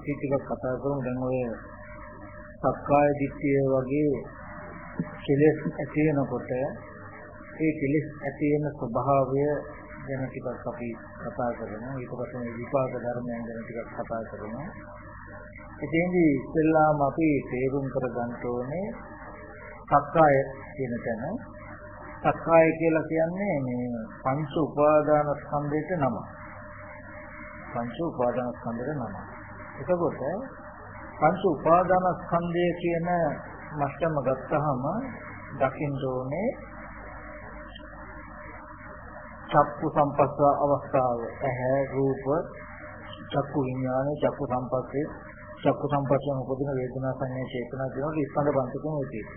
අපි ටිකක් කතා කරමු දැන් ඔය සක්කාය දිට්ඨිය වගේ කෙලෙස් ඇති වෙනකොට ඒ කෙලෙස් ඇති වෙන ස්වභාවය ගැන ටිකක් අපි කතා කරමු ඊට පස්සේ විපාක ධර්මයන් ගැන ටිකක් කතා කරමු ඉතින්දී ඉස්සෙල්ලාම අපි තේරුම් කරගන්න ඕනේ සක්කාය කියන තැන සක්කාය කියලා කියන්නේ මේ පංච උපාදාන ස්කන්ධයට නම. පංච උපාදාන ස්කන්ධයට නම. එතකොට පංච උපාදාන ස්කන්ධය කියන මට්ටම ගත්තාම දකින්න ඕනේ චක්කු සම්පස්ස අවස්ථාව ඇහැ රූප චක්කු විඥාන චක්කු සම්පස්සේ චක්කු සම්පස්සන උපදින වේදනා සංඥා චේතනා කියන ස්කන්ධ පංචකම උදේට.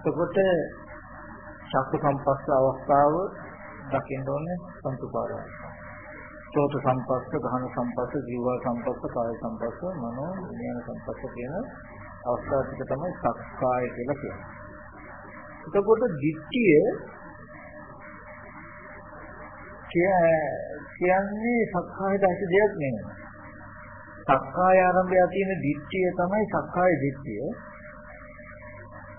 එතකොට චක්කු සම්පස්ස අවස්ථාව දකින්න ඕනේ සංතුපාරය. සෝත සම්පස්ස, ගහන සම්පස්ස, ජීව සම්පස්ස, කාය සම්පස්ස, මනෝ විඥාන සම්පස්ස කියන අවස්ථා ටික තමයි සක්කාය කියලා කියන්නේ. එතකොට ditthිය කියන්නේ සක්කායට ඇති දෙයක් නෙමෙයි. සක්කාය ආරම්භය තියෙන ditthිය තමයි සක්කාය ditthිය.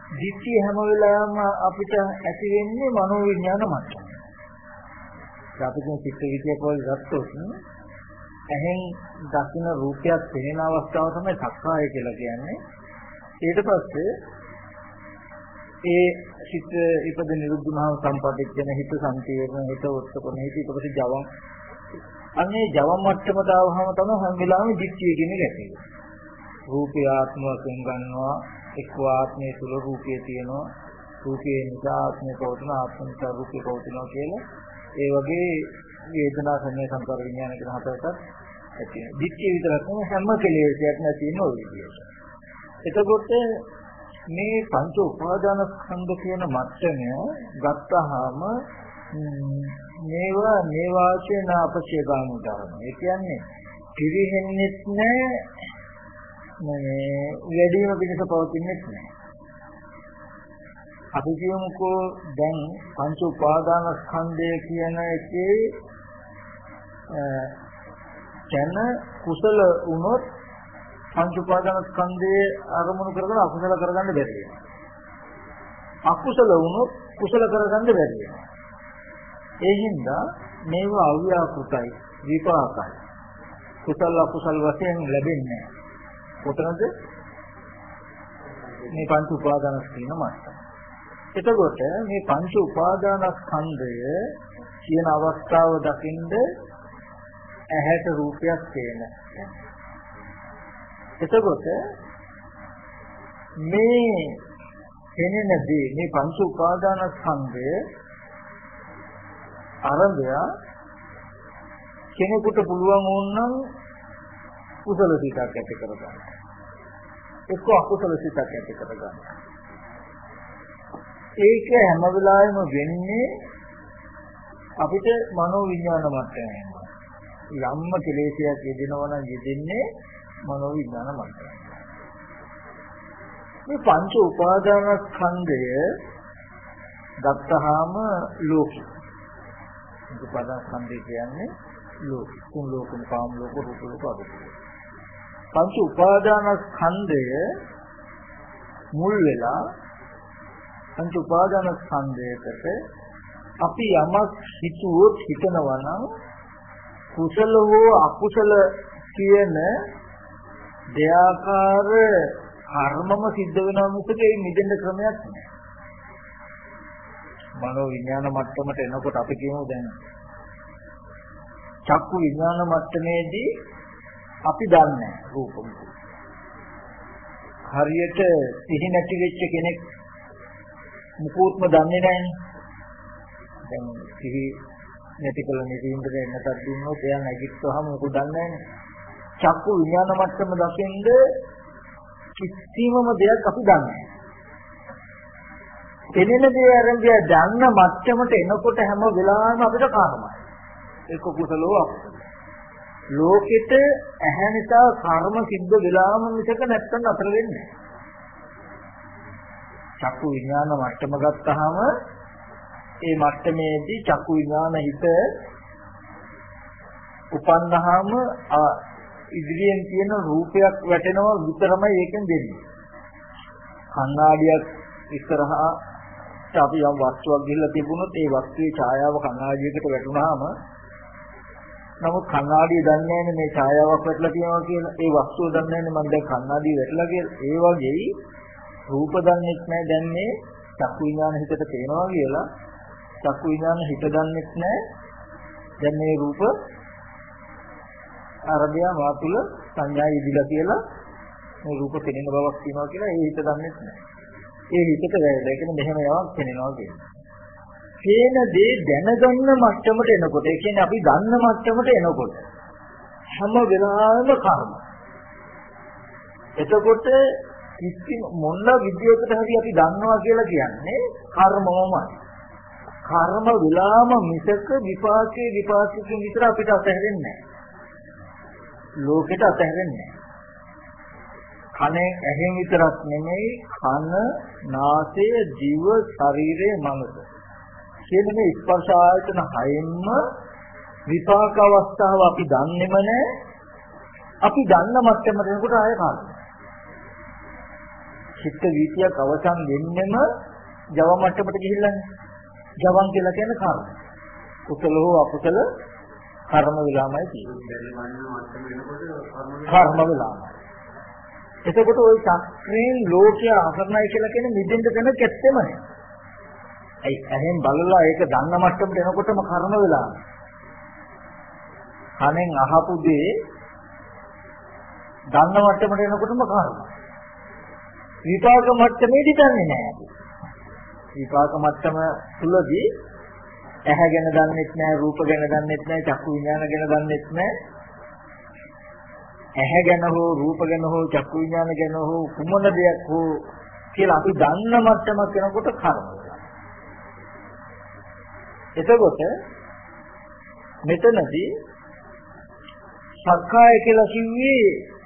දිට්ඨිය හැම වෙලාවෙම අපිට ඇති වෙන්නේ මනෝ විඥාන මට්ටමේ. අපි කියන චිත්ත විද්‍යාව වල ගත්තොත් ඇහෙන් දකින්න රූපයක් පෙනෙන අවස්ථාව තමයි සක්කාය කියලා කියන්නේ. ඊට පස්සේ ඒ චිත්ත ඉපද නිරුද්ධමහා සම්පදිච්චන හිත සංකීර්ණ හිත උත්සකන හිත ඊට පස්සේ ජවම් අන්නේ ජවම් මට්ටමට ආවම තමයි හැම වෙලාවෙම දිට්ඨිය කියන්නේ ගැටෙන්නේ. රූපය ආත්ම වශයෙන් ගන්නවා එක්ක ආත්මයේ තුල රූපයේ තියෙනවා රූපයේ නිසා ආත්මය පවතින ආත්ම නිසා රූපේ පවතිනවා කියලා ඒ වගේ වේදනා සංඥා සංකාර විඥාන කියන හතරට ඇති වෙනවා. දික්කේ විතරක් නෙවෙයි හැම කෙලෙසයක්ම ඇති වෙන ඔය විදිහට. එතකොට මේ පංච උපාදාන ස්කන්ධ කියන මට්ටම ගත්තාම මේවා මේ වාචේ නාපචේ ගාමු ධර්ම. ඒ කියන්නේ පිරිහෙන්නෙත් නැහැ මේ වැඩිම පිණිස පවතින්නේ නැහැ. අපි කියමුකෝ දැන් පංච උපාදාන ස්කන්ධය කියන එකේ දැන කුසල වුණොත් පංච උපාදාන ස්කන්ධයේ අරමුණු කරගෙන අකුසල කරගන්න බැරි වෙනවා. අකුසල වුණොත් කුසල කරගන්න බැරි වෙනවා. ඒ හින්දා මේවා අව්‍යාකෘතයි විපාකයි. කුසල අකුසල වශයෙන් ලැබෙන්නේ නැහැ. කොතනද? මේ පංච උපාදානස්කන්ධ මට්ටම. එතකොට මේ පංච උපාදානස්කන්ධය කියන අවස්ථාව දකින්ද ඇහැට රූපයක් පේන. එතකොට මේ පෙනෙන දේ මේ පංච උපාදානස්කන්ධය ආරම්භය කෙනෙකුට පුළුවන් වුණනම් කුසල සිතක් ඇති කරගන්න. එක්ක අකුසල සිතක් ඇති කරගන්න. ඒක හැම වෙලාවෙම වෙන්නේ අපිට මනෝ විඥාන මට්ටමේ. යම්ම කෙලෙසයක් යෙදෙනවා නම් යෙදෙන්නේ මනෝ විඥාන මට්ටමේ. මේ පංච උපාදානස්කන්ධය ගත්තාම ලෝකෙ. උපාදානස්කන්ධය කියන්නේ ලෝක. තුන් ලෝකම් කාම ලෝක රූප ලෝක අරූප ලෝක. පංච උපාදානස්කන්ධය මුල් වෙලා පංච උපාදානස්කන්ධයකට අපි යමක් හිතුවොත් හිතනවා නම් කුසල හෝ අකුසල කියන දෙයාකාර කර්මම සිද්ධ වෙනවා මිසක ඒ මිදෙන්න ක්‍රමයක් නෑ. මනෝ විඥාන මට්ටමට එනකොට අපි කියමු දැන් චක්කු විඥාන මට්ටමේදී අපි දන්නේ රූපම. හරියට සිහි නැති වෙච්ච කෙනෙක් මුකුත්ම දන්නේ නැහැ. දැන් සිහි නැති කල නිදින්දට එන්නටත් දුන්නොත් එයා නැගිට්ටවහම මොකද දන්නේ නැහැ. චක්කු විඥාන මට්ටම දකින්ද කිසිමම දෙයක් අපි දන්නේ නැහැ. එනෙන දේ ආරම්භය දන්න මට්ටමට එනකොට හැම වෙලාවෙම අපිට කාරණයි. ඒක කුසලෝ අකුසල. ලෝකෙට ඇහැ නිසා කර්ම සිද්ධ වෙලාම මිසක නැත්තම් අතර වෙන්නේ චක්කු විඥාන මට්ටම ගත්තාම ඒ මට්ටමේදී චක්කු විඥාන හිත උපන්නාම ඉදිරියෙන් තියෙන රූපයක් වැටෙනවා විතරමයි ඒකෙන් දෙන්නේ. කණ්ණාඩියක් ඉස්සරහා අපි යම් වස්තුවක් ගිහිල්ලා තිබුණොත් ඒ වස්තුවේ ඡායාව කණ්ණාඩියකට වැටුනහම නමුත් කණ්ණාඩිය දන්නේ නැහැ මේ ඡායාවක් වැටලා තියෙනවා කියලා. ඒ වස්තුව දන්නේ නැහැ මම දැන් කණ්ණාඩිය වැටලා කියලා. ඒ වගේ රූප දන්නේත් නැහැ දැන් මේ චක්කු විඥාන හිතට පේනවා කියලා. චක්කු විඥාන හිත දන්නේත් නැහැ. දැන් මේ රූප අරබය වාතුල සංඥා ඉදිලා කියලා මේ රූප පෙනෙන බවක් තියෙනවා කියලා ඒ හිත දන්නේත් නැහැ. ඒ හිතට වැරදි. ඒ කියන්නේ මෙහෙම යවක් පෙනෙනවා කියන්නේ. පේන දේ දැනගන්න මට්ටමට එනකොට ඒ කියන්නේ අපි දන්න මට්ටමට එනකොට හැම වෙලාවෙම කර්ම. එතකොට කිසි මොන විදියකට හරි අපි දන්නවා කියලා කියන්නේ කර්මමමයි. කර්ම විලාම මිසක විපාකේ විපාකකින් විතර අපිට අතහැරෙන්නේ නැහැ. ලෝකෙට අතහැරෙන්නේ නැහැ. කනේ ඇහෙන් විතරක් නෙමෙයි කන, නාසය, දිව, ශරීරය, මනස. කියන මේ ස්පර්ශ ආයතන හයෙන්ම විපාක අවස්ථාව අපි දන්නේම නැහැ. අපි දන්න මට්ටමට එනකොට ආය කාර්ය. චිත්ත වීතියක් අවසන් වෙන්නෙම ජව මට්ටමට ගිහිල්ලානේ. ජවන් කියලා කියන්නේ කර්ම. කුසල හෝ අකුසල කර්ම විලාමයි තියෙන්නේ. කර්ම විලාමයි. එතකොට ওই චක්‍රයෙන් ලෝකය අසරණයි කියලා කියන්නේ මිදෙන්න දෙන කැත්තෙමයි. ඒ ඇහෙන් බලලා ඒක දන්න මට්ටමට එනකොටම කර්ම වෙලා. කනෙන් අහපු දේ දන්න මට්ටමට එනකොටම කර්ම. විපාක මට්ටමේදී දන්නේ නැහැ. විපාක මට්ටම තුලදී ඇහැ ගැන දන්නෙත් නැහැ, රූප ගැන දන්නෙත් නැහැ, චක්කු විඥාන ගැන දන්නෙත් නැහැ. ඇහැ ගැන හෝ රූප ගැන හෝ චක්කු විඥාන ගැන හෝ කුමන දෙයක් හෝ කියලා අපි දන්න මට්ටමක් වෙනකොට කර්ම. එතකොට මෙතනදී සක්කාය කියලා කිව්වේ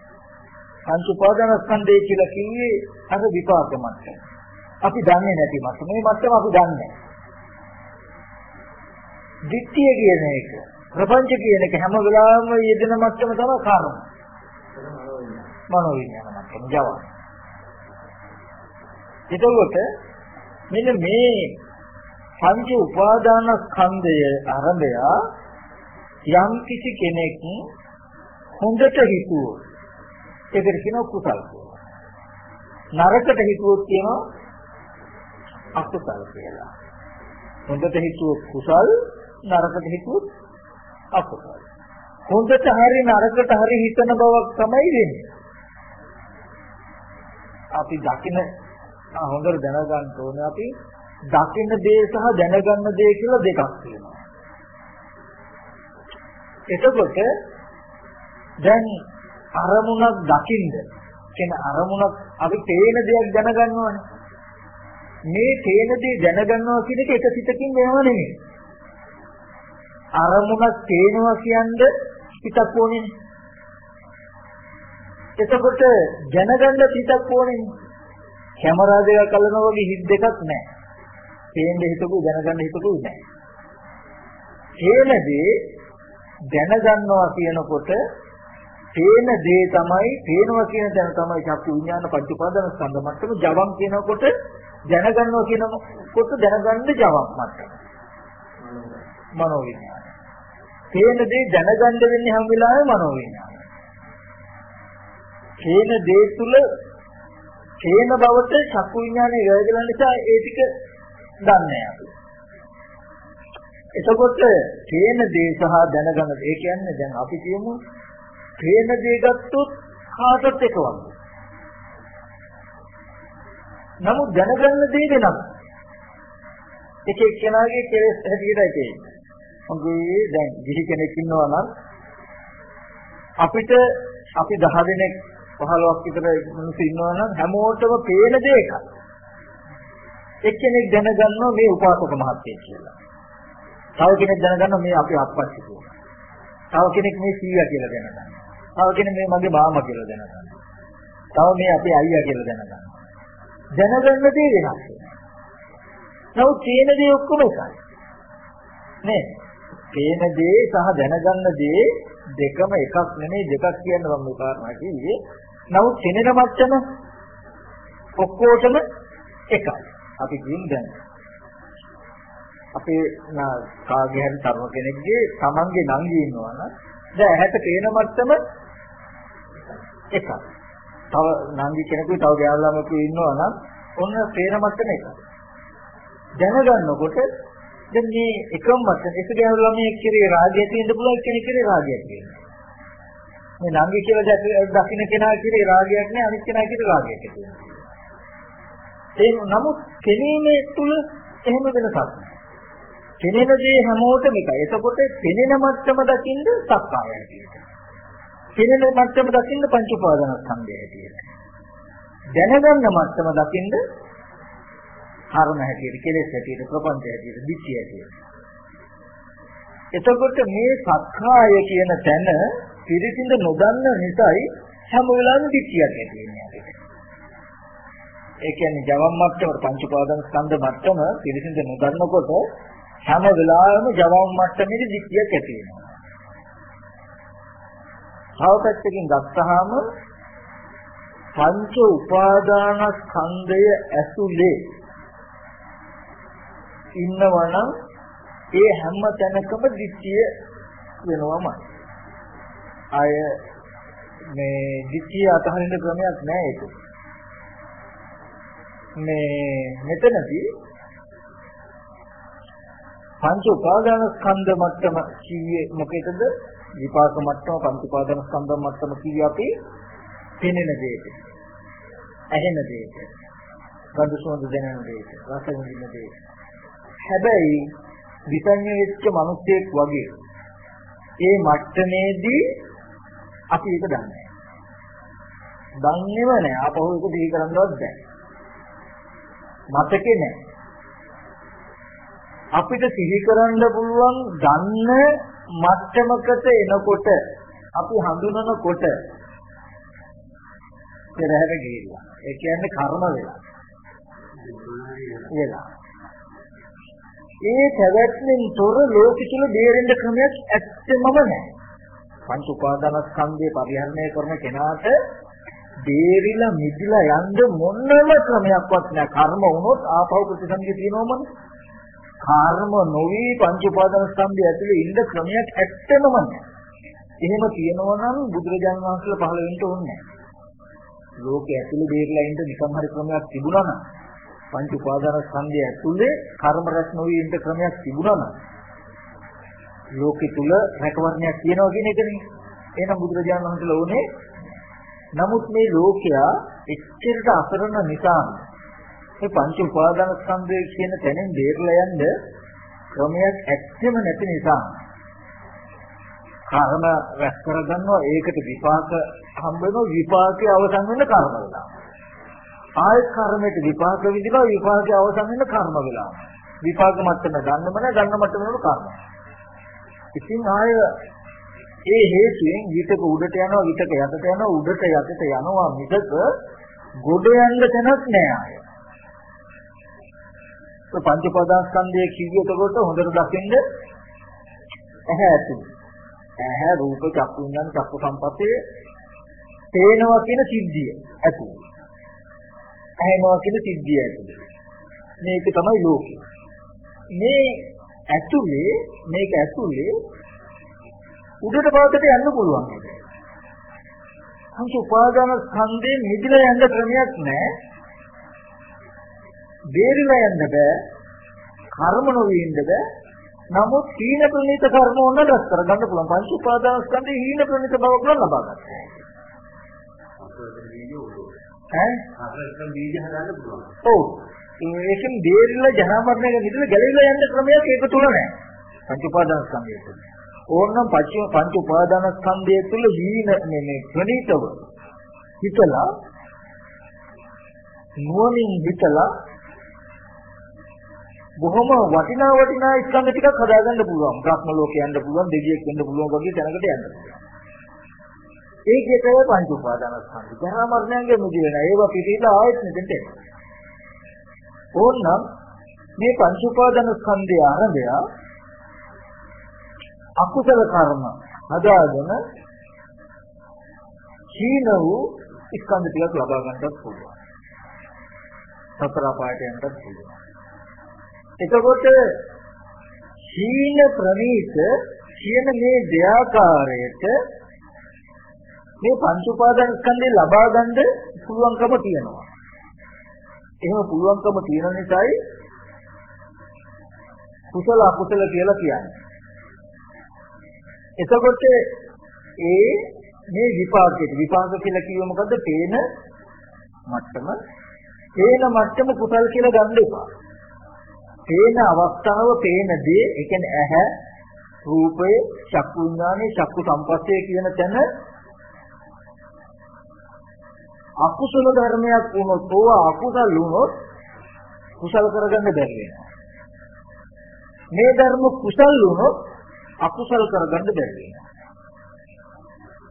පංච උපාදානස්කන්ධය කියලා කිව්වේ අර විපාක මට්ටම. අපි දන්නේ නැති මට්ටම. මේ මට්ටම අපි දන්නේ නැහැ. දිට්ඨිය කියන එක ප්‍රපංච කියන එක හැම වෙලාවෙම යෙදෙන මට්ටම තමයි කර්ම. මනෝ විඥාන මට්ටම ජවන. එතකොට මෙන්න මේ පංච උපාදානස්කන්ධය අරඹය යම් කිසි කෙනෙක් හොඳට හිතුවොත් ඒකට කියනවා කුසල කියලා. නරකට හිතුවොත් කියනවා අකුසල කියලා. හොඳට හිතුවොත් කුසල් නරකට හිතුවොත් අකුසල. හොඳට හරි නරකට හරි හිතන බවක් තමයි වෙන්නේ. අපි දකින හොඳට දැනගන්න ඕනේ අපි දකින්න දේ සහ දැනගන්න දේ කියලා දෙකක් තියෙනවා. එතකොට දැන් අරමුණක් දකින්න කියන අරමුණක් අපි තේන දෙයක් දැනගන්නවනේ. මේ තේන දේ දැනගන්නවා කියන එක එක සිතකින් වෙනව නෙමෙයි. අරමුණක් තේනවා කියන්නේ හිතක් ඕනේ. එතකොට දැනගන්න හිතක් ඕනේ. කැමරා දෙකක් අල්ලනවා වගේ හිත දෙකක් නැහැ. තේන්න හිතපු දැනගන්න හිතපු නැහැ. තේනදී දැනගන්නවා කියනකොට තේන දේ තමයි තේනවා කියන තැන තමයි චක්කු විඥාන පංචපාදන ස්කන්ධ මට්ටම ජවම් කියනකොට දැනගන්නවා කියනකොට දැනගන්න ජවම් මට්ටම. මනෝ විඥාන. තේන දේ දැනගන්න වෙන්නේ හැම වෙලාවෙම මනෝ විඥාන. තේන දේ තුල තේන බවට චක්කු විඥානේ වැදගත් නිසා ඒ ටික දන්නේ අපි. එතකොට තේන දේ සහ දැනගන්න ඒ කියන්නේ දැන් අපි කියමු තේන දේ ගත්තොත් කාටත් එක වගේ. නමුත් දැනගන්න දේ වෙනස්. එක එක්කෙනාගේ කෙලෙස් හැටියටයි තියෙන්නේ. මොකද දැන් ගිහි කෙනෙක් ඉන්නවා නම් අපිට අපි 10 දෙනෙක් 15ක් විතර මිනිස්සු ඉන්නවා නම් හැමෝටම පේන දේ එකයි. එක්කෙනෙක් දැනගන්නවා මේ උපාසක මහත්තයෙක් කියලා. තව කෙනෙක් දැනගන්නවා මේ අපේ අප්පච්චි කියලා. තව කෙනෙක් මේ සීයා කියලා දැනගන්නවා. තව කෙනෙක් මේ මගේ මාමා කියලා දැනගන්නවා. තව මේ අපේ අයියා කියලා දැනගන්නවා. දැනගන්න දේ වෙනස් වෙනවා. නමුත් තියෙන දේ ඔක්කොම එකයි. නේ? පේන දේ සහ දැනගන්න දේ දෙකම එකක් නෙමෙයි දෙකක් කියන්න මම මේ කාරණා කිව්වේ. නමුත් පෙනෙන මට්ටම ඔක්කොටම එකයි. අපි කියමු දැන් අපේ කාගේ හරි තරුණ කෙනෙක්ගේ තමන්ගේ නංගි ඉන්නවා නම් දැන් ඇහැට පේන මට්ටම එකයි. තව නංගි කෙනෙකුයි තව ගෑනු ළමයෙකු ඉන්නවා නම් ඔන්න පේන මට්ටම එකයි. දැනගන්නකොට දැන් මේ එකම මට්ටම එක ගෑනු ළමයෙක් කෙරේ රාගය තියෙන්න පුළුවන් කෙනෙක් කෙරේ රාගයක් තියෙනවා. මේ නංගි කියලා දකින්න කෙනා කෙරේ රාගයක් නෑ අනිත් කෙනා කෙරේ රාගයක් තියෙනවා. ඒ නමුත් කෙනීමේ තුල එහෙම වෙනසක් නෑ. පෙනෙන දේ හැමෝටම එකයි. එතකොට පෙනෙන මට්ටම දකින්න සක්කායයි කියනවා. පෙනෙන මට්ටම දකින්න පංච උපාදානස්කන්ධය හැටියට. දැනගන්න මට්ටම දකින්න කර්ම හැටියට, කෙලෙස් හැටියට, ප්‍රපංච හැටියට, දිට්ඨිය හැටියට. එතකොට මේ සක්කාය කියන තැන පිළිසිඳ නොදන්න නිසායි හැම වෙලාවෙම දිට්ඨියක් ඇති වෙන්නේ. ඒ කියන්නේ ජවම් මට්ටම පංච උපාදාන ස්කන්ධ මට්ටම පිළිසිඳ නොදන්නකොට හැම වෙලාවෙම ජවම් මට්ටමේදී දික්තියක් ඇති වෙනවා. තව පැත්තකින් ගත්තාම පංච උපාදාන ස්කන්ධය ඇතුලේ ඉන්නවනම් ඒ හැම තැනකම දික්තිය වෙනවමයි. අය මේ දික්තිය අතහරින්න ක්‍රමයක් නෑ ඒක. මේ මෙතනදී පංච උපාදාන ස්කන්ධ මට්ටම කිව්වේ මොකේද? විපාක මට්ටම පංච උපාදාන ස්කන්ධ මට්ටම කිව්වේ අපි පෙනෙන දෙයට. ඇහෙන දෙයට. ගඳ සුවඳ දැනෙන දෙයට. රස විඳින දෙයට. හැබැයි විසඤ්ඤ වෙච්ච මිනිසෙක් වගේ ඒ මට්ටමේදී අපි ඒක දන්නේ නැහැ. දන්නේව නැහැ. ආපහු ඒක දිහි කරන්නවත් බැහැ. මතකේ නැහැ. අපිට සිහි කරන්න පුළුවන් ගන්න මට්ටමකට එනකොට අපි හඳුනනකොට පෙරහැර ගිහිල්ලා. ඒ කියන්නේ කර්ම වෙලා. වෙලා. ඒ පැවැත්මෙන් තොර ලෝකෙ තුල බේරෙන්න ක්‍රමයක් ඇත්තෙමම නැහැ. පංච උපාදානස්කන්ධය පරිහරණය කරන කෙනාට බේරිලා මිදිලා යන්න මොනම ක්‍රමයක්වත් නැහැ. කර්ම වුණොත් ආපහු ප්‍රතිසංගය තියෙනවමනේ. කර්ම නොවි පංච උපාදාන ස්කන්ධය ඇතුලේ ඉන්න ක්‍රමයක් ඇත්තම නැහැ. එහෙම කියනවා නම් බුදුරජාණන් වහන්සේලා පහළ වෙන්න ඕනේ නැහැ. ලෝකයේ ඇතුලේ බේරලා ඉන්න නිකම් හරි ක්‍රමයක් තිබුණා නම් පංච උපාදාන ස්කන්ධය ඇතුලේ කර්ම රැස් නොවි ඉන්න ක්‍රමයක් තිබුණා නම් ලෝකෙ තුල රැකවරණයක් තියෙනවා කියන එකනේ. එහෙනම් බුදුරජාණන් වහන්සේලා ඕනේ නමුත් මේ ලෝකයා එච්චරට අසරණ නිසා මේ පංච උපාදාන ස්කන්ධය කියන තැනින් බේරලා යන්න ක්‍රමයක් ඇත්තෙම නැති නිසා කර්ම රැස් කරගන්නවා. ඒකට විපාක හම්බ වෙනවා. විපාකයේ අවසන් වෙන කර්ම වෙලා ආයත් කර්මයට විපාක විදිනවා විපාකයේ අවසන් වෙන කර්ම වෙලා විපාක මට්ටම ගන්නම නැහැ. ගන්න මට්ටම වල කර්ම. ඉතින් ආය ඒ හේතුයෙන් විතක උඩට යනවා විතක යටට යනවා උඩට යටට යනවා මිසක ගොඩ යන්න තැනක් නෑ ආය. පංච පදාස්කන්ධය කිව්වේ එතකොට හොඳට දකින්න ඇහැ ඇතුළේ. ඇහැ රූප චක්කු විඥාන චක්කු සම්පස්සේ පේනවා කියන සිද්ධිය ඇතුළේ. ඇහෙනවා කියන සිද්ධිය ඇතුළේ. මේක තමයි ලෝකය. මේ ඇතුළේ මේක ඇතුළේ උඩට පස්සට යන්න පුළුවන්. පංච උපාදාන ස්කන්ධේ මිදලා යන්න ක්‍රමයක් නැහැ. බේරිලා යන්න බෑ. කර්ම නොවී ඉන්න බෑ. නමුත් හීන ප්‍රණීත කර්ම ඕන රැස් කරගන්න පුළුවන්. පංච උපාදාන ස්කන්ධේ හීන ප්‍රණීත බව පුළුවන් ලබා ගන්න. ඈ? අපිට බීජ හදන්න පුළුවන්. ඔව්. ඒකෙන් බේරිලා ජරා මරණය විදිහට ගැලවිලා යන්න ක්‍රමයක් ඒක තුල නැහැ. පංච උපාදාන ස්කන්ධය තුල. ඕනනම් පංච පංච උපාදාන ස්කන්ධය තුල හීන මේ මේ ප්‍රණීතව හිතලා නුවණින් හිතලා බොහොම වටිනා වටිනා ස්කන්ධ ටිකක් හදාගන්න පුළුවන්. බ්‍රහ්ම ලෝකේ යන්න පුළුවන්, දෙවියෙක් වෙන්න පුළුවන් වගේ තැනකට යන්න පුළුවන්. ඒකේ තමයි පංච උපාදාන ස්කන්ධ. ජරා මරණයන්ගේ මුදි වෙන. ඒවා පිටිලා ආයෙත් මෙතෙන්ට එනවා. ඕනනම් මේ පංච උපාදාන ස්කන්ධය ආරම්භය අකුසල කර්ම හදාගෙන සීන වූ ස්කන්ධ ටිකක් ලබා ගන්නත් පුළුවන්. සතර පායට යන්නත් පුළුවන්. එතකොට සීන ප්‍රණීත කියන මේ දෙආකාරයට මේ පංච උපාදාන ස්කන්ධේ ලබා ගන්න පුළුවන්කම තියෙනවා. එහෙම පුළුවන්කම තියෙන නිසායි කුසල අකුසල කියලා කියන්නේ. එතකොට ඒ මේ විපාකයට විපාක කියලා කිව්ව මොකද්ද? පේන මට්ටම. පේන මට්ටම කුසල් කියලා ගන්න එපා. පේන අවස්ථාව පේන දේ, ඒ කියන්නේ ඇහැ, රූපය, චක්කු විඥානේ, චක්කු සංපස්සේ කියන තැන අකුසල ධර්මයක් වුණොත් ඕවා අකුසල් වුණොත් කුසල කරගන්න බැරි වෙනවා. මේ ධර්ම කුසල් වුණොත් අකුසල් කරගන්න බැරි වෙනවා.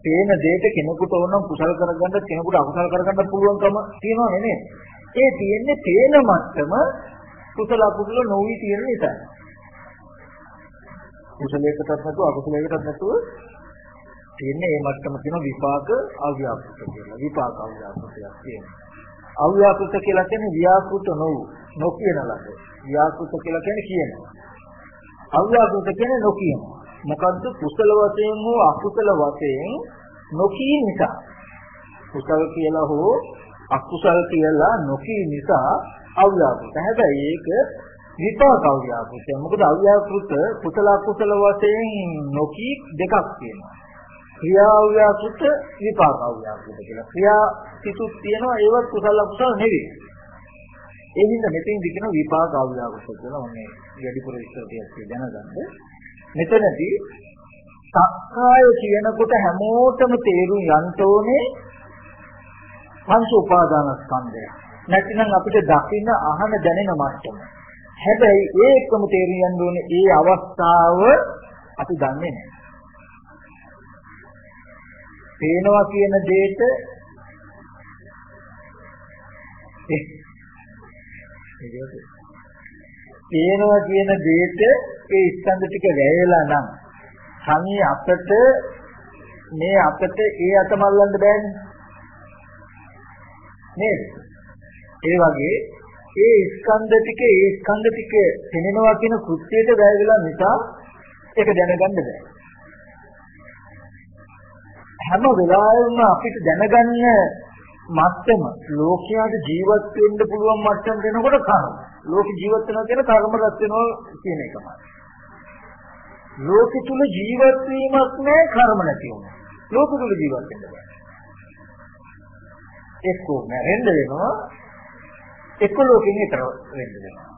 පේන දෙයක කෙනෙකුට ඕනම් කුසල කරගන්න කෙනෙකුට අකුසල කරගන්න පුළුවන්කම තියෙනව නෙමෙයි. ඒ තියෙන්නේ පේන මට්ටම කුසල අකුසල නොවි තියෙන නිසා. කුසලයකටත් නැතුව අකුසලයකටත් නැතුව තියෙන්නේ මේ මට්ටම කියන විපාක අව්‍යාකෘත කියලා. විපාක අව්‍යාකෘතයක් තියෙනවා. අව්‍යාකෘත කියලා කියන්නේ ව්‍යාකෘත නොවු නොකියන ලද. ව්‍යාකෘත කියලා කියන්නේ කියනවා. අව්‍යාකෘත කියන්නේ නොකියන. මොකද්ද කුසල වශයෙන් හෝ අකුසල වශයෙන් නොකී නිසා. කුසල කියලා හෝ අකුසල කියලා නොකී නිසා අව්‍යාකෘත. හැබැයි ඒක විපාක අව්‍යාකෘතය. මොකද අව්‍යාකෘත කුසල අකුසල වශයෙන් නොකී දෙකක් තියෙනවා. ක්‍රියා අව්‍යාකෘත විපාක අව්‍යාකෘත කියලා. ක්‍රියා සිතුත් තියෙනවා ඒවත් කුසල අකුසල නෙවෙයි. ඒ හින්දා මෙතෙන්දි කියන විපාක අව්‍යාකෘත කියලා මොනේ වැඩිපුර විස්තර ටිකක් දැනගන්න. මෙතනදී සක්කාය කියනකොට හැමෝටම තේරුම් යන්න ඕනේ පංච උපාදානස්කන්ධය. නැතිනම් අපිට දකින්න අහන දැනෙන මට්ටම. හැබැයි ඒකම තේරුම් යන්න ඕනේ ඒ අවස්ථාව අපි දන්නේ නැහැ. පේනවා කියන දෙයට පේනවා කියන දෙයට ඒ ස්කන්ධ ටික වැයලා නම් සමී අපට මේ අපට ඒ අත මල්ලන්න බෑනේ නේද ඒ වගේ ඒ ස්කන්ධ ටික ඒ ස්කන්ධ ටික පෙනෙනවා කියන කෘත්‍යයට වැයලා නිසා ඒක දැනගන්න බෑ හැම වෙලාවෙම අපිට දැනගන්න මත්තම ලෝකයාට ජීවත් වෙන්න පුළුවන් මට්ටම දෙනකොට කර්ම. ලෝක ජීවත් වෙනවා කියන කර්ම රැස් වෙනවා කියන එකමයි. ලෝක තුල ජීවත් වීමක් නෑ කර්ම නැති වුණා. ලෝක තුල ජීවත් වෙන්න බෑ. එක්කෝ මැරෙන්න වෙනවා එක්ක ලෝකෙන් ඈතර වෙන්න වෙනවා.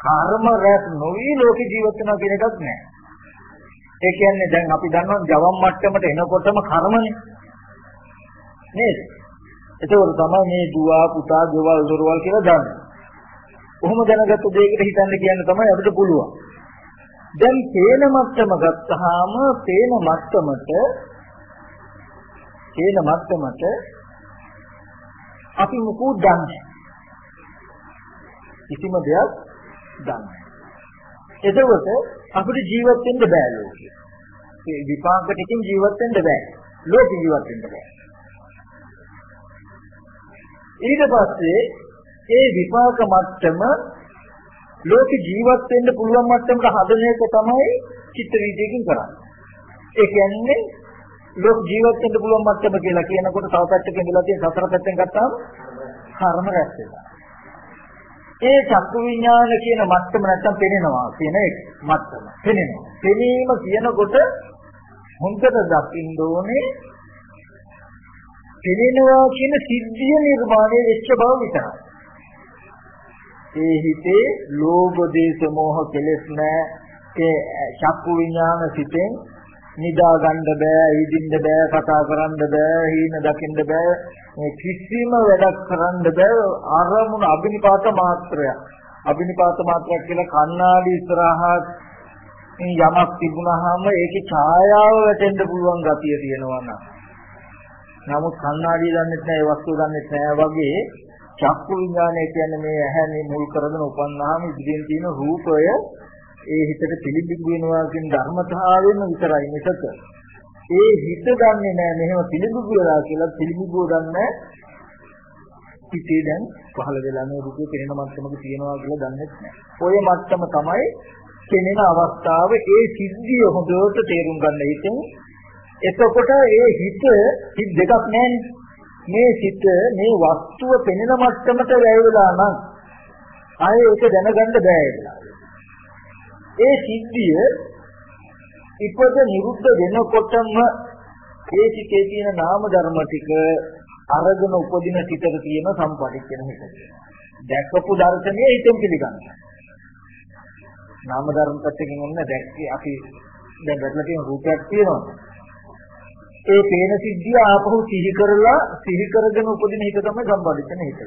කර්ම රැස් නොවි ලෝක ජීවත් වෙනවා කියන එකක් නෑ. ඒ කියන්නේ දැන් අපි දන්නවා ජවම් මට්ටමට එනකොටම කර්මනේ. නේද? ඒකවල තමයි මේ දුව පුතා ගෙවල් දොරවල් කියලා දන්නේ. කොහොම දැනගත්ත දෙයකට හිතන්න කියන්න තමයි අපිට පුළුවන්. දැන් තේන මට්ටම ගත්තාම තේන මට්ටමට තේන මට්ටමට අපි මුකුත් දන්නේ කිසිම දෙයක් දන්නේ එතකොට අපිට ජීවත් වෙන්න බෑ ලෝකේ. ඒ විපාක ටිකෙන් ජීවත් වෙන්න බෑ. ලෝකේ ජීවත් වෙන්න බෑ. ඊට පස්සේ ඒ විපාක මට්ටම ලෝක ජීවත් වෙන්න පුළුවන් මට්ටමට හදන එක තමයි චිත්ත වීදිකෙන් කරන්නේ. ඒ කියන්නේ ලෝක ජීවත් වෙන්න පුළුවන් මට්ටම කියලා කියනකොට තව පැත්තකින් ඉඳලා තියෙන සතර පැත්තෙන් ගත්තාම කර්ම රැස් වෙනවා. ඒ චක්කු විඥාන කියන මට්ටම නැත්තම් පෙනෙනවා කියන එක මට්ටම. පෙනෙනවා. පෙනීම කියනකොට හොඳට දකින්න ඕනේ පෙනෙනවා කියන සිද්ධිය නිර්මාණය වෙච්ච බව විතරයි. ඒ හිතේ ලෝභ දේශ මොහ කෙලෙස් නැහැ. ඒ චක්කු විඥාන සිතෙන් නිදා ගන්න බෑ, ඉදින්න බෑ, කතා කරන්න බෑ, හීන දකින්න බෑ. මේ කිසිම වැඩක් කරන්න බෑ. අරමුණ අබිනිපාත මාත්‍රයක්. අබිනිපාත මාත්‍රයක් කියලා කණ්ණාඩි ඉස්සරහා යමක් තිබුණාම ඒකේ ඡායාව වැටෙන්න පුළුවන් ගතිය තියෙනවා නම් නමුත් කණ්ණාඩිය දන්නෙත් නැහැ ඒ වස්තුව දන්නෙත් නැහැ වගේ චක්කු විඥානය කියන්නේ මේ ඇහැ මේ මුල් කරගෙන උපන්නාම ඉදිරියෙන් තියෙන රූපය ඒ හිතට පිළිබිඹු වෙනවා කියන ධර්මතාවයෙන්ම විතරයි මිසක ඒ හිත දන්නේ නැහැ මෙහෙම පිළිබිඹු වෙලා කියලා පිළිබිඹුව දන්නේ හිතේ දැන් පහළ වෙලා නේ රූපේ පෙනෙන මට්ටමක තියෙනවා කියලා දන්නේ නැහැ. ඔය මට්ටම තමයි පෙනෙන අවස්ථාව ඒ සිද්ධිය හොඳට තේරුම් ගන්න හිතෙන් එතකොට ඒ හිත හිත දෙකක් නැහැනේ. මේ සිත මේ වස්තුව පෙනෙන මට්ටමට වැයවිලා නම් ආයේ ඒක දැනගන්න බෑ ඒ සිද්ධිය ඉපද නිරුද්ධ වෙනකොටම ඒ සිතේ තියෙන නාම ධර්ම ටික අරගෙන උපදින සිතක තියෙන සම්පටිච්චන හිත. දැක්කපු දර්ශනය හිතෙන් පිළිගන්නවා. නාම ධර්ම පැත්තකින් ඔන්න දැක්කේ අපි දැන් වැටලා තියෙන රූපයක් තියෙනවා. ඒ පේන සිද්ධිය ආපහු සිහි කරලා සිහි කරගෙන උපදින හිත තමයි සම්පටිච්චන හිත.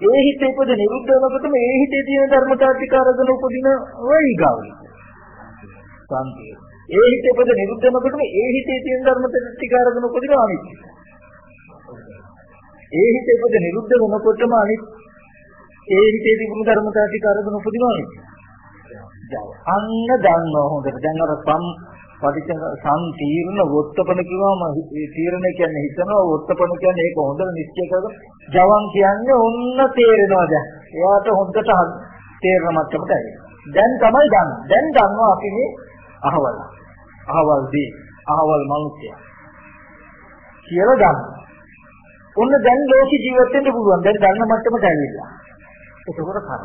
ඒ හිත ඉපද නිරුද්ධ වෙනකොටම ඒ හිතේ තියෙන ධර්මතා ටික අරගෙන උපදින වෛගාවයි. සාන්තිය. ඒ හිත ඉපද නිරුද්ධ වෙනකොටම ඒ හිතේ තියෙන ධර්මතා ටික අරගෙන උපදින අනිත්‍ය. ඒ හිත ඉපද නිරුද්ධ වෙනකොටම අනිත් ඒ හිතේ තිබුණු ධර්මතා ටික අරගෙන උපදින අනිත්‍ය. අන්න දන්නවා හොඳට. දැන් අර සම් පටිච්ච සම්තීර්ණ වොත්තපන කිව්වම තීරණ කියන්නේ හිතනවා වොත්තපන කියන්නේ ඒක හොඳට නිශ්චය කරගෙන ජවන් කියන්නේ ඔන්න තේරෙනවා දැන්. එයාට හොඳට තේරෙන මට්ටමට ඇවිල්ලා. දැන් තමයි දන්නේ. දැන් දන්නවා අපි මේ අහවල්. අහවල් දී අහවල් මිනිසයා. කියලා දන්නවා. ඔන්න දැන් ලෝක ජීවත් වෙන්න පුළුවන්. දැන් දන්න මට්ටමට ඇවිල්ලා. ඒකවල කරා.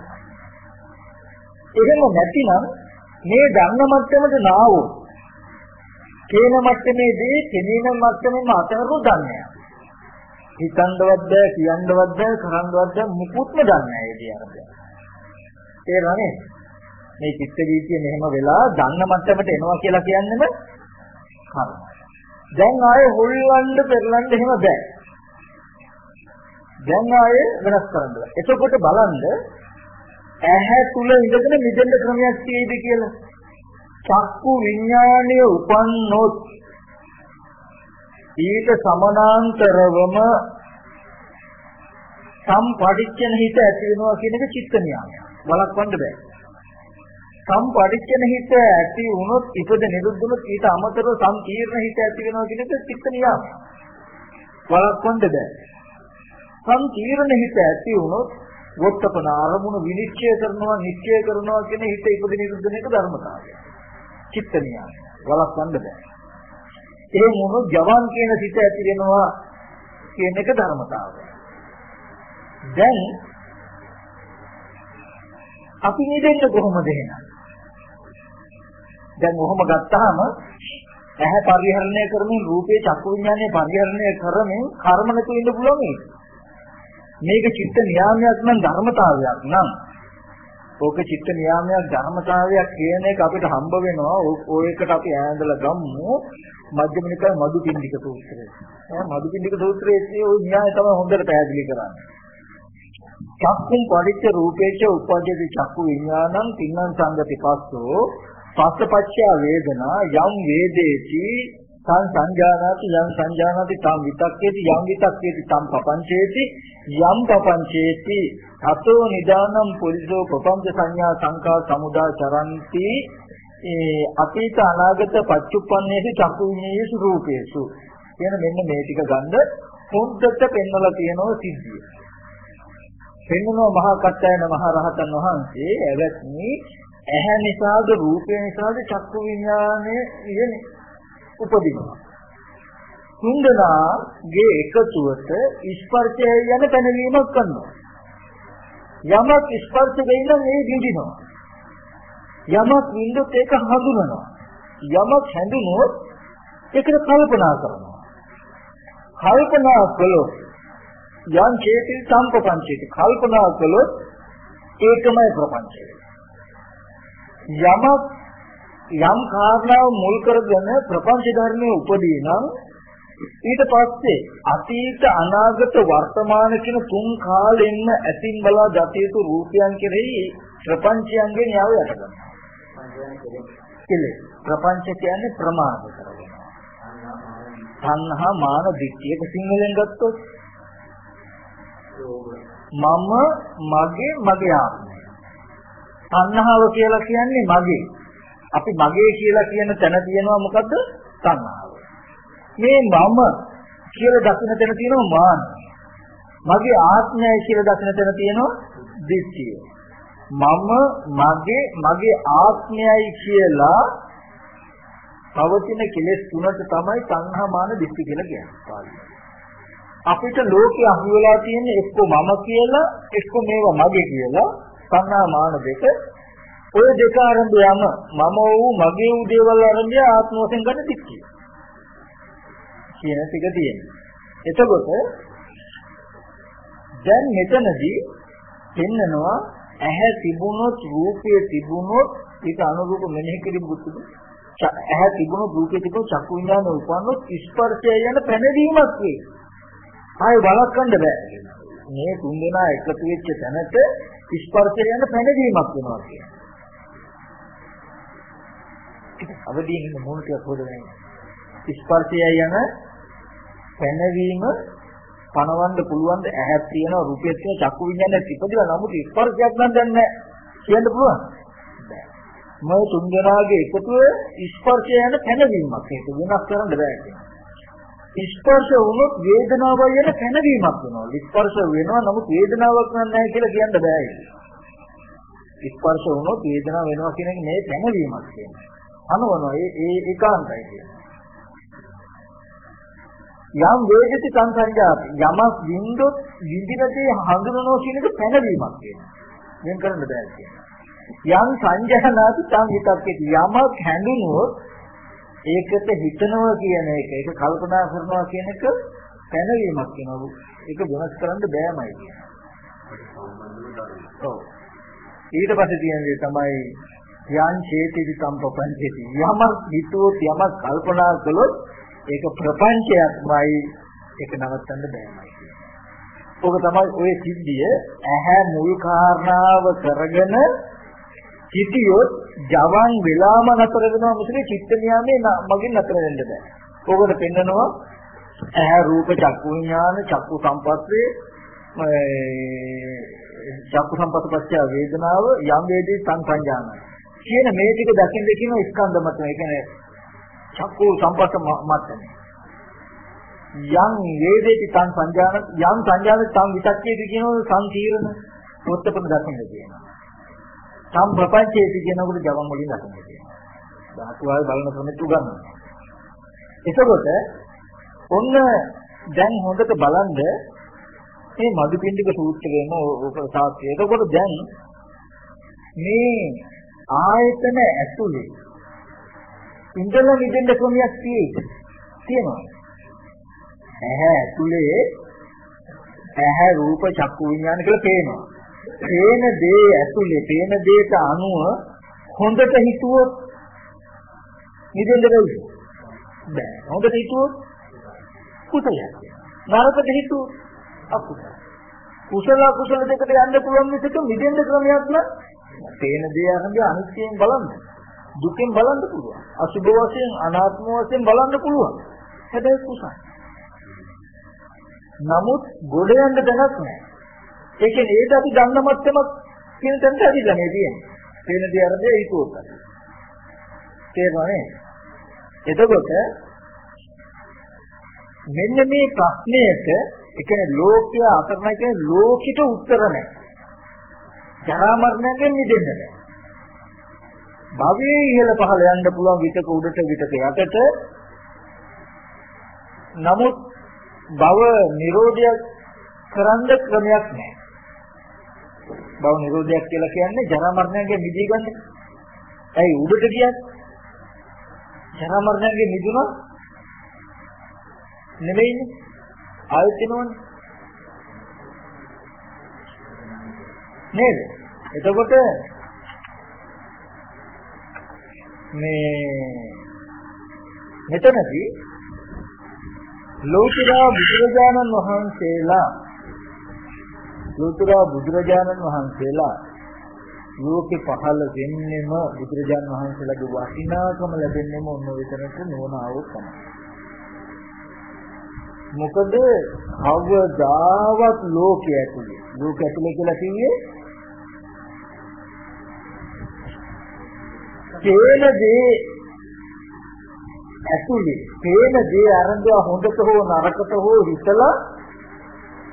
එහෙම නැතිනම් මේ දන්න මට්ටමට නාවෝ කේන මට්ටමේදී කෙනේන මට්ටමෙන් අතහරු දන්නේ හිතන්නවත් බෑ කියන්නවත් බෑ කරන්නවත් බෑ මුකුත්ම දන්නේ නැහැ ඒ දිහා. තේරෙනවනේ? මේ චිත්ත වීතිය මෙහෙම වෙලා දන්න මට්ටමට එනවා කියලා කියන්නේම කර්ම. දැන් ආයේ හොල්ලන්න පෙරලන්න එහෙම බෑ. දැන් ආයේ වෙනස් කරන්න බෑ. එතකොට බලන්න ඇහැ තුල ඉඳගෙන මිදෙන්න ක්‍රමයක් තියෙයිද කියලා. චක්කු විඥානය උපන්නොත් ඊට සමානාන්තරවම සම්පටිච්ඡන හිත ඇති වෙනවා කියන එක චිත්ත නියාමයක්. බලක්වන්න බෑ. සම්පටිච්ඡන හිත ඇති වුණොත් ඉපද නිරුද්ධුනොත් ඊට අමතරව සම්පීර්ණ හිත ඇති වෙනවා කියන එක චිත්ත නියාමයක්. බලක්වන්න බෑ. සම්පීර්ණ හිත ඇති වුණොත් වොත්තපන අරමුණු විනිශ්චය කරනවා නිශ්චය කරනවා කියන හිත ඉපද නිරුද්ධන එක ධර්මතාවය. චිත්ත නියාමය. වළක්වන්න බෑ. ඒ මොන ජවන් කියන සිත ඇති වෙනවා කියන එක ධර්මතාවය. දැන් අපි නිදෙන්න කොහොමද එහෙනම්? දැන් ඔහොම ගත්තාම ඇහැ පරිහරණය කරමින් රූපේ චක්කු විඥානය පරිහරණය කරමින් කර්ම නැතු වෙන්න පුළුවන් මේක. මේක චිත්ත නියාමයක් නම් ධර්මතාවයක් නම් ඕක චිත්ත නියාමයක් ධර්මතාවයක් කියන එක අපිට හම්බ වෙනවා. ඕයකට අපි ඈඳලා ගම්මු. මධ්‍යම නිකාය මදුපිණ්ඩික සූත්‍රය. මදුපිණ්ඩික සූත්‍රයේ ওই න්‍යාය තමයි හොඳට පැහැදිලි කරන්නේ. චක්කුම් පරිච්ඡ රූපේච උපජ්ජති චක්කු විඥානං තින්නම් සංගති පස්සෝ පස්සපච්චා වේදනා යම් වේදේති තං සංජානාති යම් සංජානාති තං විතක්කේති යම් විතක්කේති තං පපංචේති යම් පපංචේති අතෝ නිදානම් පුරිසෝ ප්‍රපංච සංඥා සංකා සමුදා චරಂತಿ ඒ අතීත අනාගත පච්චුප්පන්නේසු චක්කුමේසු රූපේසු කියන මෙන්න මේ ටික ගන්න හොද්දට පෙන්වලා තියෙනව සිද්ධිය. පෙන්වනවා මහා කත්යන මහ රහතන් වහන්සේ එවත්නි ඇහැ නිසාද රූපය නිසාද චක්කු විඥානය ඉන්නේ උපදිනවා. තුන්දෙනාගේ එකතුවට ස්පර්ශය යන පැනවීමක් කරනවා. යමක් ස්පර්ශ වෙන්න මේ විඳිනවා. යමක් විඳොත් ඒක හඳුනනවා. යමක් හැඳුනොත් ඒකට කල්පනා කරනවා. කල්පනා කළොත් යම් චේති සම්පපංචේති කල්පනා කළොත් ඒකමයි ප්‍රපංචය. යමක් යම් කාරණාව මුල් කරගෙන ප්‍රපංච ධර්මයේ උපදී නම් ඊට පස්සේ අතීත අනාගත වර්තමාන කියන තුන් කාලෙන්න ඇතින් බලා දතියුතු රූපයන් කෙරෙහි ප්‍රපංචයන්ගෙන් යාව යට කරනවා. ප්‍රපංච කියන්නේ ප්‍රමාද කරනවා. තණ්හා මාන දික්තියක සිංහලෙන් ගත්තොත් මම මගේ මගේ ආත්මය තණ්හාව කියලා කියන්නේ මගේ. අපි මගේ කියලා කියන තැන තියෙනවා මොකද්ද? තණ්හාව. මේ මම කියලා දකින්න තැන තියෙනවා මාන. මගේ ආත්මයයි කියලා දකින්න තැන තියෙනවා දිට්ඨිය. මම මගේ මගේ ආත්මයයි කියලා පවතින කෙලෙස් තුනට තමයි තණ්හා මාන දිට්ඨි කියලා කියන්නේ. අපිට ලෝකේ අහු වෙලා තියෙන්නේ එක්ක මම කියලා එක්ක මේවා මගේ කියලා තණ්හා මාන දෙක ඔය දෙක ආරම්භ යම මම වූ මගේ වූ දේවල් ආරම්භය ආත්ම වශයෙන් ගන්න දික්කිය කියන ටික තියෙනවා. එතකොට දැන් මෙතනදී පෙන්නනවා ඇහැ තිබුණොත් රූපය තිබුණොත් ඒක අනුරූප මෙනෙහි කිරීම බුද්ධ ඇහැ තිබුණොත් රූපය තිබුණොත් චක්කු විඥාන උපන්නොත් ස්පර්ශය යන පැනවීමක් වේ ආයෙ බලක්වන්න බෑ. මේ තුන් දෙනා එකතු වෙච්ච තැනට ස්පර්ශය යන පැනවීමක් වෙනවා කියන්නේ. අවදීන් ඉන්න මොන ටිකක් හොදගෙන ස්පර්ශය යන පැනවීම පණවන්න පුළුවන් ද? ඇහක් තියෙනවා රූපයක් තියෙනවා චක්කු විඤ්ඤාණය ඉපදිලා නමුත් ස්පර්ශයක් නම් දැන් නැහැ. කියන්න පුළුවන් මේ තුන් දෙනාගේ එකතුව ස්පර්ශය යන පැනවීමක්. ඒක වෙනස් කරන්න බෑ කියනවා ස්පර්ශ වුණොත් වේදනාව යන පැනවීමක් වෙනවා. ස්පර්ශ වෙනවා නමුත් වේදනාවක් නැහැ කියලා කියන්න බෑ ස්පර්ශ වුණොත් වේදනාව වෙනවා කියන එක මේ පැනවීමක් කියන්නේ. අනවනවා. ඒ ඒ ඒකාන්තයි කියන්නේ. යම් වේදිත සංසංජාති යමක් වින්දොත් විඳිනදී හඳුනනවා කියන එක පැනවීමක් කියනවා. වෙන කරන්න බෑ කියනවා. යම් සංජහනාති තං විතක්කේ යමක් හැඳුනුවොත් ඒකට හිතනවා කියන එක ඒක කල්පනා කරනවා කියන එක පැනවීමක් කියනවා. ඒක වෙනස් කරන්න බෑමයි කියනවා. ඔව්. ඊට පස්සේ තියෙන තමයි යං චේතිති සම්පපංචේති යමක් හිතුවොත් යමක් කල්පනා කළොත් ඒක ප්‍රපංචයක්මයි ඒක නවත්තන්න බෑමයි ඔක තමයි ඔය සිද්ධිය ඇහැ මුල් කාරණාව කරගෙන හිතියොත් ජවන් වෙලාම නතර වෙනවා මිසක චිත්ත නියාමේ මගින් නතර වෙන්න බෑ. ඕකට පෙන්නනවා ඇහැ රූප චක්කු විඥාන චක්කු සම්පස්සේ චක්කු සම්පස්සපච්ච වේදනාව යම් වේදී සංසංජානයි. කියන මේ ටික දකින්න කියන ස්කන්ධ මත ඒ කියන්නේ චක්කු සම්පස්ස මත යම් වේදේති තං සංජාන යම් සංජාන තං විතක්කේති කියන සංකීර්ණ පොත්තපන දකින්න කියනවා. සම් ප්‍රපංචේති කියනකොට ජවම් වලින් දකින්න කියනවා. ධාතුවල් බලන ක්‍රමෙත් උගන්වනවා. එතකොට ඔන්න දැන් හොඳට බලන්න මේ මදුපිණ්ඩික සූත්‍රයේම ඕක සාක්ෂි. එතකොට දැන් මේ ආයතන ඇතුලේ ඉඳලා මිදෙන්න ක්‍රමයක් තියෙනවා. ඇහැ ඇතුලේ ඇහැ රූප චක්කු විඥාන කියලා පේනවා. පේන දේ ඇතුලේ පේන දේට අනුව හොඳට හිතුවොත් මිදෙන්න බැහැ. බෑ. හොඳට හිතුවොත් කුසලයක්. නරකට හිතුවොත් අකුසල. කුසල කුසල දෙකට යන්න පුළුවන් මිසක මිදෙන්න ක්‍රමයක් නෑ. පේන දේ අරගෙන අනිත්‍යයෙන් බලන්න. දුකෙන් බලන්න පුළුවන්. අසුභ වශයෙන් අනාත්ම වශයෙන් බලන්න පුළුවන්. හැබැයි කුසල. නමුත් ගොඩ යන්න දැනක් නැහැ. ඒ කියන්නේ ඒක අපි ගන්න මට්ටමක් කියන තැනට ඇවිල්ලා මේ තියෙන්නේ. පේන දේ අරගෙන හිතුවොත්. තේරුණානේ? එතකොට මෙන්න මේ ප්‍රශ්නයට ඒ කියන්නේ ලෝකයේ අතරමැද ලෝකිත උත්තර නැහැ. ජරා මරණයෙන් මිදෙන්න බෑ. භවයේ ඉහළ පහළ යන්න පුළුවන් විතක උඩට විතක යටට නමුත් භව නිරෝධය කරන්න ක්‍රමයක් නැහැ. භව නිරෝධයක් කියලා කියන්නේ ජරා මරණයෙන් මිදී ගන්න. ඇයි උඩට ගියත් ජරා මරණයෙන් මිදුණා නෙමෙයිනේ. ආයෙත් එනවනේ. නේද? එතකොට මේ මෙතනදී ලෝතුරා බුදුරජාණන් වහන්සේලා ලෝතුරා බුදුරජාණන් වහන්සේලා ලෝකේ පහළ වෙන්නෙම බුදුරජාණන් වහන්සේලාගේ වටිනාකම ලැබෙන්නෙම ඔන්න විතරට නෝනාව තමයි. මොකද කවදාවත් ලෝකයේ ඇතුලේ ලෝක ඇතුලේ කියලා කිව්වේ තේන දේ ඇතුලේ තේන දේ අරන්දව හොඳට හෝ නරකට හෝ හිතලා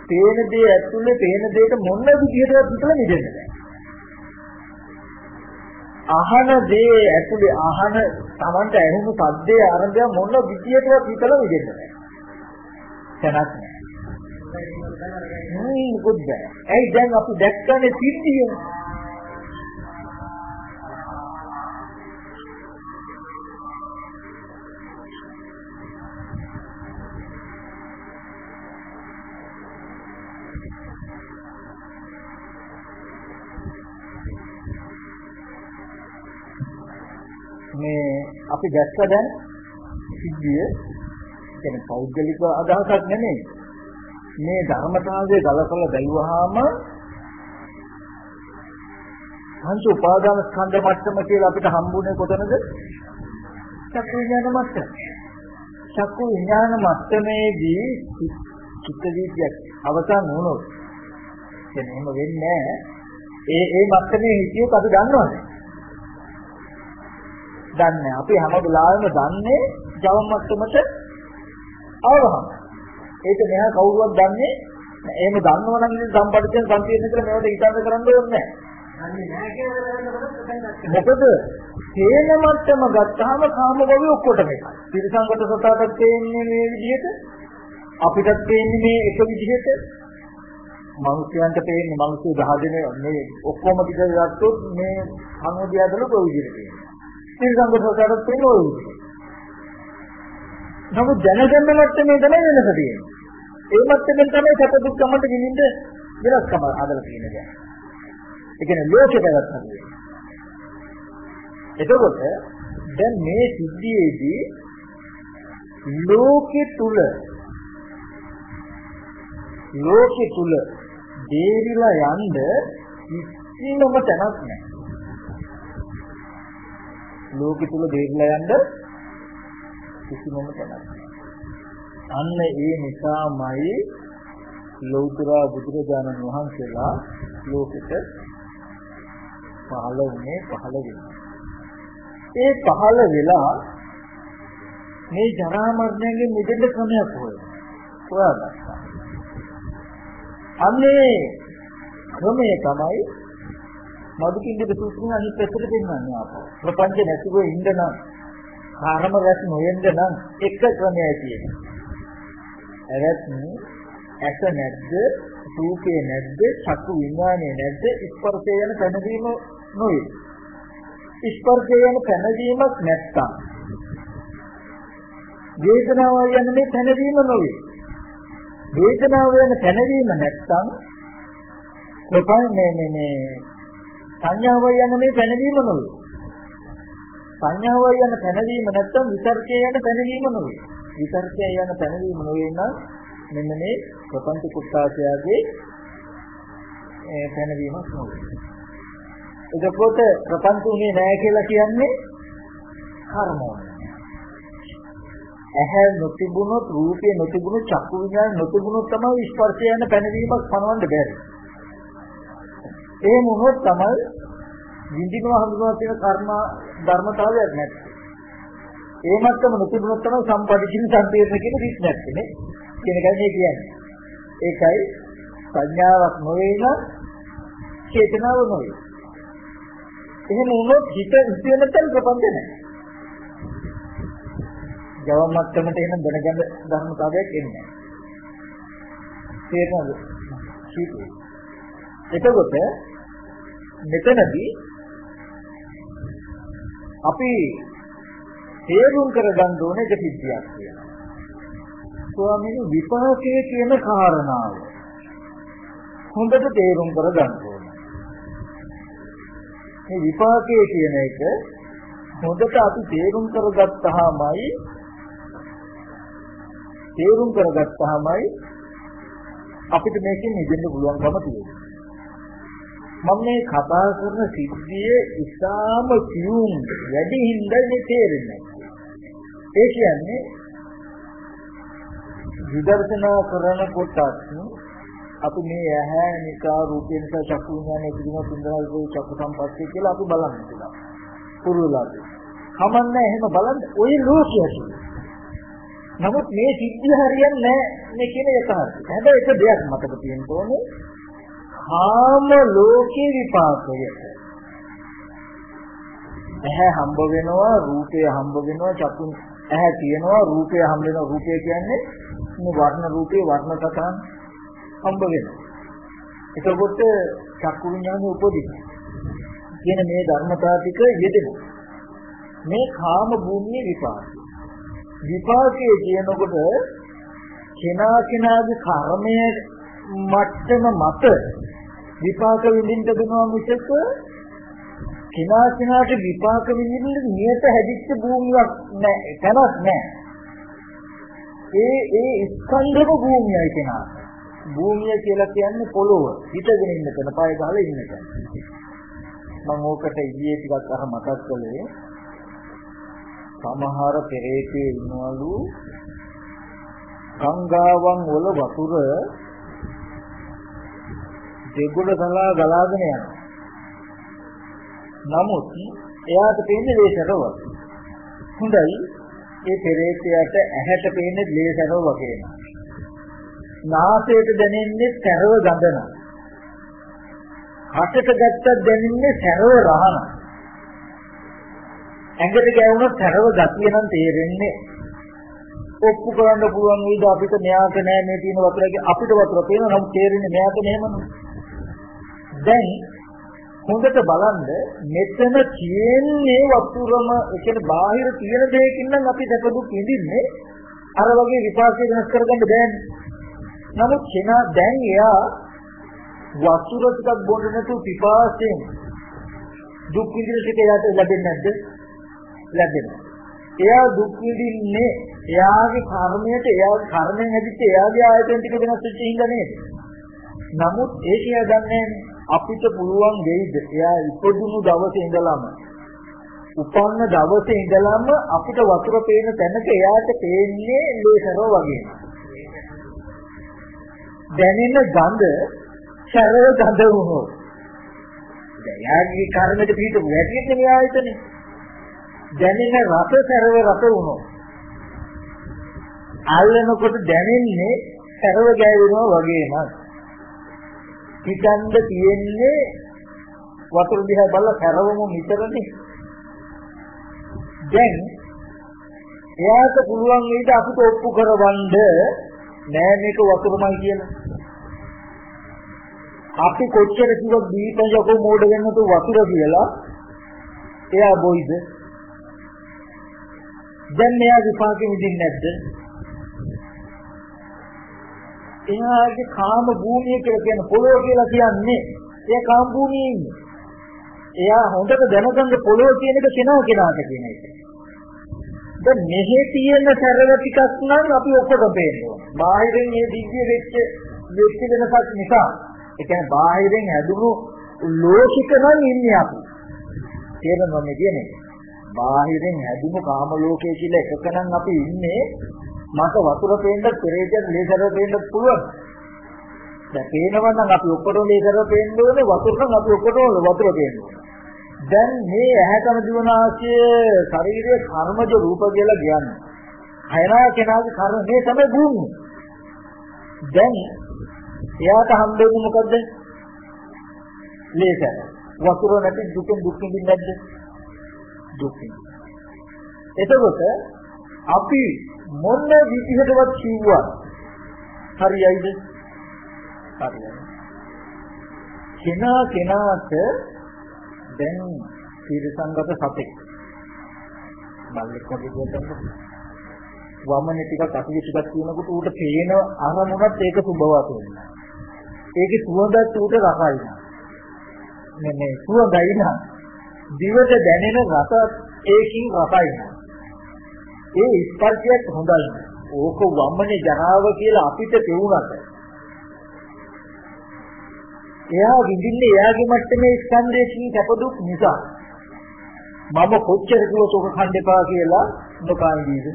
තේන දේ ඇතුලේ තේන දේට මොන විදිහටවත් හිතලා නිදෙන්න බෑ. අහන දේ ඇතුලේ අහන Tamanට ඇහෙන සද්දේ ආරම්භය මොන විදියටවත් හිතලා නිදෙන්න බෑ. දැනක් නෑ. මේ මොකද? ඇයි දැන් අපි දැක්කනේ සිද්ධිය. අපි දැක්ක දැන් සිද්ධිය කියන්නේ පෞද්ගලික අදහසක් නෙමෙයි. මේ ධර්මතාවයේ ගලකලා බැලුවාම පංච උපාදාන ස්කන්ධ මට්ටම කියලා අපිට හම්බුනේ කොතනද? චක්කු විඥාන මට්ටම. චක්කු විඥාන මට්ටමේදී චිත්ත විද්‍යාවක් අවසන් වුණොත් කියන්නේ එහෙම වෙන්නේ ඒ ඒ මට්ටමේ හිතියොත් අපි දන්නවනේ. දන්නේ අපි හැම වෙලාවෙම දන්නේ ජව මට්ටමට අවරහම. ඒක මෙහා කවුරුවත් දන්නේ එහෙම දන්නවනම් ඉතින් සම්පටිච්ඡන සම්පීර්ණ කියලා මේවට හිතන්න කරන්න ඕනේ නැහැ. මොකද තේන මට්ටම ගත්තාම කාම භවය ඔක්කොටම එකයි. තිරසංගත සතාටත් තේන්නේ මේ විදිහට අපිටත් තේන්නේ මේ එක විදිහට මිනිස්යන්ට තේන්නේ මිනිස්සු 10 දෙනෙක් මේ ඔක්කොම ටික ගත්තොත් මේ අනුදියාදල කොයි විදිහට තේන්නේ. තිරසංගත සතාටත් තේන්නේ ඔය විදිහට. නමුත් දැනගන්න මට්ටමේ තමයි වෙනස තියෙන්නේ. ඒ මට්ටමෙන් තමයි සැප දුක් සමට ගිනින්ද වෙනස්කම හදලා තියෙන්නේ. ඒ කියන්නේ ලෝකෙට ගත්තා එතකොට දැන් මේ සිද්ධියේදී ලෝකෙ තුල ලෝකෙ තුල දේරිලා යන්න කිසිම තැනක් නැහැ. ලෝකෙ තුල දේරිලා යන්න කිසිමම තැනක් නැහැ. අන්න ඒ නිසාමයි ලෞතර බුදුරජාණන් වහන්සේලා ලෝකෙට පහළ වුණේ පහළ වෙන්නේ. ඒ පහළ වෙලා මේ ජරා මරණයෙන් මිදෙන්න ක්‍රමයක් හොයනවා. හොයාගත්තා. අන්නේ ක්‍රමය තමයි මදුකින්ද සූත්‍රයෙන් අනිත් පැත්තට දෙන්නන්නේ ආපහු. ප්‍රපංච නැතිව ඉන්න නම් කාර්ම රැස් නොවෙන්න නම් එක ක්‍රමයයි තියෙන්නේ. එරත් ඇස නැද්ද රූපේ නැද්ද චක්කු විඥානේ නැද්ද ස්පර්ශය යන පැනවීම නොවේ. ස්පර්ශය යන පැනවීමක් නැත්තම් වේදනාව යන මේ පැනවීම නොවේ. වේදනාව යන පැනවීම නැත්තම් කොපයි මේ මේ මේ සංඥාව යන මේ පැනවීම නොවේ. සංඥාව යන පැනවීම නැත්තම් විතර්කය යන පැනවීම නොවේ. විතර්කය යන පැනවීම නොවේ නම් මෙන්න මේ ප්‍රපංච කුට්ටාසයාගේ ඒ පැනවීමක් නොවේ. එතකොට ප්‍රපංචුනේ නැහැ කියලා කියන්නේ කර්මෝන. ඇහැ නොතිබුණොත් රූපේ නොතිබුණොත් චක්කු විඥාන නොතිබුණොත් තමයි ස්පර්ශය යන පැනවීමක් පනවන්න බැරි. ඒ මොහොත තමයි විඳිනවා හඳුනනවා කියන කර්ම ධර්මතාවයක් නැත්තේ. ඒ මත්තම නොතිබුණොත් තමයි සම්පටිච්චින සම්පීර්ණ කියන විස් නැත්තේ නේ. කියන එකයි මේ කියන්නේ. ඒකයි සංඥාවක් නොවේ නම් චේතනාව නොවේ. එහෙම වුණොත් හිත ඉතිය නැත්නම් ප්‍රපංච නැහැ. ජව මට්ටමට එන දැනගන්න ධර්මතාවයක් එන්නේ නැහැ. තේරෙනවද? සීතල. එතකොට මෙතනදී අපි තේරුම් කරගන්න ඕනේ එක සිද්ධියක් කියලා. ස්වාමීන් විපාකයේ කියන කාරණාව හොඳට තේරුම් කරගන්න ඕනේ. මේ විපාකයේ කියන එක හොඳට අපි තේරුම් කරගත්තාමයි තේරුම් කරගත්තාමයි අපිට මේකෙන් නිදෙන්න පුළුවන්කම තියෙන්නේ. මම මේ කතා කරන සිද්ධිය ඉතාම සියුම් වැඩි හින්දා මේ තේරෙන්නේ. ඒ කියන්නේ විදර්ශනා කරනකොට අපි මේ ඇහැ නිසා රූපේ නිසා චක්කු විඥානය පිළිබඳ තුන්දරල් චක්කු සම්පස්සේ කියලා අපි බලන්නේ කියලා. පුරුලාදී. කමන්නේ එහෙම බලන්න ওই ලෝකයට. නමුත් මේ සිද්ධිය හරියන්නේ නැහැ මේ කියන යථාර්ථය. හැබැයි එක දෙයක් මතක තියෙන්න ඕනේ. කාම ලෝකේ විපාකය. ඇහැ හම්බ වෙනවා, රූපය හම්බ වෙනවා, චක්කු ඇහැ තියෙනවා, රූපය හම්බ වෙනවා. රූපය කියන්නේ මේ වර්ණ රූපේ වර්ණ සතන් හම්බ වෙනවා. එතකොට චක්කු විඥානෙ උපදිනවා. කියන මේ ධර්මතා ටික යෙදෙනවා. මේ කාම භූමියේ විපාකය. විපාකයේ කියනකොට කෙනා කෙනාගේ කර්මයේ මට්ටම මත විපාක විඳින්න දෙනවා මිසක කෙනා කෙනාට විපාක විඳින්න නියත හැදිච්ච භූමියක් නැහැ තැනක් නැහැ. ඒ ඒ ස්කන්ධක භූමියයි කෙනා. භූමිය කියලා කියන්නේ පොළොව. හිටගෙන ඉන්න තැන, පය ගහලා ඉන්න තැන. මම ඕකට ඊයේ ටිකක් අර මතක් කළේ සමහර පෙරේතේ ඉන්නවලු ගංගාවන් වල වතුර දෙගොඩ සලා ගලාගෙන යනවා. නමුත් එයාට පේන්නේ ලේසරව. හොඳයි ඒ පෙරේතයාට ඇහැට පේන්නේ ලේසරව වගේ නෑ. නාසයට දැනෙන්නේ සැරව ගඳන. හටට ගත්තත් දැනෙන්නේ සැරව රහන. ඇඟට ගෑවුනොත් සැරව ගතිය නම් තේරෙන්නේ ඔප්පු කරන්න පුළුවන් වේද අපිට මෙයාට නෑ මේ තියෙන වතුරගේ අපිට වතුර පේනවා නම් තේරෙන්නේ මෙයාට මෙහෙමනේ. දැන් හොඳට බලන්න මෙතන තියෙන්නේ වතුරම ඒ කියන්නේ බාහිර තියෙන දෙයකින් නම් අපි දැක දුක් විඳින්නේ අර වගේ විපාකේ වෙනස් කරගන්න බෑනේ. නමුත් කෙනා දැන් එයා වතුර ටිකක් බොන්න නැතුව පිපාසයෙන් දුක් විඳින ටික එයාට ලැබෙන්නේ නැද්ද? ලැබෙනවා. එයා දුක් විඳින්නේ එයාගේ කර්මයට එයාගේ කර්මයෙන් හැදිච්ච එයාගේ ආයතන ටික වෙනස් වෙච්ච හින්දා නේද? නමුත් ඒක එයා දන්නේ අපිට පුළුවන් වෙයිද? එයා ඉපදුණු දවසේ ඉඳලම උපන්න දවසේ ඉඳලම අපිට වතුර පේන තැනක එයාට පේන්නේ ලේසරෝ වගේ. දැනෙන ගඳ සරල ගඳ වුණොත් එයාගේ කර්මයට පිටු වැටින්නේ මේ ආයතනේ. දැනෙන රස සරව රස වුණොත් අල්ලනකොට දැනෙන්නේ සරව ගෑවෙනවා වගේම හිතන්න තියෙන්නේ වතුර දිහා බලලා සරවම විතරනේ. දැන් එයාට පුළුවන් වේද අපිට ඔප්පු කරවන්න නෑ මේක වතුරමයි කියලා. අපි කොච්චර කිව්වත් දීපන් යකෝ මෝඩ වෙන්න තු වතුර කියලා. එයා බොයිද? දැන් මෙයා විපාකෙ විඳින්නේ නැද්ද? එයාගේ කාම භූමිය කියලා කියන පොළොව කියලා කියන්නේ ඒ කාම භූමියේ ඉන්නේ. එයා හොඳට දැනගන්න පොළොව කියන එක කෙනා කෙනාට කියන එක. දැන් මෙහි තියෙන සරල ටිකක් නම් අපි ඔක්කොම පේනවා. බාහිරින් මේ දිග්ගිය වෙච්ච වෙච්ච වෙනසක් නිසා ඒ කියන්නේ බාහිරින් හැදුණු ලෝකික නම් ඉන්නේ අපි. තේරෙනවද මේ කියන්නේ? බාහිරින් හැදුණු කාම ලෝකයේ කියලා එකක නම් අපි ඉන්නේ මට වතුර පේන්න පෙරේතයට ලේසරව පේන්න පුළුවන්. දැන් පේනවා නම් අපි ඔක්කොටම ලේසරව පේන්න ඕනේ වතුර නම් අපි ඔක්කොටම වතුර පේන්න ඕනේ. දැන් මේ ඇහැකම දිවනාශය ශරීරයේ කර්මජ රූප කියලා කියන්නේ. හයනා කෙනාගේ කර්ම මේ තමයි භූමිය. දැන් එයාට හම්බෙන්නේ මොකද්ද? ලේසර. වතුර නැති දුකෙන් දුක් විඳින්නේ නැද්ද? දුක් එතකොට අපි මොන විදිහටවත් කිව්වා හරියයිද? හරියයි. කෙනා කෙනාට දැන් සීලසංගත සතෙක් බල්ලෙක් වගේ දෙයක් වමනේ ටිකක් අතිය ටිකක් කියනකොට ඌට පේන අරමුණත් ඒක සුබවත් වෙනවා. ඒකේ සුවඳත් ඌට රසයි නා. නේ මේ සුවඳයි නා. දිවට දැනෙන රසත් ඒකින් රසයි නා. ඒ ස්පර්ශයත් හොඳයි. ඕක වමනේ ජරාව කියලා අපිට තේුණාට එයා විඳින්නේ එයාගේ මට්ටමේ ස්කන්ධයෙන් කැපදුක් නිසා. මම කොච්චර කිව්වොත් ඔක කන්න එපා කියලා නොකානීද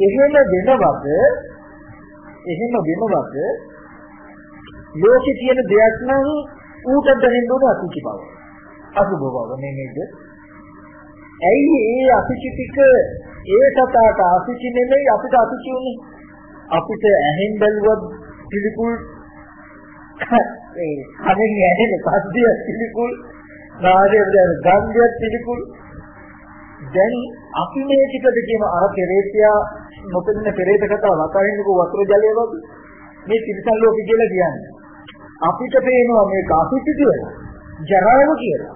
එහෙම වෙනවද? එහෙම වෙනවද? ලෝකේ තියෙන දෙයක් නම් ඌට දැනෙන්න ඕන අසුචි බව. අසුබ බව නෙමෙයිද? ඇයි ඒ අසුචි ටික ඒ සතාට අසුචි නෙමෙයි අපිට අසුචි උනේ? අපිට ඇහෙන් බැලුවත් පිළිකුල් ඒ කනෙන් ඇහෙන සද්දය පිළිකුල් නාසයෙන් දැනෙන ගන්ධය පිළිකුල් දැන් අපි මේ ටිකද කියන අර පෙරේතයා නොපෙනෙන පෙරේත කතාව වතරින්නකෝ වතුර ජලය වගේ මේ තිරිසන් ලෝකෙ කියලා කියන්නේ අපිට පේනවා මේ කාසිති කියලා ජරාව කියලා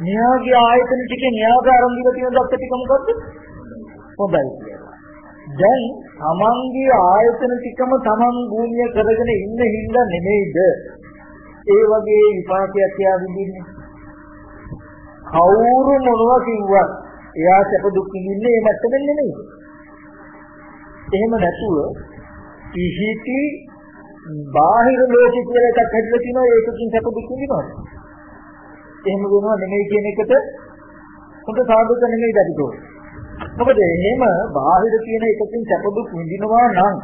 න්‍යාගය ආයතන ටිකේ න්‍යාග ආරම්භ තියෙන දත්ත ටික මොකද්ද හොඳයි කියලා දැන් තමන්ගේ ආයතන ටිකම තමන් භූමිය කරගෙන ඉන්න හින්දා නෙමෙයිද ඒ වගේ විපාකයක් යා විඳින්නේ කවුරු මොනවා කිව්වත් එයා සැප දුක් විඳින්නේ ඒ මට්ටමින් නෙමෙයි. එහෙම නැතුව ඉහිති බාහිර ලෝකෙ කියලා එකක් හැදලා තිනවා ඒකකින් සැප දුක් විඳිනවා. එහෙම වෙනවා නෙමෙයි කියන එකට හොඳ සාධක නෙමෙයි දැක්කෝ. මොකද එහෙම බාහිර කියන එකකින් සැප දුක් විඳිනවා නම්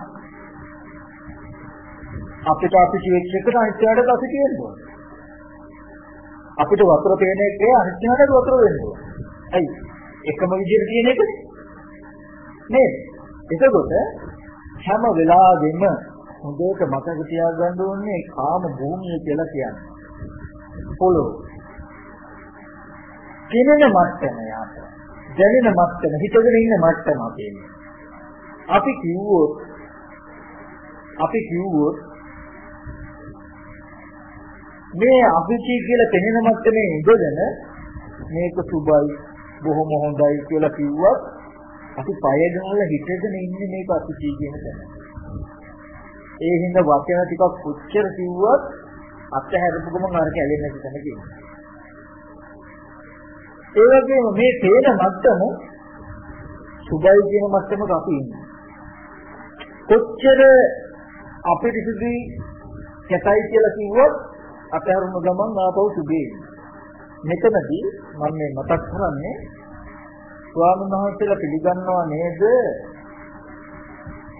අපිට අපි ජීවිත එකට අනිත්‍යයට අපි කියනවා. අපිට වතුර පේන එකේ අනිත්‍යයට වතුර වෙනවා. ඇයි? එකම විදිහට කියන එක නේද? එතකොට හැම වෙලාවෙම හොඳට මතක තියාගන්න ඕනේ කාම භූමිය කියලා කියන්නේ. පොළොව. කිනෙන මට්ටම යාට. දැනෙන මට්ටම හිතගෙන ඉන්න මට්ටම අපේ. අපි කිව්වොත් අපි කිව්වොත් මේ අභිචී කියලා පෙනෙන මට්ටමේ ඉඳගෙන මේක සුබයි බොහොම හොඳයි කියලා කිව්වත් අපි පය ගහලා හිතගෙන ඉන්නේ මේක අසුචි කියන තැන. ඒ හින්දා වචන ටිකක් කොච්චර කිව්වත් අත්හැරපු ගමන් අර කැලේ නැති තැන කියනවා. ඒ වගේම මේ තේන මත්තම සුබයි කියන මත්තමක අපි ඉන්නේ. කොච්චර අපිරිසුදුයි කැතයි කියලා කිව්වොත් අත්හැරුණු ගමන් ආපහු සුබේ. මෙතනදී මම මේ මතක් කරන්නේ ස්වාමීන් වහන්සේලා පිළිගන්නවා නේද?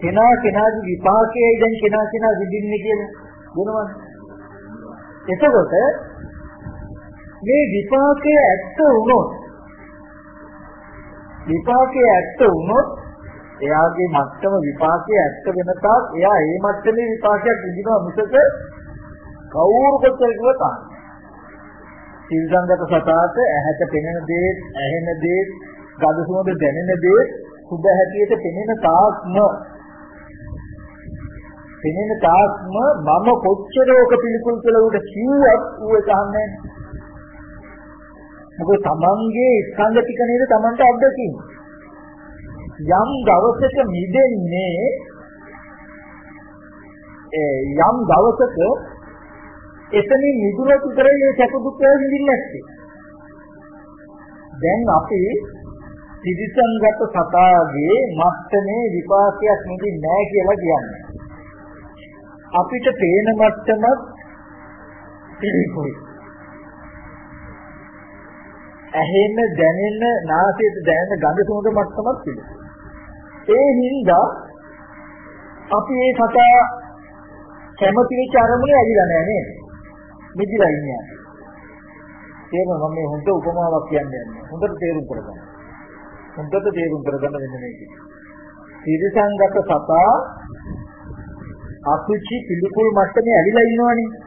කෙනා කෙනාගේ විපාකයයි දැන් කෙනා කෙනා විඳින්නේ කියලා. වෙනවද? එතකොට මේ විපාකයේ ඇත්ත වුණොත් විපාකයේ ඇත්ත වුණොත් එයාගේ මත්තම විපාකයේ ඇත්ත වෙන තාක් එයා ඒ මත්තමේ විපාකයක් විඳිනවා මිසක කවුරු කොච්චර කිව්වත් ආන්නේ සිල්සංගත සතාට ඇහැට පෙනෙන දේ, ඇහෙන දේ, ගඳ සුවඳ දැනෙන දේ සුබ හැටියට පෙනෙන තාක්ම. පෙනෙන තාක්ම මම කොච්චර ඕක පිළිකුල් කියලා උට කිව්වත් ඌ ඒක අහන්නේ මොකද තමන්ගේ ස්කන්ධ ටික නේද තමන්ට අත්දකින්න යම් දවසක මිදෙන්නේ යම් දවසක එතනින් මිදුණොත් විතරයි මේ සැප දුක් විඳින්නේ නැත්තේ. දැන් අපි තිරිසන්ගත සතාගේ මත්තමේ විපාකයක් නෙදී නැහැ කියලා කියන්නේ. අපිට පේන මත්තමත් පිළිකුයි. ඇහෙන දැනෙන නාසයට දැනෙන ගඳ සුවඳ මත්තමත් පිළිකුයි. ඒ හින්දා අපි මේ සතා කැමති වෙච්ච අරමුණේ ඇවිල්ලා නැහැ නේද? මිදිලා ඉන්නේ. තේරෙනවද මම මේ හොඳ උපමාවක් කියන්නේ හොඳට තේරුම් කරගන්න. හොඳට තේරුම් කරගන්න මෙන්න මේක. තිරසංගත සතා අසුචි පිළිකුල් මට්ටමේ ඇවිල්ලා ඉන්නවනේ.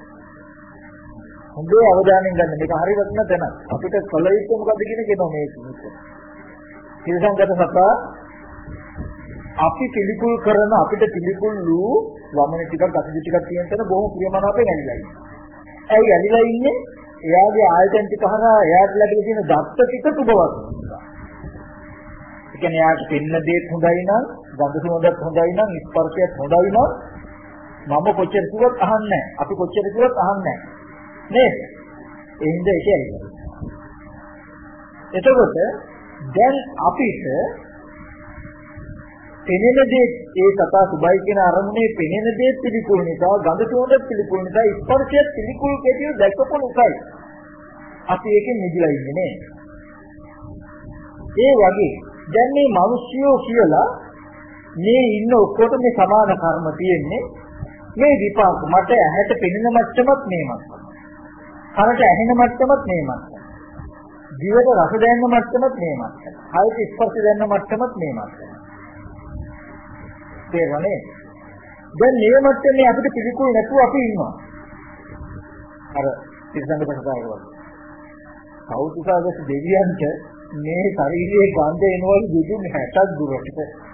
හොඳට අවධානයෙන් ගන්න මේක හරි වටින තැන. අපිට කල යුත්තේ මොකද්ද කියන එක නෝ මේක. තිරසංගත සතා අපි පිළිකුල් කරන අපිට පිළිකුල් වූ වමන ටිකක් අසුචි ටිකක් තියෙන තැන බොහොම ප්‍රියමනාපයෙන් ඇවිල්ලා ඉන්නවා. ඇයි ඇලිලා ඉන්නේ? එයාගේ ආයතන ටික හරහා එයාට ලැබිලා තියෙන දත්ත ටික සුබවත්. ඒ කියන්නේ එයාට පින්න දෙයක් හොඳයි නම්, ගඳ සුවඳක් හොඳයි නම්, ස්පර්ශයක් හොඳයි නම් මම කොච්චර කිව්වත් අහන්නේ නැහැ. අපි කොච්චර කිව්වත් අහන්නේ නැහැ. නේද? ඒ හින්දා ඒක ඇලිලා. එතකොට දැන් අපිට පෙනෙන දේ ඒ සතා සුබයි කියන අරමුණේ පෙනෙන දේ පිළිකුල් නිසා ගඳ සුවඳ පිළිකුල් නිසා ස්පර්ශය පිළිකුල් කෙටිය දැක්කපු නිසායි අපි ඒකෙන් නිදිලා ඉන්නේ ඒ වගේ දැන් මේ මිනිස්සුયો කියලා මේ ඉන්න ඔක්කොට මේ සමාන කර්ම තියෙන්නේ මේ විපාක මට ඇහැට පෙනෙන මට්ටමත් මේවත් කනට ඇහෙන මට්ටමත් මේ මට්ටම. දිවට රස දැනෙන මට්ටමත් මේ මට්ටම. කයට ස්පර්ශ දැනෙන මට්ටමත් මේ මට්ටම. තේරුණානේ? දැන් මේ මට්ටමේ අපිට පිළිකුල් නැතුව අපි ඉන්නවා. අර තිරසංගත කතා කරනවා. කෞතුකාගත දෙවියන්ට මේ ශරීරයේ ගන්ධ එනවලු දුදුන් 60ක් දුරට.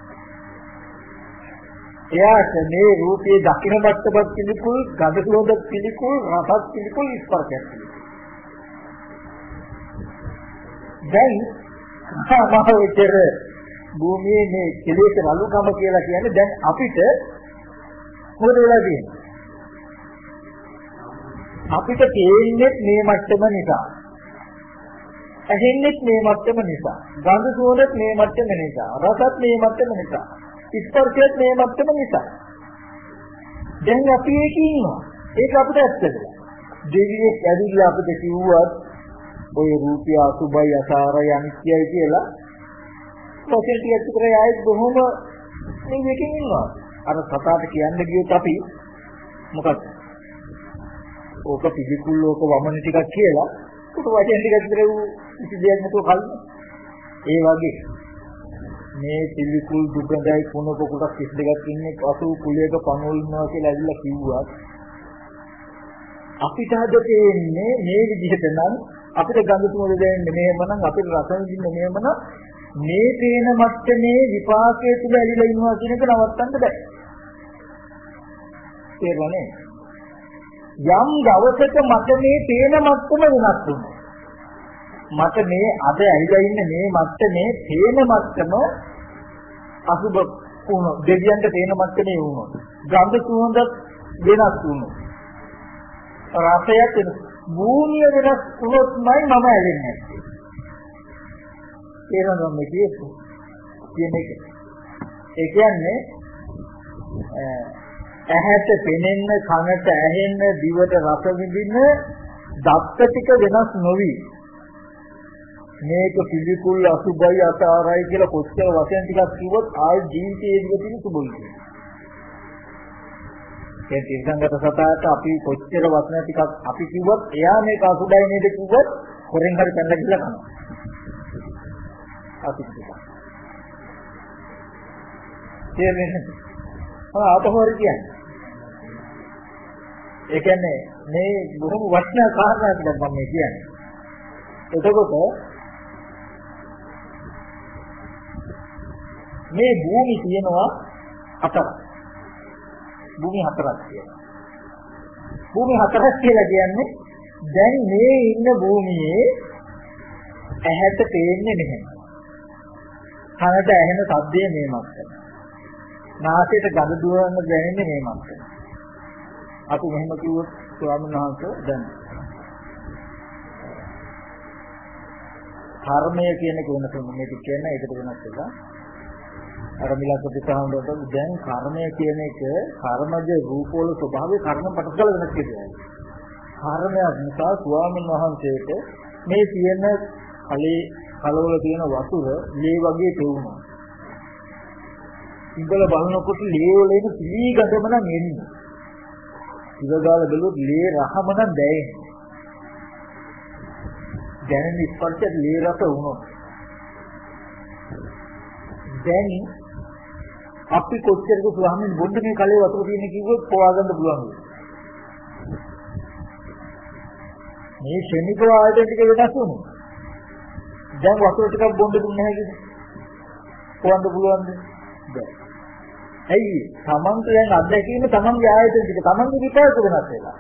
එයාට මේ රූපයේ දකින්න මට්ටමත් පිළිකුල්, ගඳ සුවඳ පිළිකුල්, රසත් පිළිකුල්, ස්පර්ශයක් පිළිකුල්. දැන් සමාවෙච්චර භූමියේ මේ කෙලෙස් රළුකම කියලා කියන්නේ දැන් අපිට මොකද වෙලා තියෙන්නේ? අපිට තේින්නේ මේ මට්ටම නිසා. ඇහෙන්නේ මේ මට්ටම නිසා. ගඳ සුවඳත් මේ මට්ටම නිසා. රසත් මේ මට්ටම නිසා. ස්පර්ශයත් මේ මට්ටම නිසා. දැන් අපි ඒකේ ඉන්නවා. ඒක අපිට ඇත්තද? දෙවියෙක් ඇවිල්ලා අපිට කිව්වත් ඔය රූපය අසුබයි අසාරයි අනිත්‍යයි කියලා පොතේ ටික විතර ආයෙත් බොහොම මේකකින් ඉන්නවා. අර සතාට කියන්න ගියොත් අපි මොකක්ද? ඕක පිළිකුල් ඕක වමන ටිකක් කියලා උට වචන ටිකක් විතර කිසි දෙයක් නැතුව කල්න. ඒ වගේ මේ පිළිකුල් දුකදයි කුණක කොටස් 32ක් ඉන්නේ පසු කුලයක පණුවල් ඉන්නවා කියලා ඇවිල්ලා කිව්වා. අපිට හද තේන්නේ මේ විදිහට නම් අපිට ගඳ සුවඳ දැනෙන්නේ මෙහෙමනම් අපිට රස විඳින්නේ මෙහෙමනම් මේ තේන මට්ටමේ විපාකයේ තුල ඇලිලා ඉන්නවා කියන එක නවත්තන්න බෑ. තේරුණේ? යම් දවසක මට මේ තේන මට්ටම වෙනස් වුණා. මට මේ අද ඇවිල්ලා ඉන්න මේ මට්ටමේ තේන මට්ටම අසුබ වුණා. දෙවියන්ට තේන මට්ටමේ වුණා. ගඳ සුවඳ වෙනස් වුණා. රසයක් වෙනස්. භූමිය වෙනස් වුණොත්මයි මම ඇලෙන්නේ. තේරෙනවද මේ කියපු කියන එක? ඒ කියන්නේ ඇහැට පෙනෙන්න, කනට ඇහෙන්න, දිවට රස විඳින්න දත්ත ටික වෙනස් නොවි. මේක පිළිකුල් අසුබයි අසාරයි කියලා කොච්චර වශයෙන් ටිකක් කිව්වොත් ආය ජීවිතයේ දිගටින් සුබුයි. ඒ තිරසංගත සතාට අපි කොච්චර වචන ටිකක් අපි කිව්වොත් එයා මේක අසුබයි නේද කිව්වොත් හොරෙන් හරි පැනලා ගිහලා කනවා. අපි කියනවා. තේරෙන්නේ? ආ අපහොර කියන්නේ. ඒ කියන්නේ මේ බොහොම වටිනා කාරණා ටිකක් මම මේ කියන්නේ. එතකොට මේ භූමි තියෙනවා හතරක්. භූමි හතරක් තියෙනවා. භූමි හතරක් කියලා කියන්නේ දැන් මේ ඉන්න භූමියේ ඇහැට පේන්නේ නැහැ. කනට ඇහෙන ශබ්දය මේ මත්තම. නාසයට ගඳ දුවන දැනෙන්නේ මේ මත්තම. අපි මෙහෙම කිව්වොත් ස්වාමීන් වහන්සේ දැන් කර්මය කියන කෙනක මේක කියන එකට වෙනස් එක. අර මිලක පිටහඬට දැන් කර්මය කියන එක කර්මජ රූපවල ස්වභාවය කර්ම පටකල වෙනස් කියනවා. කර්මයක් නිසා ස්වාමීන් වහන්සේට මේ තියෙන කලේ කලවල තියෙන වතුර ලේ වගේ තෙවුණා. ඉඳලා බලනකොට ලේ වල එන පිළි ගඳම නම් එන්නේ. ඉවගාල බැලුවොත් ලේ රහම නම් දැනෙන්නේ. දැනෙන ස්පර්ශයට ලේ රස වුණොත්. දැන් අපි කොච්චරද ස්වාමීන් බොන්න මේ කලේ වතුර තියෙන කිව්වොත් පොවාගන්න පුළුවන්. මේ ශනික ආයතන ටික වෙනස් වුණා. දැන් වතුර ටිකක් බොන්න දුන්නේ නැහැ කිව්වොත් පොවන්න පුළුවන්ද? බැහැ. ඇයි? තමන්ට දැන් අත්දැකීම තමන්ගේ ආයතන ටික තමන්ගේ විපාක වෙනස් වෙලා.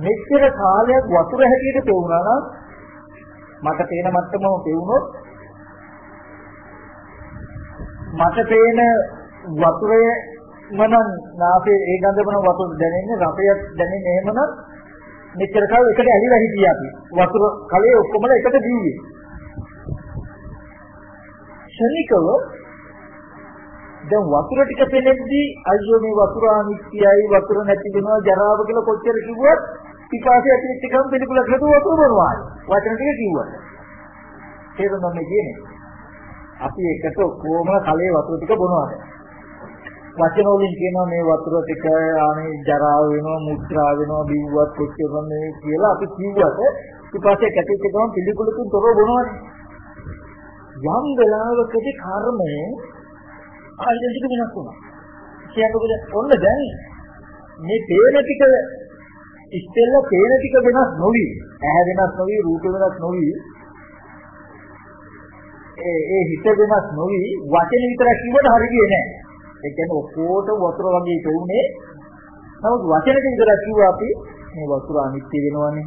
මෙච්චර කාලයක් වතුර හැටියට පෙවුනා නම් මට පේන මට්ටමම පෙවුනොත් මට පේන වතුරේ මනම් නාසයේ ඒ ගඳමන වතුර දැනෙන්නේ රසයක් දැනෙන්නේ එහෙමනම් මෙච්චර කාල එකට ඇලිලා හිටියා අපි. වතුර කලේ ඔක්කොමලා එකට දීවේ ශනිකව දැන් වතුර ටික පෙනෙද්දී අයියෝ මේ වතුර අනිත්‍යයි වතුර නැති වෙනවා ජරාව කියලා කොච්චර කිව්වත් පිපාසය ඇති වෙච්ච ගමන් පිළිකුල හදු වතුර බොනවා. වචන ටික කිව්වා තේරුණා මේ කියන්නේ අපි එකට කොහොම කලේ වතුර ටික බොනවාද? වචන වලින් කියනවා මේ වතුර ටික අනේ ජරා වෙනවා මුත්‍රා වෙනවා බිව්වත් කොච්චර මේ කියලා අපි කිව්වට ඊට පස්සේ කැටිච්ච ගමන් පිළිකුලකින් තොරව බොනවනේ යම් වෙලාවකදී කර්මය ආයෙත් ටික වෙනස් වුණා. කියන්නේ ඔන්න දැන් මේ තේන ටික ඉස්සෙල්ල තේන ටික වෙනස් නොවි ඇහැ වෙනස් නොවි රූප වෙනස් නොවි ඒ ඒ හිත වෙනස් නොවි වචන විතරක් කිව්වට හරියන්නේ නැහැ ඒ කියන්නේ ඔක්කොට වතුර වගේ තෝුනේ. නමුත් වචනෙට විතරක් කිව්වා අපි මේ වතුර අනිත්‍ය වෙනවනේ.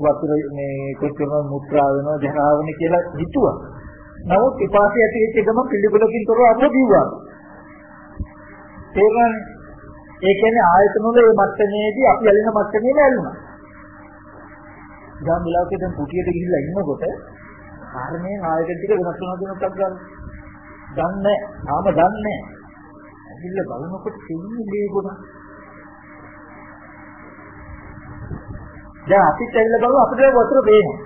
වතුර මේ කොච්චර මුත්‍රා වෙනවා ජරා වෙනවා කියලා හිතුවා. නමුත් විපාකයේ ඇති වෙච්ච ගමන් පිළිබලකින් තොරව අපව කිව්වා. තේරුණානේ? ඒ කියන්නේ ආයතන වල මේ මට්ටමේදී අපි ඇලෙන මට්ටමේම ඇලුනා. ගම් විලාකේ දැන් කුටියට ගිහිල්ලා ඉන්නකොට කාරණේ ආයතන ටික වෙනස් වෙනවා කියන එකක් ගන්න. දන්නේ නැහැ. ආම දන්නේ නැහැ. ඇවිල්ලා බලනකොට තෙන්නේ මේ ගොඩක්. දැන් අපිත් ඇවිල්ලා බලුවා අපිට වතුර පේනවා.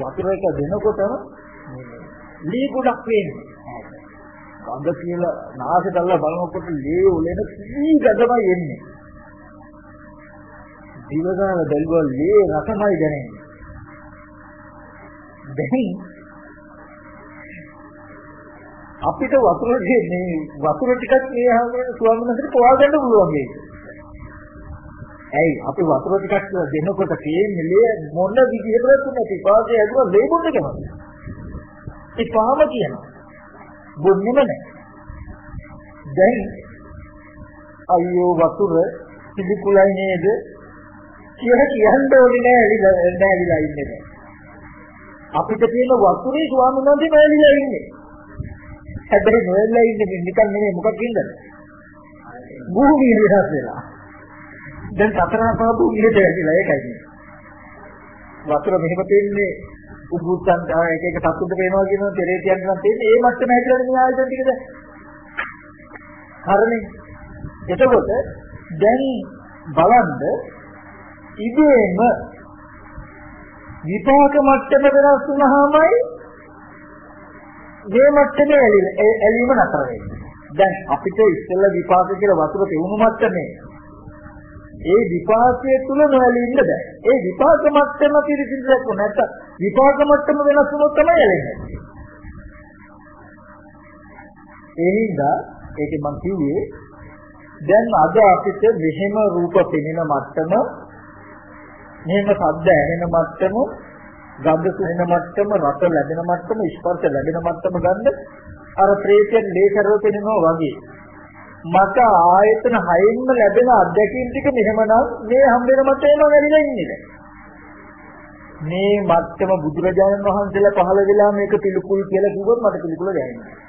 වතුර එක දෙනකොටම ලී ගොඩක් පේනවා. ගඳ කියලා නාසයට අල්ල බලනකොට ලේ උලෙන කී ගඳමයි එන්නේ. දිවගාන දැල්වල ලේ රසමයි දැනෙන්නේ. දැන් අපිට වතුර මේ වතුර ටිකක් මේ හැමෝම ස්වාමීන් වහන්සේට පොවා ගන්න පුළුවන් මේක. ඇයි අපි වතුර ටිකක් දෙනකොට තේන්නේ මොන විදිහටද තුනේ පිපාසය ඇදුවා ලේ බොන්න කැමති. ඒ පාම කියනවා. බොන්නේම නැහැ. දැන් අයියෝ වතුර පිළිකුලයි නේද කියලා කියන්න ඕනේ නෑ නෑවිලා ඉන්නේ. අපිට තියෙන වතුරේ ස්වාමීන් වහන්සේ නෑවිලා ඉන්නේ. හැබැයි නොයල්ලා ඉන්නේ නිකන් නෙමෙයි මොකක්ද භූමිය වෙනස් වෙලා. දැන් සතරපා භූමියට ඇවිල්ලා ඒකයි. වතුර මෙහෙම තියෙන්නේ උගුත්තන් එක එක සතුට පේනවා කියන පෙරේතයන් නම් තියෙන්නේ ඒ මට්ටම හැදලා මේ ආයතන ටිකද. හරනේ. එතකොට දැන් බලන්න ඉබේම විපාක මට්ටම වෙනස් වුණාමයි මේ මට්ටමේ ඇලීම නතර වෙන්නේ. දැන් අපිට ඉස්සෙල්ලා විපාක කියලා වතුර තෙවුණු මට්ටමේ ඒ විපාකයේ තුල නොඇලී ඉන්න බෑ. ඒ විපාක මට්ටම පිළිසිඳක් නැත්නම් විපාක මට්ටම වෙනස් වුණොත් තමයි ඇලෙන්නේ. ඒ හින්දා ඒක මම කිව්වේ දැන් අද අපිට මෙහෙම රූප පෙනෙන මට්ටම මෙහෙම ශබ්ද ඇහෙන මට්ටම ගඳ සුවඳ මට්ටම රස ලැබෙන මට්ටම ස්පර්ශ ලැබෙන මට්ටම ගන්න අර ප්‍රේතයෙන් ලේකරව පෙනෙනවා වගේ. මට ආයතන හයින්ම ලැබෙන අත්දැකීම් ටික මෙහෙමනම් මේ හම්බෙන මට්ටේම වැඩිලා ඉන්නේ. මේ මට්ටම බුදුරජාණන් වහන්සේලා පහළ වෙලා මේක පිළිකුල් කියලා කිව්වොත් මට පිළිකුල දැනෙන්නේ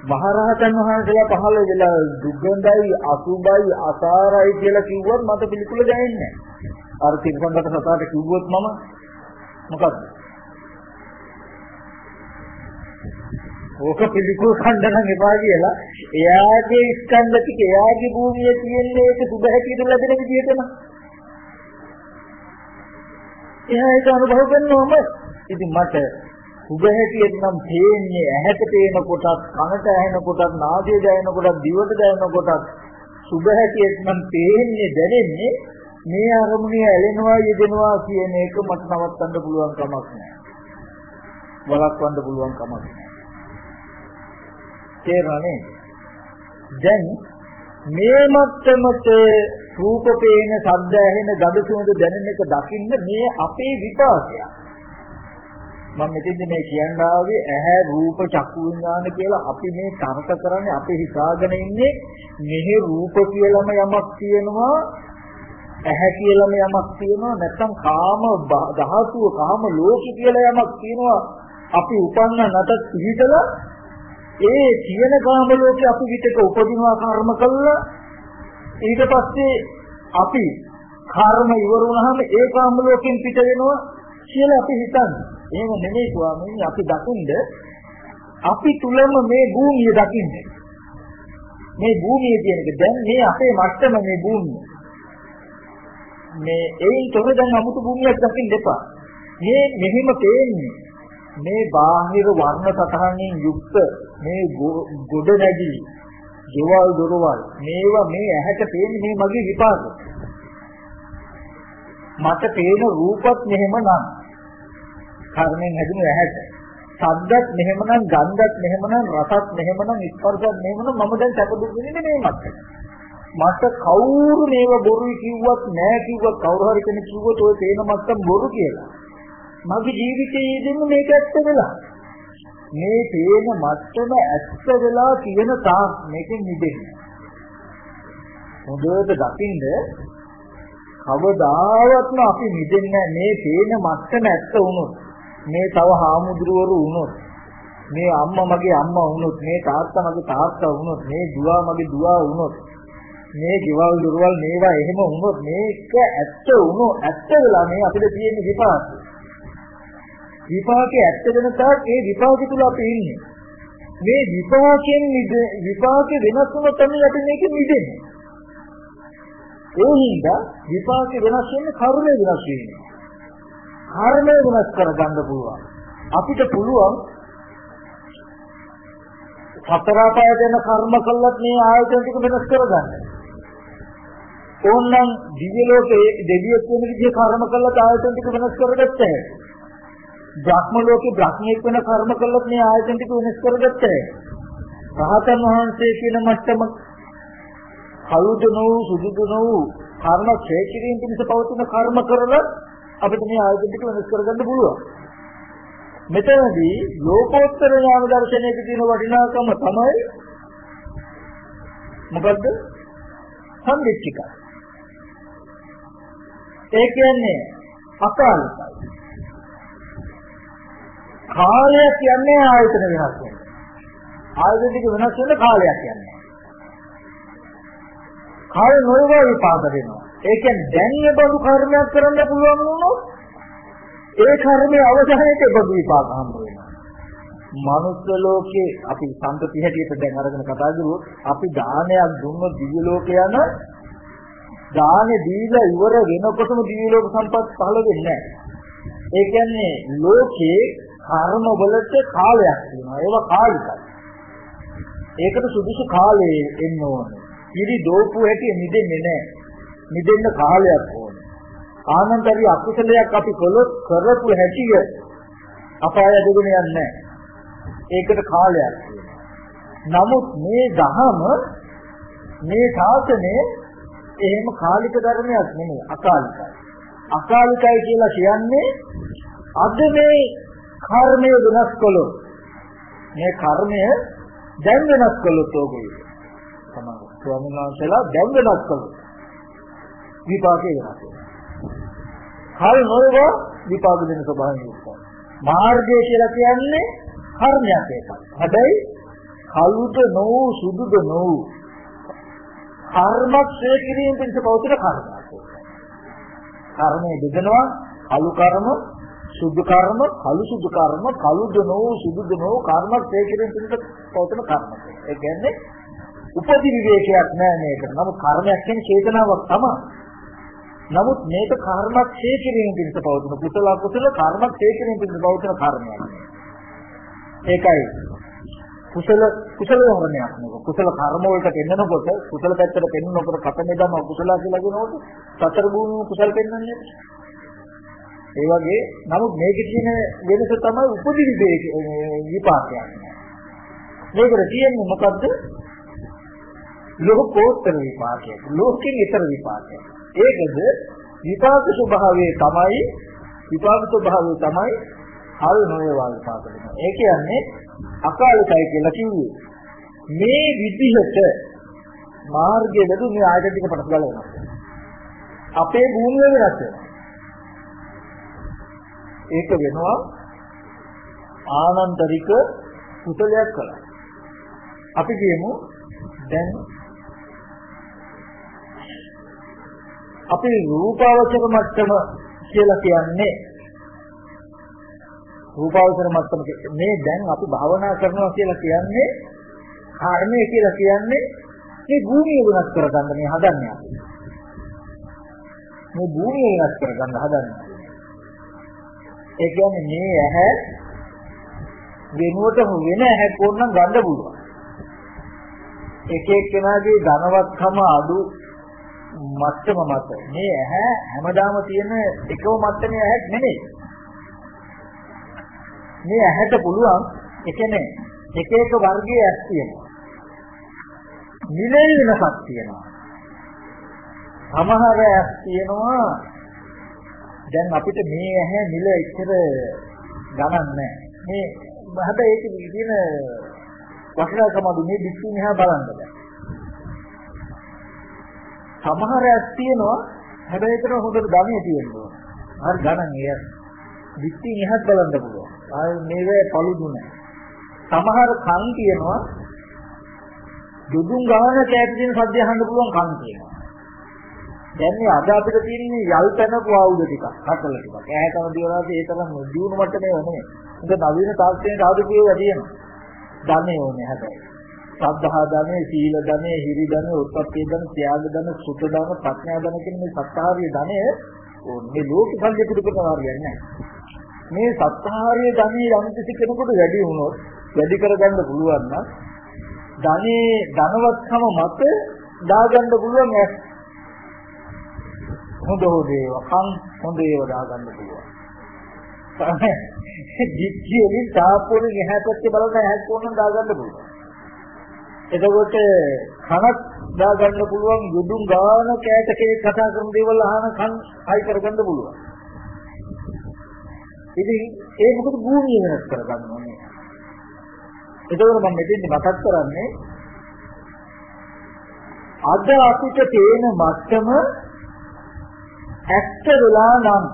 මහරහතන් වහන්සේලා පහළ වෙලා දුගඳයි අසුබයි අසාරයි කියලා කිව්වොත් මට පිළිකුල දැනෙන්නේ නැහැ. අර තිරසංගත සතාට කිව්වොත් මම මොකද්ද? ඕක පිළිකුල් කණ්ඩනම් එපා කියලා. එයාගේ ස්කන්ධ ටික එයාගේ භූමියේ තියෙන ඒක සුබ හැටියට ලැබෙන විදිහටම. එයා ඒක අනුභව කරනවම ඉතින් මට සුබ හැටියට නම් තේන්නේ ඇහැට පේන කොටත් කනට ඇහෙන කොටත් නාසයට දැනෙන කොටත් දිවට දැනෙන කොටත් සුබ හැටියට නම් තේන්නේ දැනෙන්නේ මේ අරමුණේ ඇලෙනවා යෙදෙනවා කියන එක මට නවත්තන්න පුළුවන් කමක් නැහැ. වළක්වන්න පුළුවන් කමක් නැහැ. තේරෙනනේ? දැන් මේ මත්තමට රූප පේන, ශබ්ද ඇහෙන, ගඳ සුවඳ දැනෙන එක දකින්න මේ අපේ විපාකයක්. මම මෙතෙන්දි මේ කියන්න ආවේ ඇහැ රූප චක්කු විඥාන කියලා අපි මේ තර්ක කරන්නේ අපි හිතාගෙන ඉන්නේ මෙහි රූප කියලාම යමක් තියෙනවා ඇහැ කියලාම යමක් තියෙනවා නැත්නම් කාම ධාතුව කාම ලෝකෙ කියලා යමක් තියෙනවා. අපි උපන්න නැත පිළිදලා ඒ තියෙන කාම ලෝකෙ අපි විතක උපදිනවා කර්ම කළා. ඊට පස්සේ අපි කර්ම ඉවර වුණාම ඒ කාම ලෝකෙන් පිට වෙනවා කියලා අපි හිතන්නේ. එහෙම නෙමෙයි ස්වාමීනි අපි දකින්ද? අපි තුලම මේ භූමිය දකින්නේ. මේ භූමිය කියන එක දැන් මේ අපේ මට්ටම මේ භූමිය. මේ ඒයින් තොර දැන් 아무තු භූමියක් දකින්න එපා. මේ මෙහිම පේන්නේ මේ බාහිර වර්ණ සතහනින් යුක්ත මේ ගොඩ නැගිලි ගෙවල් දොරවල් මේවා මේ ඇහැට පේන්නේ මේ මගේ විපාක. මට පේන රූපත් මෙහෙමනම් කර්මෙන් හැදුණු ඇහැට සද්දත් මෙහෙමනම් ගන්ධත් මෙහෙමනම් රසත් මෙහෙමනම් ස්පර්ශත් මෙහෙමනම් මම දැන් සැප දුක් විඳින්නේ මේ මට්ටමේ මට කවුරු මේව බොරුයි කිව්වත් නෑ කිව්වත් කවුරු හරි කෙනෙක් කිව්වොත් ඔය තේන මත්තම් බොරු කියලා. මගේ ජීවිතයේ දෙන්න මේක ඇත්ත වෙලා. මේ තේන මත්තම ඇත්ත වෙලා කියන තාක් මේකෙන් නිදෙන්න. හොඳට දකින්න කවදාවත්ම අපි නිදෙන්නේ මේ තේන මත්තම ඇත්ත වුණොත් මේ තව හාමුදුරුවරු වුණොත් මේ අම්මා මගේ අම්මා වුණොත් මේ තාත්තා මගේ තාත්තා වුණොත් මේ දුව මගේ දුව වුණොත් මේ ගෙවල් දොරවල් මේවා එහෙම වුණොත් මේක ඇත්ත වුණොත් ඇත්ත වෙලා මේ අපිට තියෙන විපාක. විපාකේ ඇත්ත වෙන තාක් ඒ විපාක තුල අපි ඉන්නේ. මේ විපාකයෙන් විපාක වෙනස් වුණොත් තමයි අපි මේක මිදෙන්නේ. ඒ හින්දා විපාක වෙනස් වෙන්නේ කර්මය වෙනස් වෙන්නේ. කර්මය වෙනස් කරගන්න පුළුවන්. අපිට පුළුවන් සතර පායදෙන කර්ම කළත් මේ ආයතන ටික වෙනස් කරගන්න. ඕනනම් දිව්‍ය ලෝකේ දෙවියෙක් වෙන විදිහ කර්ම කළා ආයතන ටික වෙනස් කරගත්තා. බ්‍රහ්ම ලෝකේ බ්‍රහ්මීක් වෙන කර්ම කළත් මේ ආයතන ටික වෙනස් කරගත්තා. රහතන් වහන්සේ කියන මට්ටම කලුද නොවු සුදුදු නොවු කර්ම ක්ෂේත්‍රයෙන් පිණිස පවතින කර්ම කරලා අපිට මේ ආයතන ටික වෙනස් කරගන්න පුළුවන්. මෙතනදී ලෝකෝත්තර ඥාන දර්ශනයේ තියෙන වටිනාකම තමයි මොකද්ද? සම්දිච්චිකයි. ඒ කියන්නේ අකාලිකයි. කාලය කියන්නේ ආයතන වෙනස් වෙන. ආයතන ටික වෙනස් වෙන කාලයක් කියන්නේ. කාල නොයවා විපාක දෙනවා. ඒ කියන්නේ දැන් මේ බඳු කර්මයක් කරන්න පුළුවන් වුණොත් ඒ කර්මයේ අවසානයේ බඳු විපාක හම්බ වෙනවා. මනුස්ස ලෝකේ අපි සම්පති හැටියට දැන් අරගෙන කතා කරුවොත් අපි දානයක් දුන්නොත් දිව්‍ය ලෝක යන දානේ දීලා ඉවර වෙනකොටම දිව්‍ය ලෝක සම්පත් පහළ වෙන්නේ නැහැ. ඒ කියන්නේ ලෝකේ කර්ම වලට කාලයක් තියෙනවා. ඒවා කාලිකයි. ඒකට සුදුසු කාලේ එන්න ඕනේ. ඉරි දෝපු හැටි නිදෙන්නේ නැහැ. නිදෙන්න කාලයක් ඕනේ. ආනන්තරි අකුසලයක් අපි කළොත් කරපු හැටිය අපාය දෙගෙන යන්නේ ඒකට කාලයක් නමුත් මේ දහම මේ ශාසනයේ එහෙම කාලික ධර්මයක් නෙමෙයි අකාලිකයි. අකාලිකයි කියලා කියන්නේ අද මේ කර්මය වෙනස් කළොත් මේ කර්මය දැන් වෙනස් කළොත් ඕගොල්ලෝ තමයි ස්වාමීන් වහන්සේලා දැන් වෙනස් කළොත් විපාකේ වෙනස් වෙනවා. හරි නොවන විපාක දෙන ස්වභාවයෙන් යුක්තයි. මාර්ගය කියලා කියන්නේ කර්මයක් එකක්. හැබැයි කලුද නොවු සුදුද නොවු කර්මක්ෂය කිරීම පිණිස පවතින කර්මයක්. කර්මයේ බෙදනවා අලු කර්ම, සුදු කර්ම, කළු සුදු කර්ම, කළු දනෝ සුදු දනෝ කර්මක්ෂය කිරීම පිණිස පවතින කර්ම. ඒ කියන්නේ උපදි විවේකයක් නෑ මේක. නමුත් කර්මයක් කියන්නේ චේතනාවක් තමයි. නමුත් මේක කර්මක්ෂය කිරීම පිණිස පවතින කුසල කුසල කර්මක්ෂය කිරීම පිණිස පවතින කර්මයක්. ඒකයි කුසල කුසල වර්ණයක් නෙක කුසල කර්ම වලට පෙන්නකොට කුසල පැත්තට පෙන්නනකොට කතමෙදම කුසල කියලා කියනකොට සතර භූමිය කුසල පෙන්වන්නේ ඒ වගේ නමුත් මේකේ තියෙන වෙනස තමයි උපදි විපාකයක්. මේකට තියෙන්නේ මොකද්ද? ලෝකෝත්තර විපාකයක්. ලෝකෙන් ඊතර විපාකයක්. ඒකද විපාක ස්වභාවය තමයි විපාක ස්වභාවය තමයි හල් නොවේවා විපාක දෙනවා ඒ කියන්නේ අකාලිකයි කියලා කිව්වේ. මේ විදිහට මාර්ගයේද මේ ආයතන ටික පටස් ගාලා වෙනවා. අපේ භූමිය වෙනස් වෙනවා. ඒක වෙනවා ආනන්තරික කුසලයක් කළා. අපි කියමු දැන් අපි රූපාවචර මට්ටම කියලා කියන්නේ රූපාවචර මට්ටම මේ දැන් අපි භාවනා කරනවා කියලා කියන්නේ කර්මය කියලා කියන්නේ මේ භූමිය වෙනස් කරගන්න මේ හදන්නේ අපි. මේ භූමිය වෙනස් කරගන්න හදන්නේ. ඒ කියන්නේ මේ ඇහැ වෙනුවට වෙන ඇහැක් ඕනනම් ගන්න පුළුවන්. එක එක්කෙනාගේ ධනවත්කම අඩු මත්තම මත මේ ඇහැ හැමදාම තියෙන එකම මත්තමේ ඇහැක් නෙමෙයි. මේ ඇහැට පුළුවන් ඒ කියන්නේ එක එක වර්ගයේ ඇස් තියෙනවා. නිලෙල් වෙනසක් තියෙනවා. සමහර ඇස් තියෙනවා දැන් අපිට මේ ඇහැ නිල එච්චර ගණන් නැහැ. මේ හැබැයි ඒක කියන වටිනාකම අඩු මේ පිටින් එහා බලන්න බෑ. සමහර ඇස් තියෙනවා හැබැයි ඒතර හොඳට ධනෙ තියෙනවා. හරි ගණන් ඒ පිටින් එහාත් බලන්න පුළුවන්. ආය මේවේ පළුදු නැහැ. සමහර කන් තියෙනවා දුදුන් ගහන කෑට තියෙන සද්ද අහන්න පුළුවන් කන් තියෙනවා. දැන් මේ අද අපිට තියෙන්නේ යල් පැනපු ආයුධ ටිකක්, හතල ටිකක්. ඈතම දිවලාට ඒ තරම් දියුණු මට්ටමේ නෙමෙයි. ඒක නවීන තාක්ෂණයට ආදු කියව තියෙනවා. ධනෙ ඕනේ හැබැයි. සද්ධා ධනෙ, සීල ධනෙ, හිරි ධනෙ, උත්පත්ති ධනෙ, ත්‍යාග ධනෙ, සුත ධනෙ, ප්‍රඥා ධනෙ කියන මේ සත්‍තාරිය ධනෙ මේ ලෝක සංකේත කරන හරියන්නේ නැහැ. මේ සත්‍තාරිය ධනෙ යම් කිසි කෙනෙකුට වැඩි වුණොත් වැඩි කරගන්න පුළුවන් නම් ධනේ ධනවත්කම මත දාගන්න පුළුවන් ඇස් හොඳ හොඳ ඒවා කන් හොඳ ඒවා දාගන්න පුළුවන්. දික්කිය වලින් තාපෝනේ නැහැපැත්තේ බලන ඇස් කොනක් දාගන්න පුළුවන්. එතකොට කනක් දාගන්න පුළුවන් යුදුම් ගාන කෑටකේ කතා කරන දේවල් අහන කන් හයි කරගන්න පුළුවන්. ඉතින් ඒ මොකද භූමිය වෙනස් කරගන්න ඕනේ. එතකොට මම මෙතෙන්දි මතක් කරන්නේ අද අපිට තේන මත්තම ඇත්ත වෙලා නම්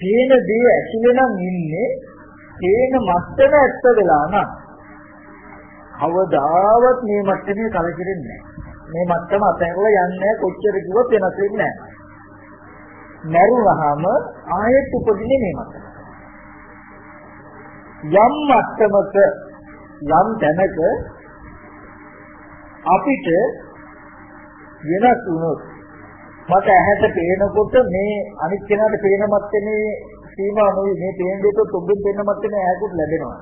තේන දේ ඇතුලේ නම් ඉන්නේ තේන මත්තම ඇත්ත වෙලා නම් කවදාවත් මේ මත්තමේ කලකිරෙන්නේ නැහැ. මේ මත්තම අතහැරලා යන්නේ කොච්චර කිව්වත් වෙනස් වෙන්නේ නැහැ. මරුණාම ආයෙත් උපදින්නේ මේ මත්තම යම් මත්තමක යම් තැනක අපිට වෙනස් වුණොත් මට ඇහැට පේනකොට මේ අනිත් කෙනාට පේන මත්තේ සීමා නොවි මේ පේන දෙක තුඹෙන් පේන මත්තේ ඇහැකුත් ලැබෙනවා.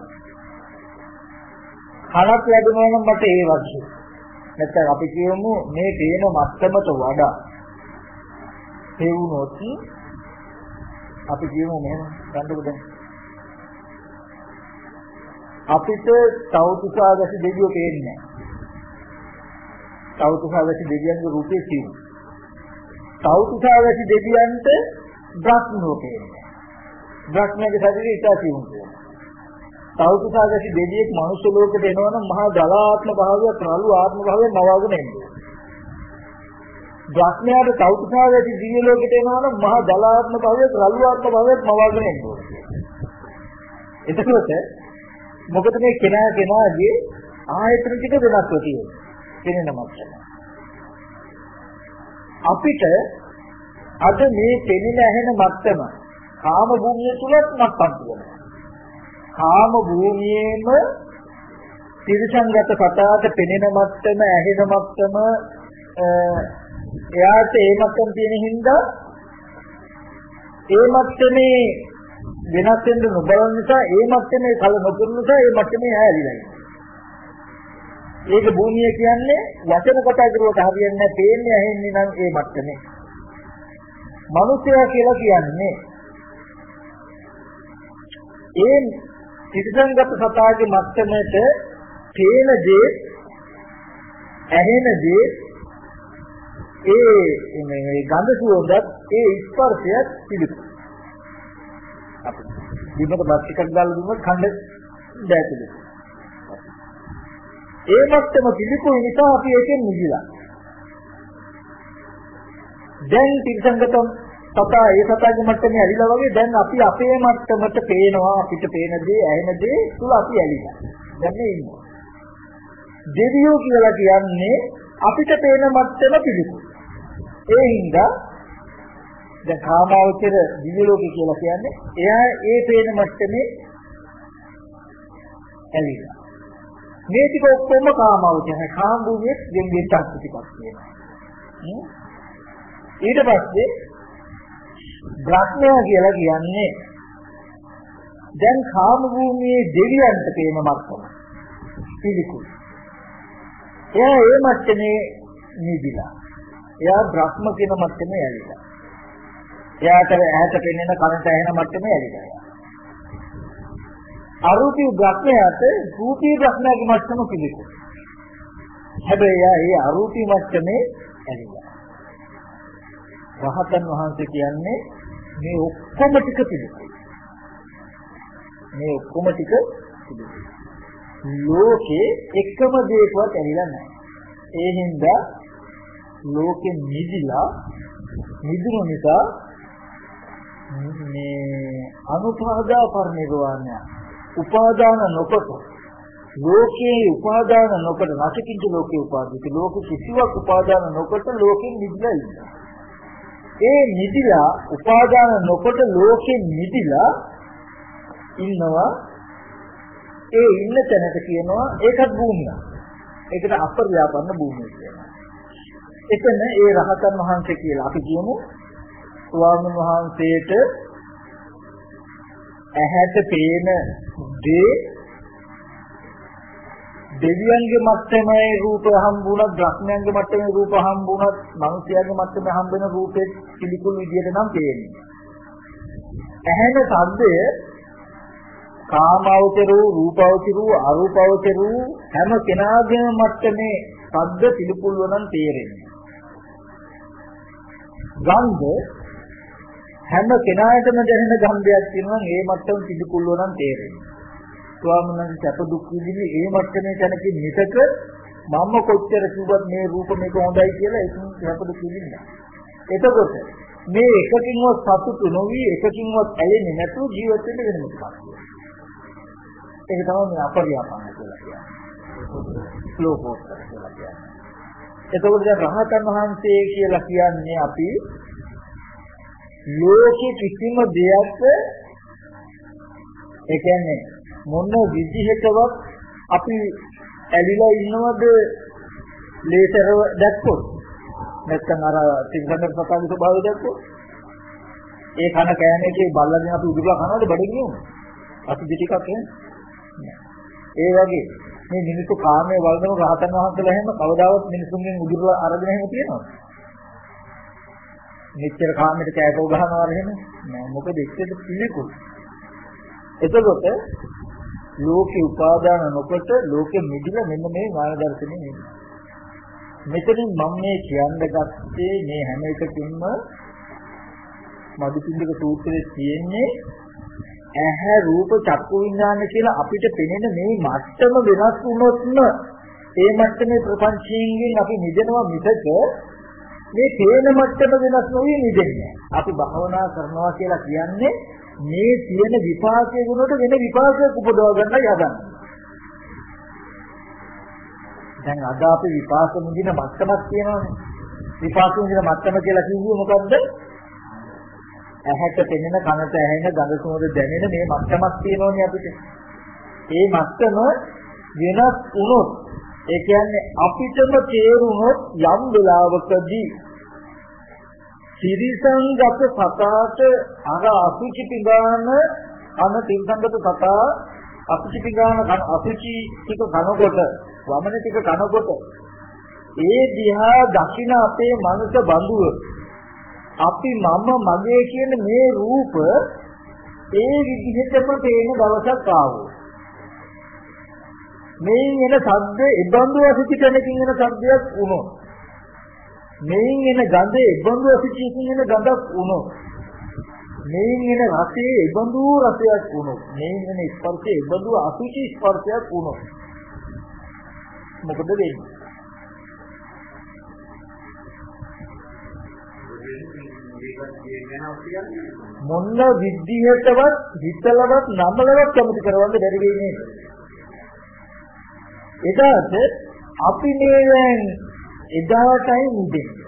කනක් ලැබෙනවා නම් මට ඒ වගේ. නැත්නම් අපි කියමු මේ පේන මත්තමට වඩා හේවුනොත් අපි කියමු මෙහෙම ගන්නකො දැන් අපිට තවුතුසාගසි දෙවියෝ පේන්නේ නැහැ. තවුතුසාගසි දෙවියන්ගේ රූපේ තියෙනවා. තවුතුසාගසි දෙවියන්ට බ්‍රහ්මෝ පේන්නේ. බ්‍රහ්මයේ ශරීරය ඉතා තියෙනවා. තවුතුසාගසි දෙවියෙක් මනුෂ්‍ය ලෝකෙට එනවනම් මහා ජලාත්ම භාවය, රළු ආත්ම භාවය නවාගෙන එන්නේ. බ්‍රහ්මයාට තවුතුසාගසි දිව්‍ය ලෝකෙට එනවනම් මහා ජලාත්ම භාවය, රළු ආත්ම භාවයත් නවාගෙන එන්නේ. එතකොට මොකද මේ කෙනා කෙනාගේ ආයතන ටික වෙනස්ව තියෙනවා. කෙනෙන මට්ටම. අපිට අද මේ පෙනෙන ඇහෙන මට්ටම කාම භූමිය තුලත් මට්ටම් තියෙනවා. කාම භූමියේම තිරසංගත කතාවට පෙනෙන මට්ටම ඇහෙන මට්ටම එයාට ඒ මට්ටම් තියෙන හින්දා ඒ මට්ටමේ වෙනස් වෙන්න නොබලන නිසා ඒ මට්ටමේ කල නොකරන නිසා ඒ මට්ටමේ හැලිලා ඉන්නේ. ඒක භූමිය කියන්නේ වචන කතා කරුවට හරියන්නේ නැහැ, පේන්නේ ඇහෙන්නේ නම් ඒ මට්ටමේ. මනුෂ්‍යයා කියලා කියන්නේ ඒ ඉතිසංගත සතාගේ මට්ටමට පේන දේ ඇහෙන දේ ඒ මේ ගඳ සුවඳත් ඒ ස්පර්ශයත් පිළිතුරු අපිට. බිමට බත් ටිකක් දාලා දුන්නොත් කන්න බෑතුලු. ඒ මත්තම පිළිකුල් නිසා අපි ඒකෙන් නිදිලා. දැන් තිරසංගතම් සතා ඒ සතාගේ මට්ටමේ ඇලිලා වගේ දැන් අපි අපේ මට්ටමට පේනවා අපිට පේන දේ ඇහෙන දේ තුල අපි ඇලිලා. දැන් මේ ඉන්නවා. දෙවියෝ කියලා කියන්නේ අපිට පේන මට්ටම පිළිකුල්. ඒ හින්දා දැන් කාමාවචර දිව්‍ය ලෝකේ කියලා කියන්නේ එයා ඒ පේන මට්ටමේ ඇවිල්ලා. මේ ටික ඔක්කොම කාමාවචර කාම භූමියේ දෙන්නේ තාක්ෂ ටිකක් තියෙනවා. ඊට පස්සේ බ්‍රහ්මයා කියලා කියන්නේ දැන් කාම භූමියේ දෙවියන්ට පේන මට්ටම පිළිකුල්. එයා ඒ මට්ටමේ නිදිලා. එයා බ්‍රහ්ම කියන මට්ටමේ ඇවිල්ලා. එයාට ඇහැට පෙනෙන කනට ඇහෙන මට්ටමේ ඇවිල්ලා. අරූපී බ්‍රහ්මයාට රූපී බ්‍රහ්මයාගේ මට්ටම පිළිකුල්. හැබැයි එයා ඒ අරූපී මට්ටමේ ඇවිල්ලා. රහතන් වහන්සේ කියන්නේ මේ ඔක්කොම ටික පිළිකුල්. මේ ඔක්කොම ටික පිළිකුල්. ලෝකේ එකම දෙයකවත් ඇවිල්ලා නැහැ. ඒ හින්දා ලෝකෙ නිදිලා නිදුන නිසා මේ අනුපාදා පරිනිර්වාණය උපාදාන නොකොට ලෝකේ උපාදාන නොකොට නැතිකින්ද ලෝකේ උපාදිත ලෝක කිසිවක් උපාදාන නොකොට ලෝකෙන් නිදිලා ඉන්නවා ඒ නිදිලා උපාදාන නොකොට ලෝකෙන් නිදිලා ඉන්නවා ඒ ඉන්න තැනට කියනවා ඒකත් භූමිය. ඒකට අපරියාපන්න භූමිය කියනවා. එතන ඒ රහතන් වහන්සේ කියලා අපි කියමු ස්වාමීන් වහන්සේට ඇහැට පේන දේ දෙවියන්ගේ මට්ටමේ රූප හම්බුණත් බ්‍රහ්මයන්ගේ මට්ටමේ රූප හම්බුණත් මිනිස්යාගේ මට්ටමේ හම්බෙන රූපෙත් පිළිකුල් විදියට නම් පේන්නේ. ඇහෙන ශබ්දය කාමවචරෝ රූපවචරෝ අරූපවචරෝ හැම කෙනාගේම මට්ටමේ ශබ්ද පිළිකුල් වනන් තේරෙන්නේ. ගන්ධ හැම කෙනාටම දැනෙන ගන්ධයක් තියෙනවා ඒ මට්ටම පිළිකුල් වනන් තේරෙන්නේ. ස්වාමීන් වහන්සේ සැප දුක් විඳින්නේ ඒ මට්ටමේ තැනකින් මිසක මම කොච්චර කිව්වත් මේ රූප මේක හොඳයි කියලා ඒකෙන් සැප දුක් විඳින්නේ. එතකොට මේ එකකින්වත් සතුටු නොවි එකකින්වත් ඇලෙන්නේ නැතුව ජීවත් වෙන්න වෙන මොකක්ද? ඒක තමයි මේ අපරියාපන්න කියලා කියන්නේ. ස්ලෝ පෝස්ට් කියලා කියන්නේ. එතකොට දැන් රහතන් වහන්සේ කියලා කියන්නේ අපි ලෝකෙ කිසිම දෙයක් ඒ කියන්නේ මොන විදිහකවත් අපි ඇලිලා ඉන්නවද ලේසරව දැක්කොත්? නැත්නම් අර තිරසංගත සතාගේ ස්වභාවය දැක්කොත්? ඒ කන කෑමේකේ බල්ලගෙන අපි උදුරලා කනවද බඩගිනියම අපි ටිකක් ඒ වගේ මේ මිනිස්සු කාමයේ වළඳන රහතන් වහන්සේලා හැම කවදාවත් මිනිසුන්ගෙන් උදුරලා අරගෙන එහෙම තියනවද? මෙච්චර කාමයට කෑකෝ ගහනවා එහෙම? නෑ. මොකද එච්චර පිළිකුල්. එතකොට ලෝකේ උපාදාන නොකොට ලෝකෙ මිදිලා මෙන්න මේ ඥාන දර්ශනේ නෙමෙයි. මෙතනින් මම මේ කියන්න ගත්තේ මේ හැම එකකින්ම මදුපිණ්ඩික සූත්‍රයේ තියෙන්නේ ඇහැ රූප චක්කු විඥාන කියලා අපිට පෙනෙන මේ මට්ටම වෙනස් වුණොත්ම ඒ මට්ටමේ ප්‍රපංචයෙන් අපි නිදෙනවා මිසක මේ තේන මට්ටම වෙනස් නොවි නිදෙන්නේ. අපි භවනා කරනවා කියලා කියන්නේ මේ තියෙන විපාකයේ ගුණට වෙන විපාකයක් උපදව ගන්නයි හදන්නේ. දැන් අද අපි විපාක මුදින මට්ටමක් තියෙනවානේ. විපාක මුදින මට්ටම කියලා කිව්වේ මොකද්ද? ඇහැට පෙනෙන කනට ඇහෙන ගඳ සුවඳ දැනෙන මේ මට්ටමක් තියෙනෝනේ අපිට. ඒ මට්ටම වෙනස් වුණොත් ඒ කියන්නේ අපිටම තේරුනොත් යම් වෙලාවකදී තිරිසංගත සතාට අර අසුචි පිඟාන අන තිරිසංගත සතා අසුචි පිඟාන අසුචි ටික කනකොට වමන ටික කනකොට ඒ දිහා දකින අපේ මනස බඳුව අපි මම මගේ කියන මේ රූප ඒ විදිහටම පේන දවසක් ආවෝ. මේ එන ශබ්ද ඉබඳු අසුචි කෙනකින් එන ශබ්දයක් වුණොත් මේන් එන ගඳේ ඉබඳු අසුචියකින් එන ගඳක් වුණොත් මේන් එන රසයේ ඉබඳු රසයක් වුණොත් මේන් එන ස්පර්ශයේ ඉබඳු අසුචි ස්පර්ශයක් වුණොත් මොකද වෙන්නේ? මොන විදිහටවත් හිතලවත් නමලවත් කැමති කරවන්න බැරි වෙන්නේ එදාට අපි මේවෙන් එදාටයි මුදෙන්නේ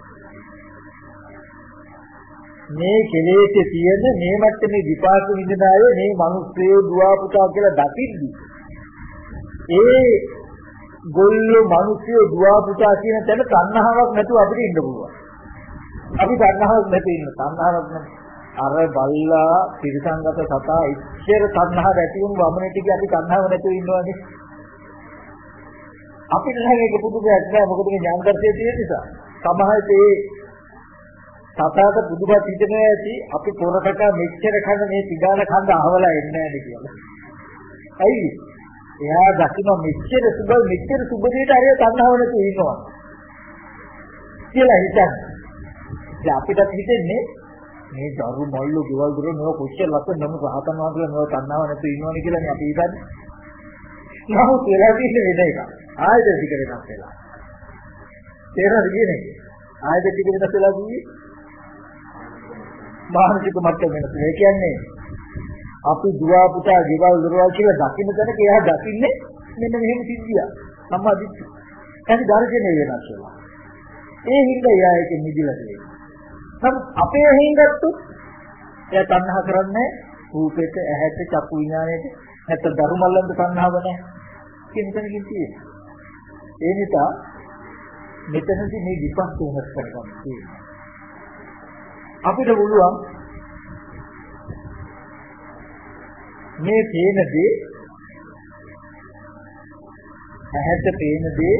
මේ කෙලෙස් තියෙන මේ මට්ටමේ විපාක විඳින අය මේ මිනිස්සු දුවා පුතා කියලා දකිද්දි ඒ ගොල්ලෝ මිනිස්සු දුවා පුතා කියන තැන තණ්හාවක් නැතුව අපිට ඉන්න පුළුවන්. අපි තණ්හාවක් නැති ඉන්න තණ්හාවක් නැති අර බල්ලා තිරසංගත සතා ඉච්ඡර තණ්හාව ඇති වුණු වමනේ ටික අපි තණ්හාව නැතුව ඉන්නවානේ. අපිට නම් ඒක පුදු දෙයක් නෑ මොකද මේ ඥානදර්ශයේ තියෙන නිසා. සමහරට ඒ සතාට පුදුමත් හිතෙනවා ඇති අපි පොරකට මෙච්චර කන මේ පිටාන කන්ද අහවලා එන්නේ නැහැ කියලා. ඇයි? එයා දකින්න මෙච්චර සුබ මෙච්චර සුබ දෙයට අරිය තණ්හාව නැතුව ඉන්නවා. කියලා හිතන්නේ. ඉතින් අපිටත් හිතෙන්නේ මේ දරු මල්ලු ගෙවල් දොර නෝ කොච්චර ලස්සන නම රහතන් වහන්සේලා නෝ තණ්හාව නැතුව ඉන්නවනේ කියලා නේ අපි හිතන්නේ. නමුත් වෙලා තියෙන්නේ වෙන එකක්. ආයෙත් ටික වෙනස් වෙලා. තේරෙනවද කියන්නේ? ආයෙත් ටික වෙනස් වෙලා කිව්වේ මානසික මට්ටම වෙනස්. ඒ කියන්නේ අපි දුව පුතා ගෙවල් දොරවල් කියලා දකින්න තැනක එයා දකින්නේ මෙන්න මෙහෙම සිද්ධියක්. සම්මා දිට්ඨිය. ඒක දර්ශනය වෙනස් වෙනවා. ඒ හින්දා එයා ඒකෙ නිදිලා තියෙනවා. නමුත් අපේ හින්ගත්තොත් එයා තණ්හා කරන්නේ රූපෙට, ඇහැට, චක්කු විඥාණයට, නැත්නම් ධර්මල්ලන්ට තණ්හාව නැහැ. කියන තැනකින් තියෙනවා. ඒ නිසා මෙතනදී මේ විපස්සය වෙනස් කරගන්න තියෙනවා. අපිට පුළුවන් මේ පේන දේ ඇහැට පේන දේ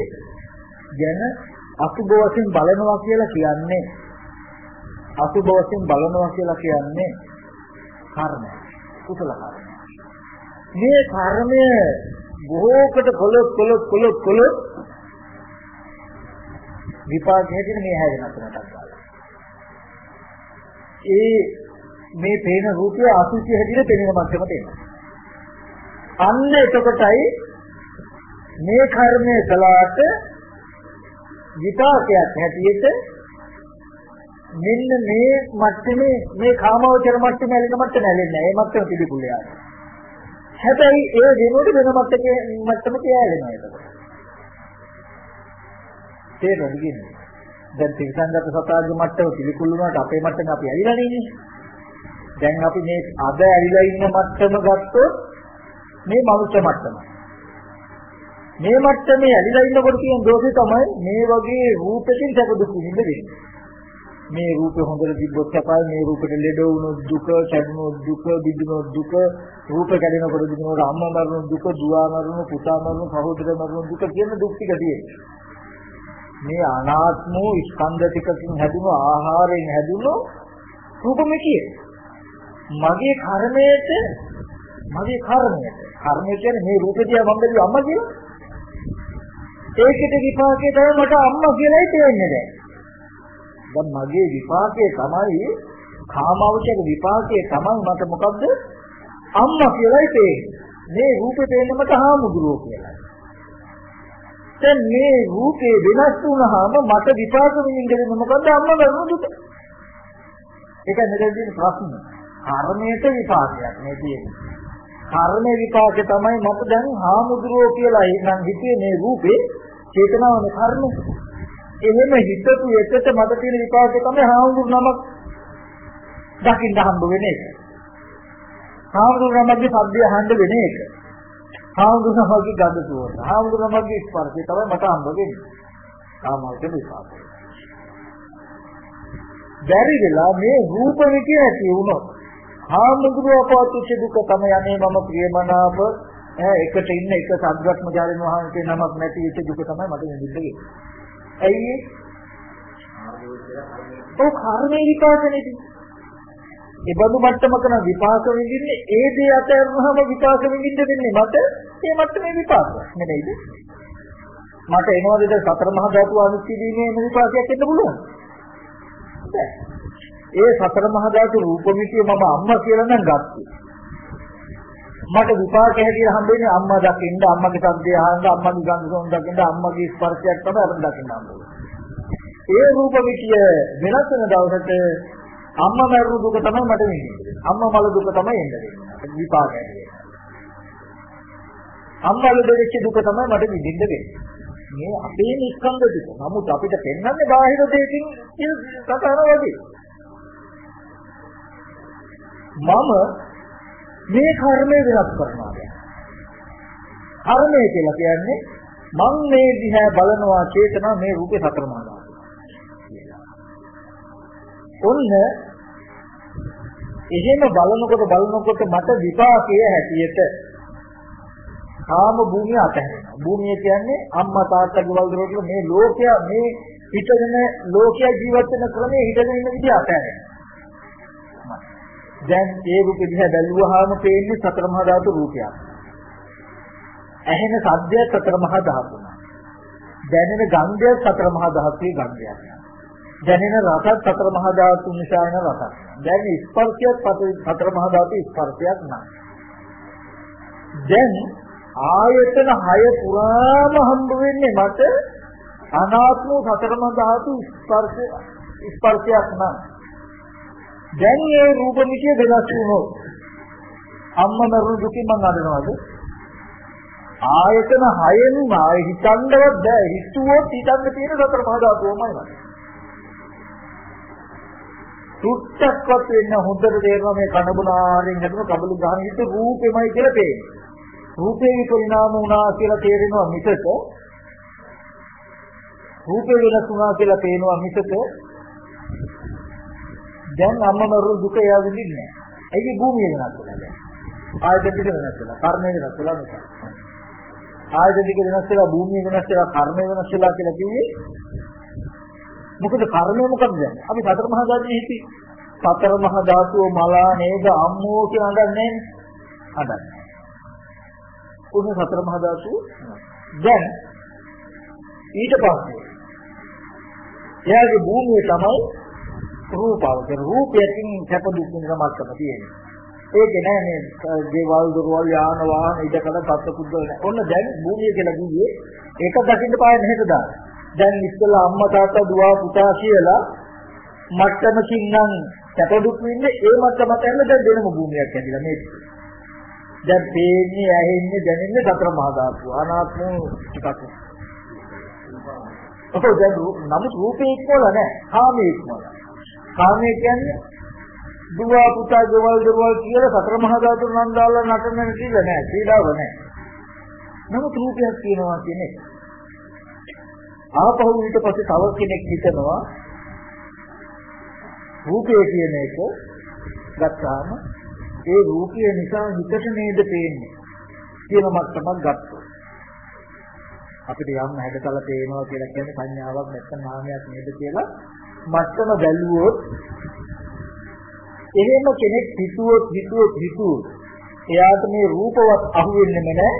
ගැන අසුබ වශයෙන් බලනවා කියලා කියන්නේ අසුබ වශයෙන් බලනවා කියලා කියන්නේ කර්මය කුසල කර්මය මේ කර්මය බොහෝකට කොලොත් කොලොත් කොලොත් කොලොත් විපාක හැදෙන මේ හැදෙන අතරට ඒ මේ පේන රූපය අසුචි හැදිලා පෙනෙන මට්ටමට එනවා. අන්න එතකොටයි මේ කර්මය කළාට විපාකයක් හැටියට මෙන්න මේ මට්ටමේ මේ කාමවචර මට්ටම ඇලෙන මට්ටම ඇලෙන්නේ නැහැ. ඒ මට්ටම පිළිකුලයක්. හැබැයි ඒ වෙනුවට වෙන මට්ටමක මට්ටමක ඇලෙනවා එතකොට. තේරෙනවද කියන්නේ? දැන් තිරසංගත සතාගේ මට්ටම පිළිකුල් වුණාට අපේ මට්ටම අපි ඇලිලා නෙන්නේ. දැන් අපි මේ අද ඇලිලා ඉන්න මට්ටම ගත්තොත් මේ මනුෂ්‍ය මට්ටම. මේ මට්ටමේ ඇලිලා ඉන්නකොට තියෙන දෝෂය තමයි මේ වගේ රූපකින් සැප දුක් විඳින්නේ. මේ රූපේ හොඳට තිබ්බොත් සැපයි මේ රූපෙට ලෙඩ වුණොත් දුක, කැඩුණොත් දුක, බිඳුණොත් දුක, රූප කැඩෙනකොට බිඳුනොත් අම්මා මරණ දුක, දුව මරණ, පුතා මරණ, සහෝදර මරණ දුක කියන දුක් ටික තියෙනවා. මේ අනාත්ම වූ ස්කන්ධ ටිකකින් හැදුණු ආහාරයෙන් හැදුණු රූපමිතිය. මගේ කර්මයට මගේ කර්මයට කර්මය කියන්නේ මේ රූප දිහා මම බැලුවා අම්මා කියලා. ඒකට විපාකේ තමයි මට අම්මා කියලායි තේරෙන්නේ දැන්. දැන් මගේ විපාකේ තමයි කාමවචක විපාකේ තමයි මට මොකද්ද අම්මා කියලායි තේරෙන්නේ. මේ රූපේ තේරෙන්නේ මට හාමුදුරුවෝ කියලා. දැන් මේ රූපේ වෙනස් වුණාම මට විපාක විඳින්න මොකද අම්මා ගන්න දුක. ඒක නෙවෙයි ප්‍රශ්න. කර්මයට විපාකයක් මේ තියෙන්නේ. කර්ම විපාකේ තමයි මට දැන් හාමුදුරුවෝ කියලා නම් හිතේ මේ රූපේ චේතනාවනේ කර්ම. එහෙම හිතපු එකට මට තියෙන විපාකේ තමයි හාමුදුරු නමක් දකින්න හම්බ වෙන එක. හාමුදුරු නමක්ගේ සද්දය අහන්න වෙන එක. හාමුදුරුවෝගේ ගඳ සුවඳ. හාමුදුරුවෝගේ ස්පර්ශය තමයි මට හම්බ වෙන්නේ. කාමවලට විපාක. බැරි වෙලා මේ රූප විකි ඇති වුණොත් හාමුදුරුවෝ පවතිච්ච දුක තමයි අනේ මම ප්‍රියමනාප එකට ඉන්න එක සද්ගත්මචාරින් වහන්සේ නමක් නැති වෙච්ච දුක තමයි මට නිදින්නේ. ඇයි ඒ? ඔව් කර්මේ විපාකනේදී එබඳු මට්ටමක නම් විපාක විඳින්නේ ඒ දේ අතහැරනහම විපාක විඳින්න වෙන්නේ මට. ඒ මට්ටමේ විපාක. නෙමෙයිද මට එනවාද සතර මහා ධාතු අනුස්සීදීමේ විපාකයක් එන්න පුළුවන්? ඒ සතර මහා ධාතු රූපമിതി මම අම්මා කියලා නම් ගත්තා. මට විපාක හැටියට හම්බෙන්නේ අම්මා දකින්න අම්මගේ ශබ්දය අහන්න අම්මගේ ගඳ සොඳ දකින්න අම්මගේ ස්පර්ශයක් තමයි අපිට දකින්න හම්බෙන්නේ ඒ රූප විචය වෙනස් වෙන දවසට අම්මා මරුණු දුක තමයි මට වෙන්නේ. අම්මා මල දුක තමයි එන්නේ. විපාකය. අම්මා ලෙඩෙච්ච දුක තමයි මට විඳින්න වෙන්නේ. මේ අපේ නිස්කන්ධ දුක. නමුත් අපිට පෙන්වන්නේ බාහිර දෙයකින් කතාන වගේ. මම මේ කර්මය වෙනස් කරනවා කර්මය කියලා කියන්නේ මම මේ දිහා බලනවා චේතනා මේ රූපේ සතර මහා ඔන්න එහෙම බලනකොට බලනකොට මට විපාකයේ හැටියට කාම භූමිය අතහැරෙනවා. භූමිය කියන්නේ අම්මා තාත්තා ගෙවල් දොරවල් මේ ලෝකය මේ හිතගෙන ලෝකය ජීවත් වෙන ක්‍රමයේ හිතගෙන ඉන්න විදිහ අතහැරෙනවා. දැන් ඒ රූපෙ දිහා බැලුවාම පේන්නේ සතර මහා ධාතු රූපයක්. ඇහෙන සද්දය සතර මහා ධාතුයි. දැනෙන ගන්ධය සතර මහා ධාතුවේ ගන්ධයක්. දැනෙන රසත් සතර මහා ධාතු නිසා එන රසක්. දැන් ස්පර්ශයත් සතර මහා ධාතු ස්පර්ශයක් නෑ. දැන් ආයතන 6 පුරාම හම්බ වෙන්නේ මට අනාත්ම සතර මහා ධාතු ස්පර්ශ ස්පර්ශයක් නෑ. දැන් මේ රූප මිත්‍ය වෙනස් වුණොත් අම්ම මරුණු දුකින් මං අඬනවද? ආයතන හයෙන් ආය හිතන්නවත් බෑ හිතුවොත් හිතන්න තියෙන සතර මහා ධාතුවමයි වගේ. සුත්තක්වත් වෙන්න හොඳට තේරෙනවා මේ කනබුන ආරෙන් හැදුන කබලු ගහන හිත රූපෙමයි කියලා තේරෙනවා. රූපේ විපරිණාම වුණා කියලා තේරෙනවා මිසක රූපේ වෙනස් වුණා කියලා පේනවා මිසක දැන් අම්මමරු දුක එයා විඳින්නේ නැහැ. ඒකේ භූමිය වෙනස් වෙලා දැන්. ආයතන ටික වෙනස් වෙලා, කර්මය වෙනස් වෙලා නිසා. ආයතන ටික වෙනස් වෙලා භූමිය වෙනස් වෙලා කර්මය වෙනස් වෙලා කියලා කිව්වේ මොකද කර්මය මොකද දැන් අපි සතර මහා ධාතුවේ හිටි. සතර මහා ධාතුව මලා නේද අම්මෝ කියලා අඬන්නේ අඬන්නේ උන සතර මහා ධාතුව? දැන් ඊට පස්සේ එයාගේ භූමිය තමයි රූපාවචර රූපයෙන් සැප දුක් වෙන සමස්තම තියෙන්නේ. ඒක නෑ මේ දේවල් දොරවල් යාන වාහන ඉඩකඩ සත්ත්ව කුද්දල නෑ. ඔන්න දැන් භූමිය කියලා කිව්වේ ඒක දකින්න පාය මෙහෙට දාන්න. දැන් ඉස්සෙල්ලා අම්මා තාත්තා දුව පුතා කියලා මට්ටමකින් නම් සැපදුක් වෙන්නේ ඒ මට්ටමට ඇවිල්ලා දැන් දෙනම භූමියක් ඇතිලා මේ. දැන් පේන්නේ ඇහෙන්නේ දැනෙන්නේ සතර මහා ධාතු අනාත්ම ටිකක්. ඔක දැන් නමුත් රූපේ ඉක්මවල නෑ. කාමයේ ඉක්මවල. කාමයේ කියන්නේ දුව පුතා ගෙවල් දොරවල් කියලා සතර මහා ධාතු නම් දාලා නටන්න කියලා නෑ සීලාව නෑ නමුත් රූපයක් තියෙනවා කියන්නේ ආපහු ඊට පස්සේ තව කෙනෙක් හිතනවා රූපය කියන එක ගත්තාම ඒ රූපය නිසා හිතට නේද පේන්නේ කියන මට්ටමක් ගත්තොත් අපිට යම් හැඩතල පේනවා කියලා කියන්නේ සංඥාවක් නැත්නම් නාමයක් නේද කියලා මට්ටම බැලුවොත් එහෙම කෙනෙක් හිතුවොත් හිතුවොත් හිතුවොත් එයාට මේ රූපවත් අහුවෙන්නේ නැහැ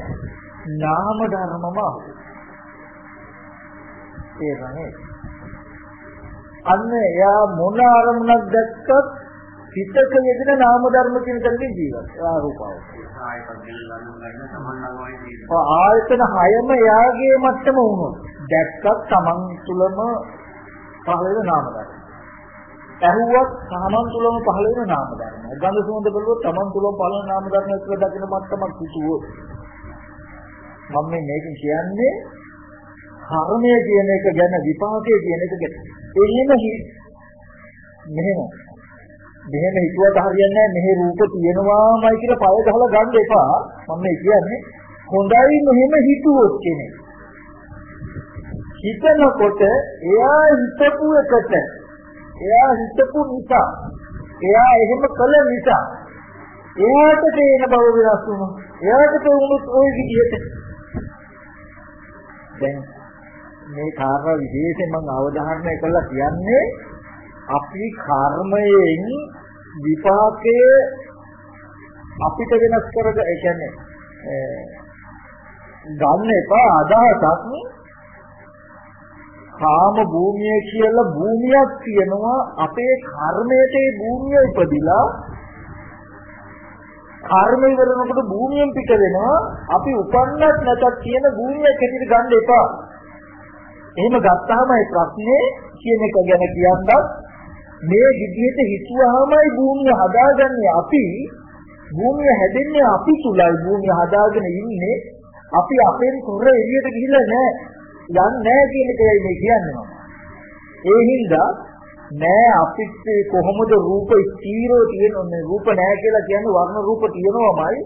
නාම ධර්මම අහු. ඒ වගේ අන්න එයා මොන අරමුණක් දැක්කත් හිතක යෙදෙන නාම ධර්ම කියන තැනකින් ජීවත්. ආ රූපාව. ආයතන හයම එයාගේ මට්ටම වුණොත් දැක්කත් Taman තුලම පහළ වෙන නාම ධර්ම. ඇහුවත් තමන් තුළම පහළ වෙන නාම ධර්ම. ගඳ සුවඳ බලුවොත් තමන් තුළම පහළ වෙන නාම ධර්ම එක්ක දකින මට්ටමක් හිතුවොත් මම මේ මේක කියන්නේ කර්මය කියන එක ගැන විපාකය කියන එක ගැන. එහෙම මෙහෙම මෙහෙම හිතුවට හරියන්නේ නැහැ මෙහි රූප තියෙනවාමයි කියලා පය ගහලා ගන්න එපා. මම මේ කියන්නේ හොඳයි මෙහෙම හිතුවොත් කෙනෙක්. හිතනකොට එයා හිතපු එකට එයා හිතපු නිසා එයා එහෙම කළ නිසා එයාට තේන බව වෙනස් වුණා. එයාට තේරුණුත් ওই විදිහට. දැන් මේ කාරණා විශේෂයෙන් මම අවධාරණය කළා කියන්නේ අපි කර්මයෙන් විපාකයේ අපිට වෙනස් කරග ඒ කියන්නේ ගන්න එපා අදහසක්. කාම භූමිය කියලා භූමියක් තියෙනවා. අපේ කර්මයට ඒ භූමිය උපදිලා කර්ම ඉවරනකොට භූමියෙන් පිට වෙනවා. අපි උපන්නත් නැතත් කියන භූමියක් හැටියට ගන්න එපා. එහෙම ගත්තාම ඒ ප්‍රශ්නේ කියන එක ගැන කියන්නත් මේ විදිහට හිතුවාමයි භූමිය හදාගන්නේ අපි භූමිය හැදෙන්නේ අපි තුලයි භූමිය හදාගෙන ඉන්නේ අපි අපෙන් තොර එළියට ගිහිල්ලා නැහැ යන්නේ නැහැ කියන එකයි මේ කියන්නේ මම. ඒ හින්දා නෑ අපිට කොහොමද රූප ස්ථීරව තියෙන්නේ රූප නෑ කියලා කියන්නේ වර්ණ රූප තියෙනවමයි.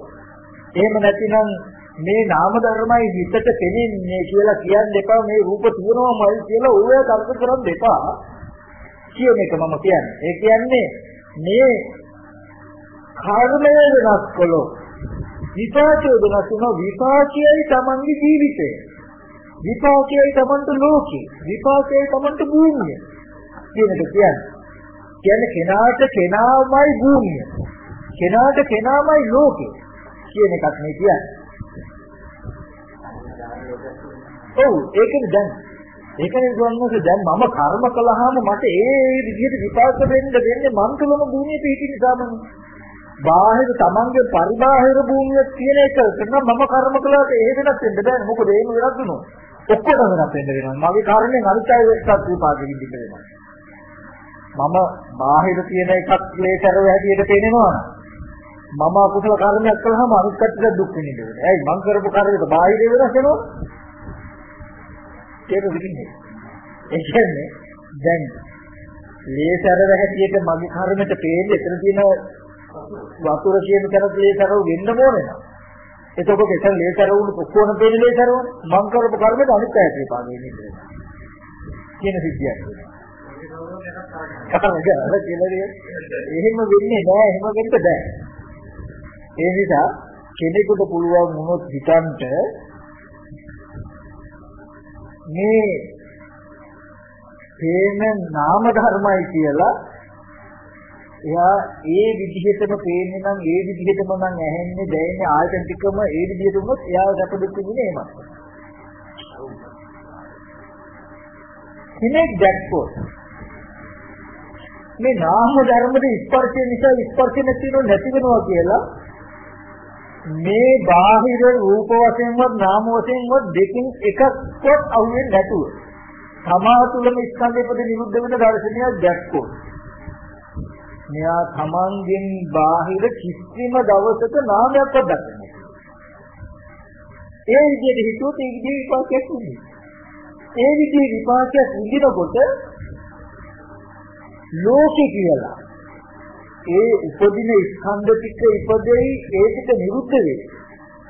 එහෙම නැතිනම් මේ නාම ධර්මයි හිතට පෙනෙන්නේ කියලා කියන්න එපා මේ රූප තියෙනවමයි කියලා ඔය තර්ක කරන්න එපා. කියන එක මම කියන්නේ. ඒ කියන්නේ මේ කර්මය වෙනස් කළොත් විපාකය වෙනස් වෙනවා විපාකයයි Tamange ජීවිතය. විපාකයයි Tamanට ලෝකේ විපාකයයි Tamanට භූමිය. කියන එක කියන්නේ. කියන්නේ කෙනාට කෙනාමයි භූමිය. කෙනාට කෙනාමයි ලෝකේ කියන එකක් නේ කියන්නේ. ඔව් ඒකනේ දැන් ඒකනේ ගොන්නෝසේ දැන් මම කර්ම කළාම මට ඒ විදිහට විපාක දෙන්න දෙන්නේ මන් තුළම භූමිය පිහිටින නිසාමනේ. බාහිර තමන්ගේ පරිබාහිර භූමිය තියෙන එක කරන මම කර්ම කළාට ඒ වෙනස් වෙන්න බෑ මොකද ඒක වෙනස් වෙනවා. ඔක්කොම වෙනස් වෙන්න වෙනවා. මගේ කර්මයෙන් අනිත් අය එක්කත් විපාක විඳින්න වෙනවා. මම බාහිර තියෙන එකක් ක්ලේශරව හැටියට පේනවා. මම අකුසල කර්මයක් කළාම අනිත් කටට දුක් විඳින්න වෙනවා. ඇයි මං කරපු කර්මයක බාහිර වෙනස් වෙනවා? ඒක විදිහේ. ඒ කියන්නේ දැන් ලේසරව හැටියට මගේ කර්මයට පේන්නේ එතන තියෙන වතුර කියන තැන ලේසරව වෙන්න ඕනේ නේද? එතකොට එතන ලේසරව වුණ කොහොම පේන්නේ ලේසරව? මං කරපු කර්මයට අනිත් පැයට විපාකෙ ඉන්නේ. කියන සිද්ධියක්. කතාවක කියලා එහෙම වෙන්නේ නෑ එහෙම වෙන්න බෑ. ඒ නිසා කෙනෙකුට පුළුවන් වුණොත් හිතන්ට මේ තේන නාම ධර්මයි කියලා එයා ඒ විදිහටම පේන්නේ නම් ඒ විදිහටම නම් ඇහෙන්නේ දැනෙන්නේ ආයතන ටිකම ඒ විදිහට වුණොත් එයාව සැප දුක් විඳින්නේ එහෙමත්. කෙනෙක් දැක්කොත් මේ නාම ධර්මයේ ස්පර්ශය නිසා ස්පර්ශ නැතිව නැති වෙනවා කියලා මේ බාහිර රූප වශයෙන්වත් නාම වශයෙන්වත් දෙකින් එකක්වත් අහුවෙන්නේ නැතුව තමා තුළම ස්කන්ධය පොද නිරුද්ධ වෙන දර්ශනයක් දැක්කොත් මෙයා තමන්ගෙන් බාහිර කිසිම දවසක නාමයක්වත් දකින්නේ ඒ විදිහට හිතුවොත් ඒ විදිහේ විපාකයක් නෙමෙයි. ඒ විදිහේ විපාකයක් විඳිනකොට ලෝකේ කියලා ඒ උපදින ස්කන්ධ ටික ඉපදෙයි ඒ ටික නිරුද්ධ වෙයි.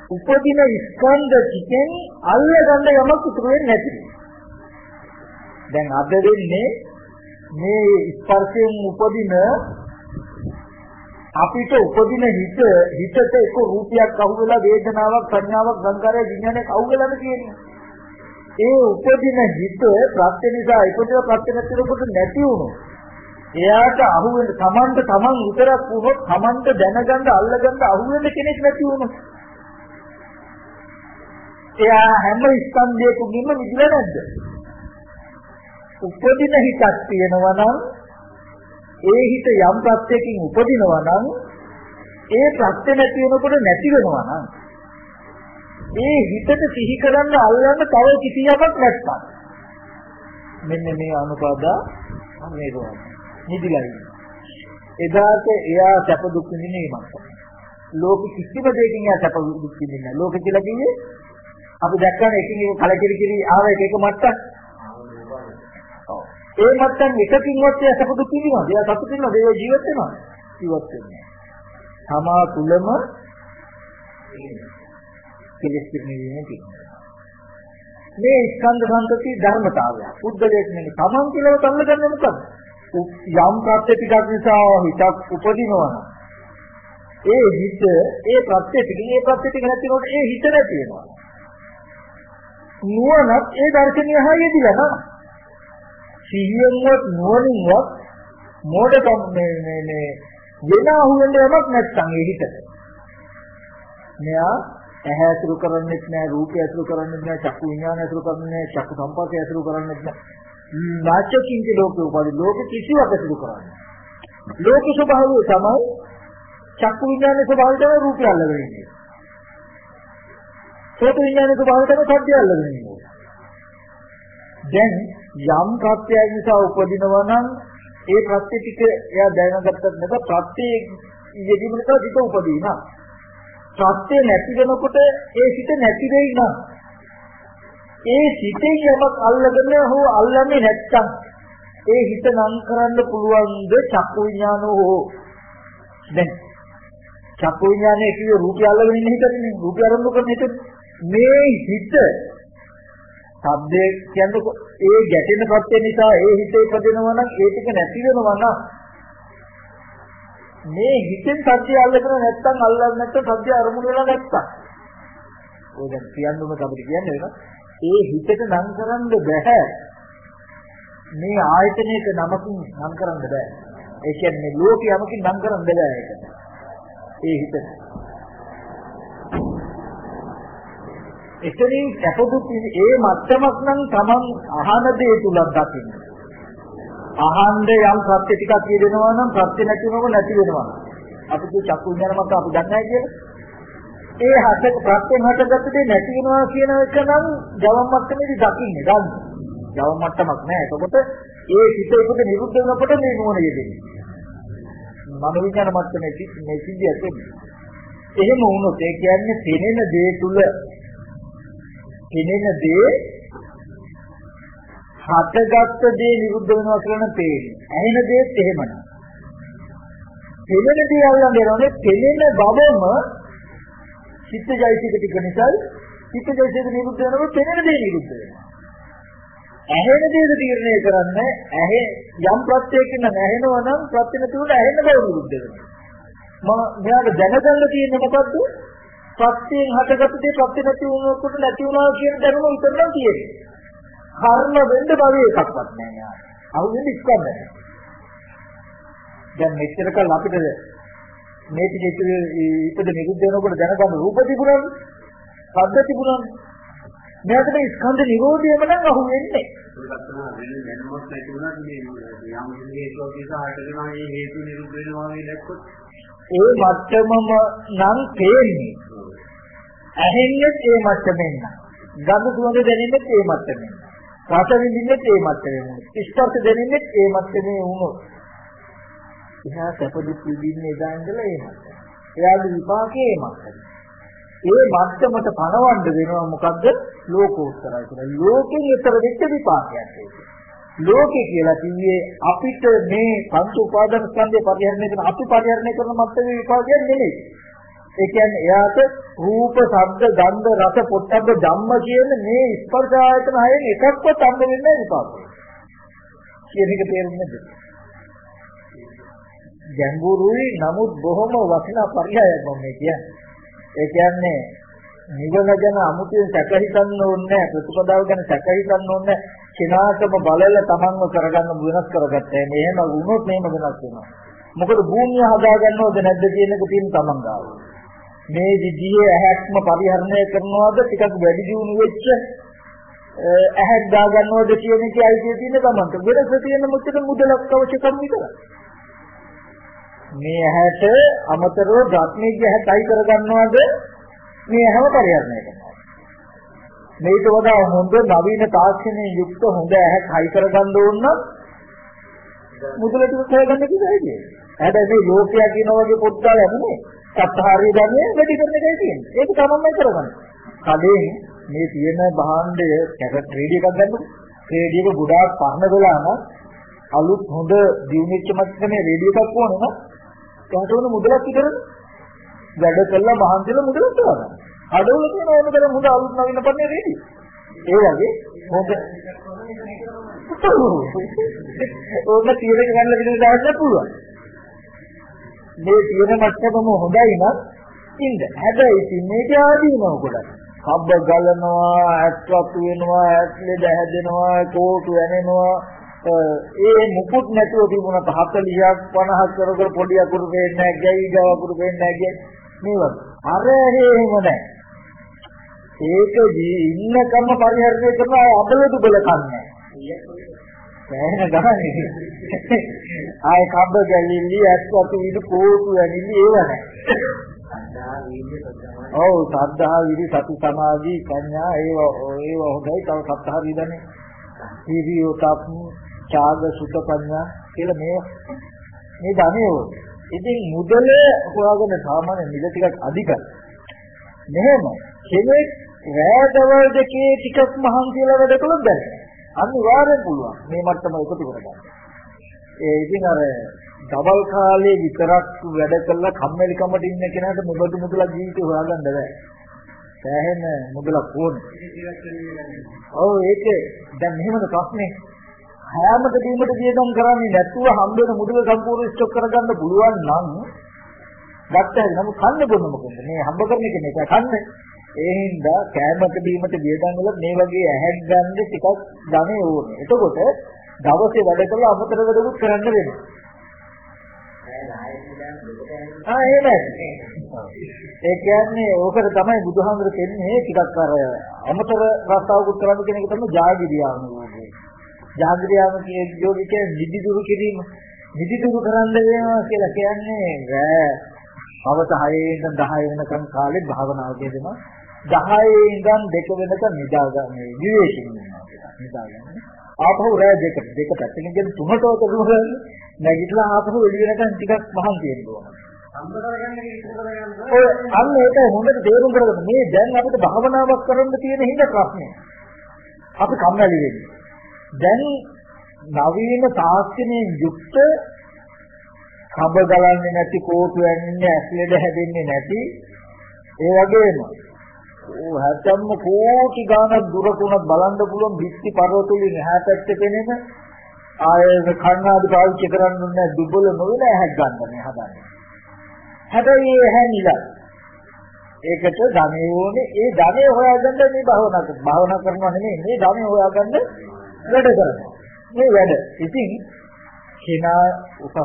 උපදින ස්කන්ධ ටිකෙන් අල්ලගන්න යමක් ඉතුරු වෙන්නේ නැති. දැන් අද වෙන්නේ මේ ස්පර්ශයෙන් උපදින අපිට උපදින හිත හිතට එක රූපයක් අහුවෙලා වේදනාවක් සංඥාවක් සංකාරයක් විඥානයක් අහුවෙලාද කියන්නේ. ඒ උපදින හිත ප්‍රත්‍ය නිසා ඉපදෙන ප්‍රත්‍ය නැතිවෙකට නැති වුණොත් එයාට අහුවෙන්න තමන්ට තමන් විතරක් වුණොත් තමන්ට දැනගන්න අල්ලගන්න අහුවෙන්න කෙනෙක් නැති වුණොත්. එයා හැම ස්කන්ධයකින්ම මිදෙලා නැද්ද? උපදින හිතක් තියෙනවා නම් ඒ හිත යම් ප්‍රත්‍යයෙන් උපදිනවා නම් ඒ ප්‍රත්‍ය නැති වෙනකොට නැති වෙනවා නම් ඒ හිතට සිහි කරන්න අල්ලන්න තව කිසියම්ක් නැත්තම්. මෙන්න මේ අනුපාදා නේදවා නිදිලා ඉන්නවා. එදාට එයා සැප දුක් විඳින්නේ මත. ලෝක කිසිම දෙයකින් එයා සැප දුක් විඳින්නේ නැහැ. ලෝක කියලා කිව්වේ අපි දැක්කම එකින් එක කලකිරි කිරි ආව එක එක මට්ටම්. ඒ මට්ටම් එකකින්වත් එයා සැප දුක් විඳිනවා. එයා සතුටින් නේද ඒ ජීවත් වෙනවා. ජීවත් වෙන්නේ. තමා තුලම කෙලෙස් පිළිගන්නේ තියෙනවා. මේ ස්කන්ධ සංතති ධර්මතාවය. බුද්ධලේඛ නෙමෙයි. තමන් කියලා තල්ල ගන්න මොකද? යම් ප්‍රත්‍ය ටිකක් නිසා හිතක් උපදිනවා. ඒ හිත ඒ ප්‍රත්‍ය ටිකේ ඒ ප්‍රත්‍ය ටික නැතිනොත් ඒ හිත නැති වෙනවා. නුවණත් ඒ දර්ශනීය හරියදීලා නම සිහියෙන්වත් නුවණින්වත් මෝඩකම් මේ මේ මේ වෙන අහුවෙන්න යමක් නැත්නම් ඒ හිතට. මෙයා ඇහැ ඇසුරු කරන්නේත් නැහැ රූපය ඇසුරු කරන්නේත් නැහැ චක්කු විඥානය ඇසුරු කරන්නේ නැහැ චක්කු සංපස්ය ඇසුරු කරන්නේත් නැහැ. නාචකින්ක ලෝකේ උපදී ලෝක කිසිවක් ඇසුරු කරන්නේ. ලෝක ස්වභාවය තමයි චක්කු විඥානයේ ස්වභාවය තමයි රූපය අල්ලගෙන ඉන්නේ. සෝත විඥානයේ ස්වභාවය තමයි සද්දය අල්ලගෙන ඉන්නේ. දැන් යම් ප්‍රත්‍යය නිසා උපදිනවා නම් ඒ ප්‍රත්‍ය ටික එයා දැනගත්තත් නැත ප්‍රත්‍ය යෙදීම නිසා හිත උපදිනා. ප්‍රත්‍ය නැති වෙනකොට ඒ හිත නැති වෙයි නම් ඒ සිතෙන් යමක් අල්ලගෙන හෝ අල්ලන්නේ නැත්තම් ඒ හිත නම් කරන්න පුළුවන්ද චක්කු විඥානෝ? හෝ දැන් චක්කු විඥානයේ කිය රූපය අල්ලගෙන ඉන්න හිතන්නේ රූපය අරමුණු කරන හිත. මේ හිත සබ්දේ කියන්නේ ඒ ගැටෙන ප්‍රත්‍ය නිසා ඒ හිතේ පදිනවා නම් ඒ ටික නැති වෙනවා නම් මේ හිතෙන් සත්‍ය අල්ලගෙන නැත්තම් අල්ලන්නේ නැත්තම් සත්‍ය අරමුණු වෙලා නැත්තම්. ඔය දැන් කියන්නම අපිට කියන්නේ වෙන ඒ හිතට නම් කරන්න බෑ මේ ආයතනයක නමකින් නම් කරන්න බෑ ඒ කියන්නේ ලෝකේ යමකින් නම් කරන්න බෑ ඒක ඒ හිතට එතනින් කැපදුත් ඒ මත්තමක් නම් Taman අහන දේ තුලක් දකින්න. අහන්න යම් සත්‍ය ටිකක් කියනවා නම් සත්‍ය නැති වෙනව නැති වෙනවා. අපි කිය චක්කු විඥාන මත අපි දන්නේ කියලා. ඒ හත ප්‍රත්‍යයෙන් හටගත්ත දේ නැති වෙනවා කියන එක නම් ජවම් මට්ටමේදී දකින්නේ ගන්න. ජවම් මට්ටමක් නෑ. එතකොට ඒ හිත උපද නිරුද්ධ වෙනකොට මේ නුවණ යෙදෙන්නේ. මන විඥාන මට්ටමේ මේ සිද්ධිය තියෙන්නේ. එහෙම වුණොත් ඒ කියන්නේ පෙනෙන දේ තුල පෙනෙන දේ හටගත්ත දේ නිරුද්ධ වෙනවා කියන තේරෙන්නේ. ඇහෙන දේත් එහෙමයි. පෙනෙන දේ අල්ලන් දෙනෝනේ පෙනෙන බවම චිත්තජයසික ටික නිසා චිත්තජයසික නිරුද්ධ වෙනකොට පෙනෙන දේ නිරුද්ධ වෙනවා. ඇහෙන දේද තීරණය කරන්නේ ඇහෙ යම් ප්‍රත්‍යයකින් නැහෙනවා නම් ප්‍රත්‍ය නැතුව ඇහෙන බව නිරුද්ධ වෙනවා. මම මෙයාට දැනගන්න තියෙන්නේ මොකද්ද? ප්‍රත්‍යයෙන් හටගත්ත දේ ප්‍රත්‍ය නැති වුණොත් නැති වුණා කියන දැනුම විතරක් තියෙන්නේ. කර්ම වෙන්න භවයේ එකක්වත් නැහැ යා. අවුෙන් ඉස්සන්න. දැන් මෙච්චර කල් අපිට මේ ටික ඉපද නිරුද්ධ වෙනකොට දැනගන්න රූප තිබුණාද? ශබ්ද තිබුණාද? මෙයාට මේ ස්කන්ධ නිරෝධයම නම් අහු වෙන්නේ. ඒකත් තමයි වෙන වෙනමත් නැති වුණාද මේ යම් හේතුවක් නිසා හටගෙන මේ හේතු නිරුද්ධ වෙනවා වගේ දැක්කොත් ඒ මට්ටමම නම් තේන්නේ. ඇහෙන්නේ ඒ මට්ටමෙන් නම්. ගඳ සුවඳ දැනෙන්නේ ඒ මට්ටමෙන්. රස විඳින්නේ ඒ මට්ටමෙන්. ස්පර්ශ දැනෙන්නේ ඒ මට්ටමේ වුණොත්. එහා සැප දුක් විඳින්නේ එදා ඉඳලා ඒ මට්ටම. එයාගේ විපාකේ ඒ මට්ටම. ඒ මට්ටමට පණවන්න වෙනවා මොකද්ද? ලෝකෝත්තරයි කියලා. ලෝකෙන් ඊතර වෙච්ච විපාකයක් ඒක. ලෝකේ කියලා කිව්වේ අපිට මේ පංච උපාදාන ස්කන්ධය පරිහරණය කරන අපි පරිහරණය කරන මට්ටමේ විපාකයක් නෙමෙයි. ඒ කියන්නේ එයාට රූප, ශබ්ද, ගන්ධ, රස, පොට්ටබ්බ ධම්ම කියන මේ ස්පර්ශ ආයතන හයෙන් එකක්වත් අන්න වෙන්නේ විපාකය. කියන එක තේරුම් නැද්ද? ගැඹුරුයි නමුත් බොහොම වටිනා පරිහායක් මම කියන්නේ. ඒ කියන්නේ නිවන ගැන අමුතුවෙන් සැක හිතන්න ඕනේ ප්‍රතිපදාව ගැන සැක හිතන්න ඕනේ කෙනාටම බලලා තමන්ව කරගන්න වෙනස් කරගත්තා. මෙහෙම වුණොත් මෙහෙම වෙනස් වෙනවා. මොකද භූමිය හදාගන්නවද නැද්ද කියන එක තියෙන තමන් ගාව. මේ විදිහේ ඇහැක්ම පරිහරණය කරනවද ටිකක් වැඩි දියුණු වෙච්ච ඇහැක් දාගන්නවද කියන එකයි අයිතිය තියෙන තමන්ට. වෙනස තියෙන මුත්තක මුදලක් අවශ්‍ය කරු විතරයි. මේ ඇහැට අමතරව ධාත්මයේ ඇහැයි කරගන්නවද මේ හැම පරිහරණය කරනවා. මේක වඩා හොඳ නවීන තාක්ෂණයේ යුක්ත හොඳ ඇහැක් හයි කරගන්න ඕන නම් මුදල ටික හොයගන්න කිව්වයි. හැබැයි මේ ලෝකයා කියන වගේ පොත්වල යන්නේ සත්‍යාරිය ගන්නේ වැඩි කරන එකයි තියෙන්නේ. ඒක තමන්මයි කරගන්නේ. කලින් මේ තියෙන භාණ්ඩය කැසට් රේඩියෝ එකක් ගන්නකො. රේඩියෝ එක ගොඩාක් පරණ වෙලා නම් අලුත් හොඳ දියුණුවෙච්ච මට්ටමේ රේඩියෝ එකක් ඕන නම් එයාට ඕන මුදලක් විතරනේ. වැඩ කළා මහන්සිලා මුදලක් ගන්න. අඩවල තියෙන ඕන තරම් හොඳ අලුත් නවීන පන්නේ රේඩියෝ. ඒ වගේ හොඳ ඕක තියෙන ගන්න විදිහ දාන්න පුළුවන්. මේ තියෙන මට්ටමම හොඳයි නම් ඉන්න. හැබැයි ඉතින් මේක ආදීනව ගොඩක්. කබ්බ ගලනවා, ඇත්වත් වෙනවා, ඇත්ලෙද හැදෙනවා, කෝටු ඇනෙනවා. ඒ මුකුත් නැතුව තිබුණා 40ක් 50ක් කර කර පොඩි අකුරු පේන්නේ නැහැ, ගැයි ගව අකුරු පේන්නේ නැහැ මේවා. අර හේම නැහැ. ඒක ඉන්නකම පරිහරණය කරන අබල දුබල කන්නේ. සෑහෙන ගහන්නේ. ආයේ කබ්බ ගැලිලි ඇත්වතු විදු කෝටු ඇනිලි ඒව නැහැ. ඔව් සද්ධා විරි සති සමාධි ප්‍රඥා ඒව ඒව හොඳයි තව සත්‍තහ විදන්නේ. හිරියෝතප් ඡාග සුත ප්‍රඥා කියලා මේ මේ ධනෙ ඉතින් මුදල හොයාගෙන සාමාන්‍ය මිල ටිකක් අධිකයි. මෙහෙම කෙනෙක් රැදවල් දෙකේ ටිකක් මහන්සියලා වැඩ කළොත් බැහැ. අනිවාර්යෙන් පුළුවන් මේ මට්ටම එකතු කරගන්න. ඒ ඉතින් අර දවල් කාලේ විතරක් වැඩ කළා කම්මැලිකමට ඉන්න කෙනාට මුදල් මුදලක් ජීවිතේ හොයාගන්න බෑ. සෑහෙන මුදලක් ඕනේ. ඔව් ඒක දැන් මෙහෙමද ප්‍රශ්නේ. හැමත දීමට වියදම් කරන්නේ නැතුව හම්බ වෙන මුදල සම්පූර්ණ ස්ටොක් කරගන්න පුළුවන් නම් ගත්තා නමුත් කන්න බොන්න මොකද මේ හම්බ කරන එක නේ කන්නේ ඒ හින්දා කෑමට බීමට වියදම් වල මේ වගේ ඇහැක් ගන්න ටිකක් ධනෙ ඕනේ. එතකොට දවසේ වැඩ කරලා අමතර වැඩකුත් කරන්න වෙනවා. ආ එහෙමයි. ඒ කියන්නේ ඕකට තමයි බුදුහාමුදුරු කියන්නේ ටිකක් අර අමතර රස්සාවකුත් කරන්න කියන එක තමයි ජාගිරියාම කියන්නේ. ජාගිරියාම කියන යෝගිකේ නිදි දුරු කිරීම නිදි දුරු කරන්න වෙනවා කියලා කියන්නේ රෑ අවත 6 ඉඳන් 10 වෙනකම් කාලේ භාවනාව කියනවා. 10 ඉඳන් 2 වෙනකම් නිදාගන්න විවේකයෙන් ඉන්නවා කියලා. නිදාගන්න. ආපහු රෑ දෙක දෙක පැත්තකින් කියන තුනට උතරුව නැගිටලා ආපහු එළිය වෙනකම් ටිකක් මහන්සි වෙන්න ඕන. ඔය අන්න ඒක හොඳට තේරුම් කරගන්න. මේ දැන් අපිට භාවනාවක් කරන්න තියෙන හිඳ ප්‍රශ්නේ. අපි කම්මැලි වෙන්නේ. දැන් නවීන තාක්ෂණයෙන් යුක්ත කබ ගලන්නේ නැති කෝටු ඇන්නේ ඇස්ලෙඩ හැදෙන්නේ නැති ඒ වගේම ඕ හැතම්ම කෝටි ගාණක් දුරකුණක් බලන්න පුළුවන් බිත්ති පර්වතුලින් එහා පැත්තේ පෙනෙන ආයේ කණ්ණාඩි පාවිච්චි කරන්න ඕනේ දුබල නොවන ඇහක් ගන්න මේ හදන්නේ. හැබැයි ඒ ඇහැ නිලයි. ඒකට ධනෙ ඕනේ. ඒ ධනෙ හොයාගන්න මේ භාවනා කරනවා. භාවනා කරනවා නෙමෙයි මේ ධනෙ හොයාගන්න වැඩ කරනවා. මේ වැඩ. ඉතින් කෙනා උප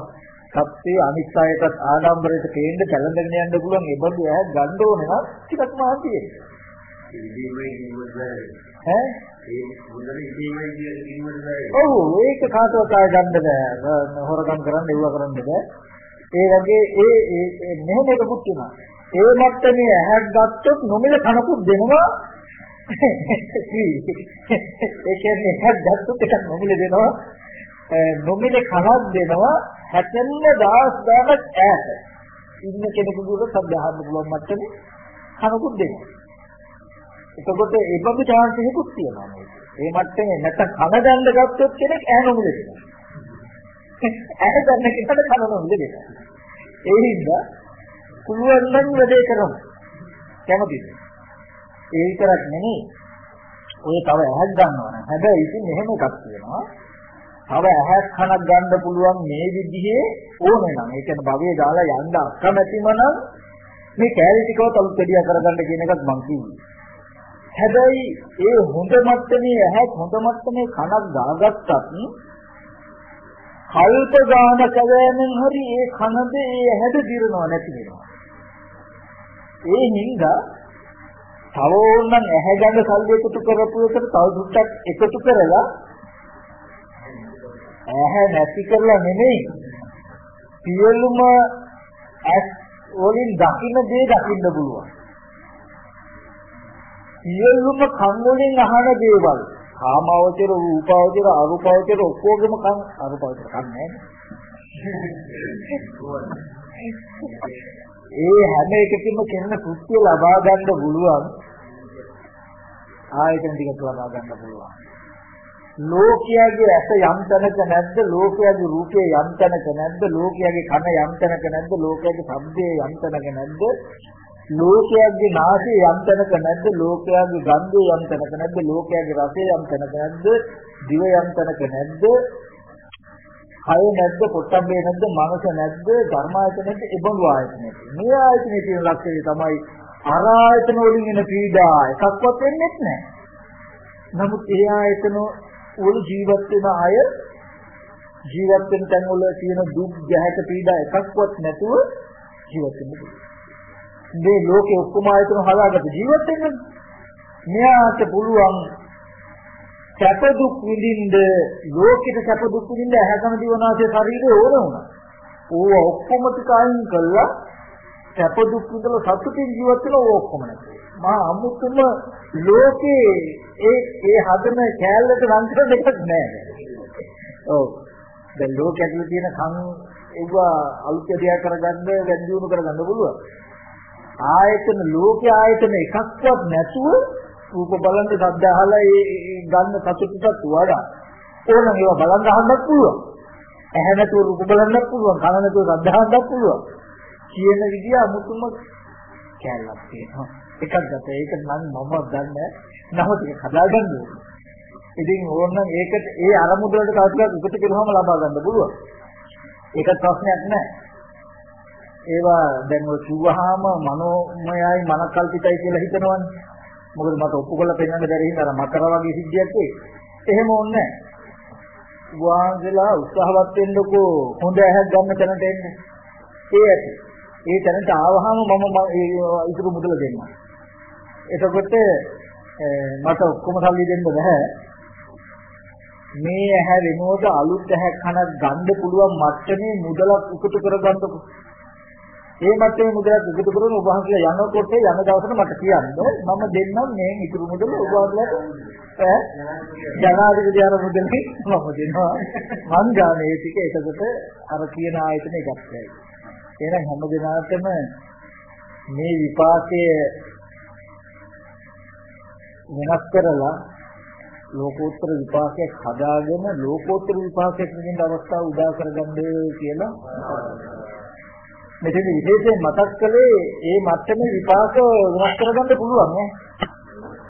සත්‍යයේ අනිත් අයටත් ආඩම්බරයට තේන්න කැලඳගෙන යන්න පුළුවන් ඒ බඳු ඇහ ගන්න ඕනේ නම් ටිකක් මහන්සි වෙන්න. ඈ ඒ මුදල ඉදීමයි කියන කිව්වට බෑ. ඔව් ඒක කාටවත් ආය ගන්න බෑ. හොරගම් කරන්න ඒව කරන්න බෑ. ඒ වගේ ඒ ඒ මෙහෙම එකකුත් තියෙනවා. ඒ මට්ටමේ ඇහක් ගත්තොත් නොමිල කනකුත් දෙනවා. ඒ කියන්නේ ඇහක් ගත්තොත් එකක් නොමිල දෙනවා. නොමිල කනක් දෙනවා 60000 ගානක් ඈත. ඉන්න කෙනෙකුට සම්බහන්න පුළුවන් මට්ටමේ කනකුත් දෙනවා. එතකොට ඒ බඳු chance එකකුත් තියෙනවා මේක. ඒ මට්ටමේ නැත්තම් කන ගන්න ගත්තොත් කෙනෙක් ඈ නොමුද දෙනවා. ඈ ගන්න කෙනාට කන නොමුද දෙනවා. ඒ හින්දා පුළුවන් නම් වැඩේ කරමු. කැමතිද? ඒ විතරක් නෙමෙයි. ඔය තව ඇහක් ගන්නවා නම් හැබැයි ඉතින් මෙහෙම එකක් තියෙනවා. තව ඇහක් කනක් ගන්න පුළුවන් මේ විදිහේ ඕනේ නම් ඒ කියන්නේ භවයේ දාලා යන්න අකමැතිම නම් මේ කැලේ ටිකව තලු දෙඩිය කරගන්න කියන එකත් මං කිව්වේ. හැබැයි ඒ හොඳ මට්ටමේ ඇහක් හොඳ මට්ටමේ කනක් දාගත්තත් කල්ප ගාන කවෑමෙන් හරි ඒ කනද ඒ ඇහැද දිරනව නැති වෙනවා. ඒ හින්දා තව ඕනනම් ඇහැ ගන්න සල්ලි එකතු කරපු එකට තව දුට්ටක් එකතු කරලා ඇහැ නැති කරලා නෙමෙයි. සියලුම ඇස් වලින් දකින්න දේ දකින්න පුළුවන්. සියලුම කන් වලින් අහන දේවල්. කාමවචර රූපවචර අරූපවචර ඔක්කොගෙම කන් අරූපවචර කන් ඒ හැම එකකින්ම කෙනෙක් සුත්‍ය ලබා ගන්න පුළුවන්. ආයතන ටිකක් ලබා ගන්න පුළුවන්. ලෝකයාගේ ඇස යම් තැනක නැද්ද? ලෝකයාගේ රූපේ යම් තැනක නැද්ද? ලෝකයාගේ කන යම් තැනක නැද්ද? ලෝකයාගේ ශබ්දයේ යම් තැනක නැද්ද? ලෝකයාගේ නාසය යම් තැනක නැද්ද? ලෝකයාගේ ගන්ධය යම් තැනක නැද්ද? ලෝකයාගේ රසය යම් තැනක නැද්ද? දිව යම් තැනක නැද්ද? කය නැද්ද? පොට්ටම්බේ නැද්ද? මනස නැද්ද? ධර්මායතනෙත් ඉබඳු ආයතනෙත් මේ ආයතනයේ තියෙන ලක්ෂණය තමයි අර ආයතන වලින් එන පීඩා එකක්වත් වෙන්නේ නැහැ. නමුත් ඒ ආයතන වල ජීවත් වෙන අය ජීවත් වෙන තැන් වල තියෙන දුක් ගැහැට පීඩා එකක්වත් නැතුව ජීවත් වෙන්න පුළුවන්. මේ ලෝකේ ඔක්කොම ආයතන හදාගත්ත ජීවත් වෙන්න මෙයාට පුළුවන් සැප දුක් විඳින්න ලෝකෙට සැප දුක් විඳින්න ඇහැකම දිවනාසේ ශරීරය ඕන වුණා. ඕව ඔක්කොම ටික අයින් කළා. සැප දුක් විඳලා සතුටින් ජීවත් වෙන ඕව ඔක්කොම නැති. මහා අමුතුම ලෝකේ ඒ ඒ හදන කෑල්ලට රංගන දෙකක් නැහැ. ඔව්. දැන් ලෝකයේ තියෙන කන් ඒවා අලුත් දෙයක් කරගන්න වැඩි දියුණු කරගන්න පුළුවන්. ආයතන ලෝකයේ ආයතන එකක්වත් නැතුව රූප බලන්න ශබ්ද අහලා ඒ ගන්න සතුටට වඩා ඕනනම් ඒවා බලන්න අහන්නත් පුළුවන්. ඇහැ නැතුව රූප බලන්නත් පුළුවන්. කන නැතුව ශබ්ද අහන්නත් පුළුවන්. කියන විදිය අමුතුම කැලලක් තියෙනවා. එකක් ගත ඒක නම් මම දන්නේ නම ටික හදාගන්න ඕනේ. ඉතින් ඕනනම් ඒකට ඒ අරමුදල වලට කවදාවත් උපත කෙරුවම ලබා ගන්න පුළුවන්. ඒක ප්‍රශ්නයක් නෑ. ඒවා දැන් ඔය කිව්වහම මනෝමයයි මනකල්පිතයි කියලා හිතනවනේ. මොකද මට ඔප්පු කරලා පෙන්නන්න බැරි හින්දා අර මකර වගේ සිද්ධියක් ඒ. එහෙම ඕනේ නෑ. වාංගලා උත්සාහවත් වෙන්නකෝ හොඳ ඇහක් ගන්න තැනට එන්න. ඒ ඇති. ඒ තැනට ආවහම මම ඉතුරු මුදල දෙන්නම්. එතකොට මට ඔක්කොම සල්ලි දෙන්න බෑ. මේ ඇහැ වෙනුවට අලුත් ඇහැක් කනක් ගන්න පුළුවන් මට්ටමේ මුදලක් එකතු කරගන්නකො. ඒ මට්ටමේ මුදලක් එකතු කරගෙන ඔබ වහන්සේලා යනකොට යන දවසට මට කියන්න මම දෙන්නම් මේ ඉතුරු මුදල ඔබ වහන්සේලාට ඈ ජනාධිපති ආර මුදලේ මම දෙනවා. මං ගානේ ටික එතකොට අර කියන ආයතන එකක් වෙයි. එහෙනම් හැම දිනකටම මේ විපාකයේ වෙනස් කරලා ලෝකෝත්තර විපාකයක් හදාගෙන ලෝකෝත්තර විපාකයක් විඳින්න අවස්ථාව උදා කරගන්න කියලා මෙතන විශේෂයෙන් මතක් කළේ ඒ මට්ටමේ විපාක වෙනස් කරගන්න පුළුවන් නේ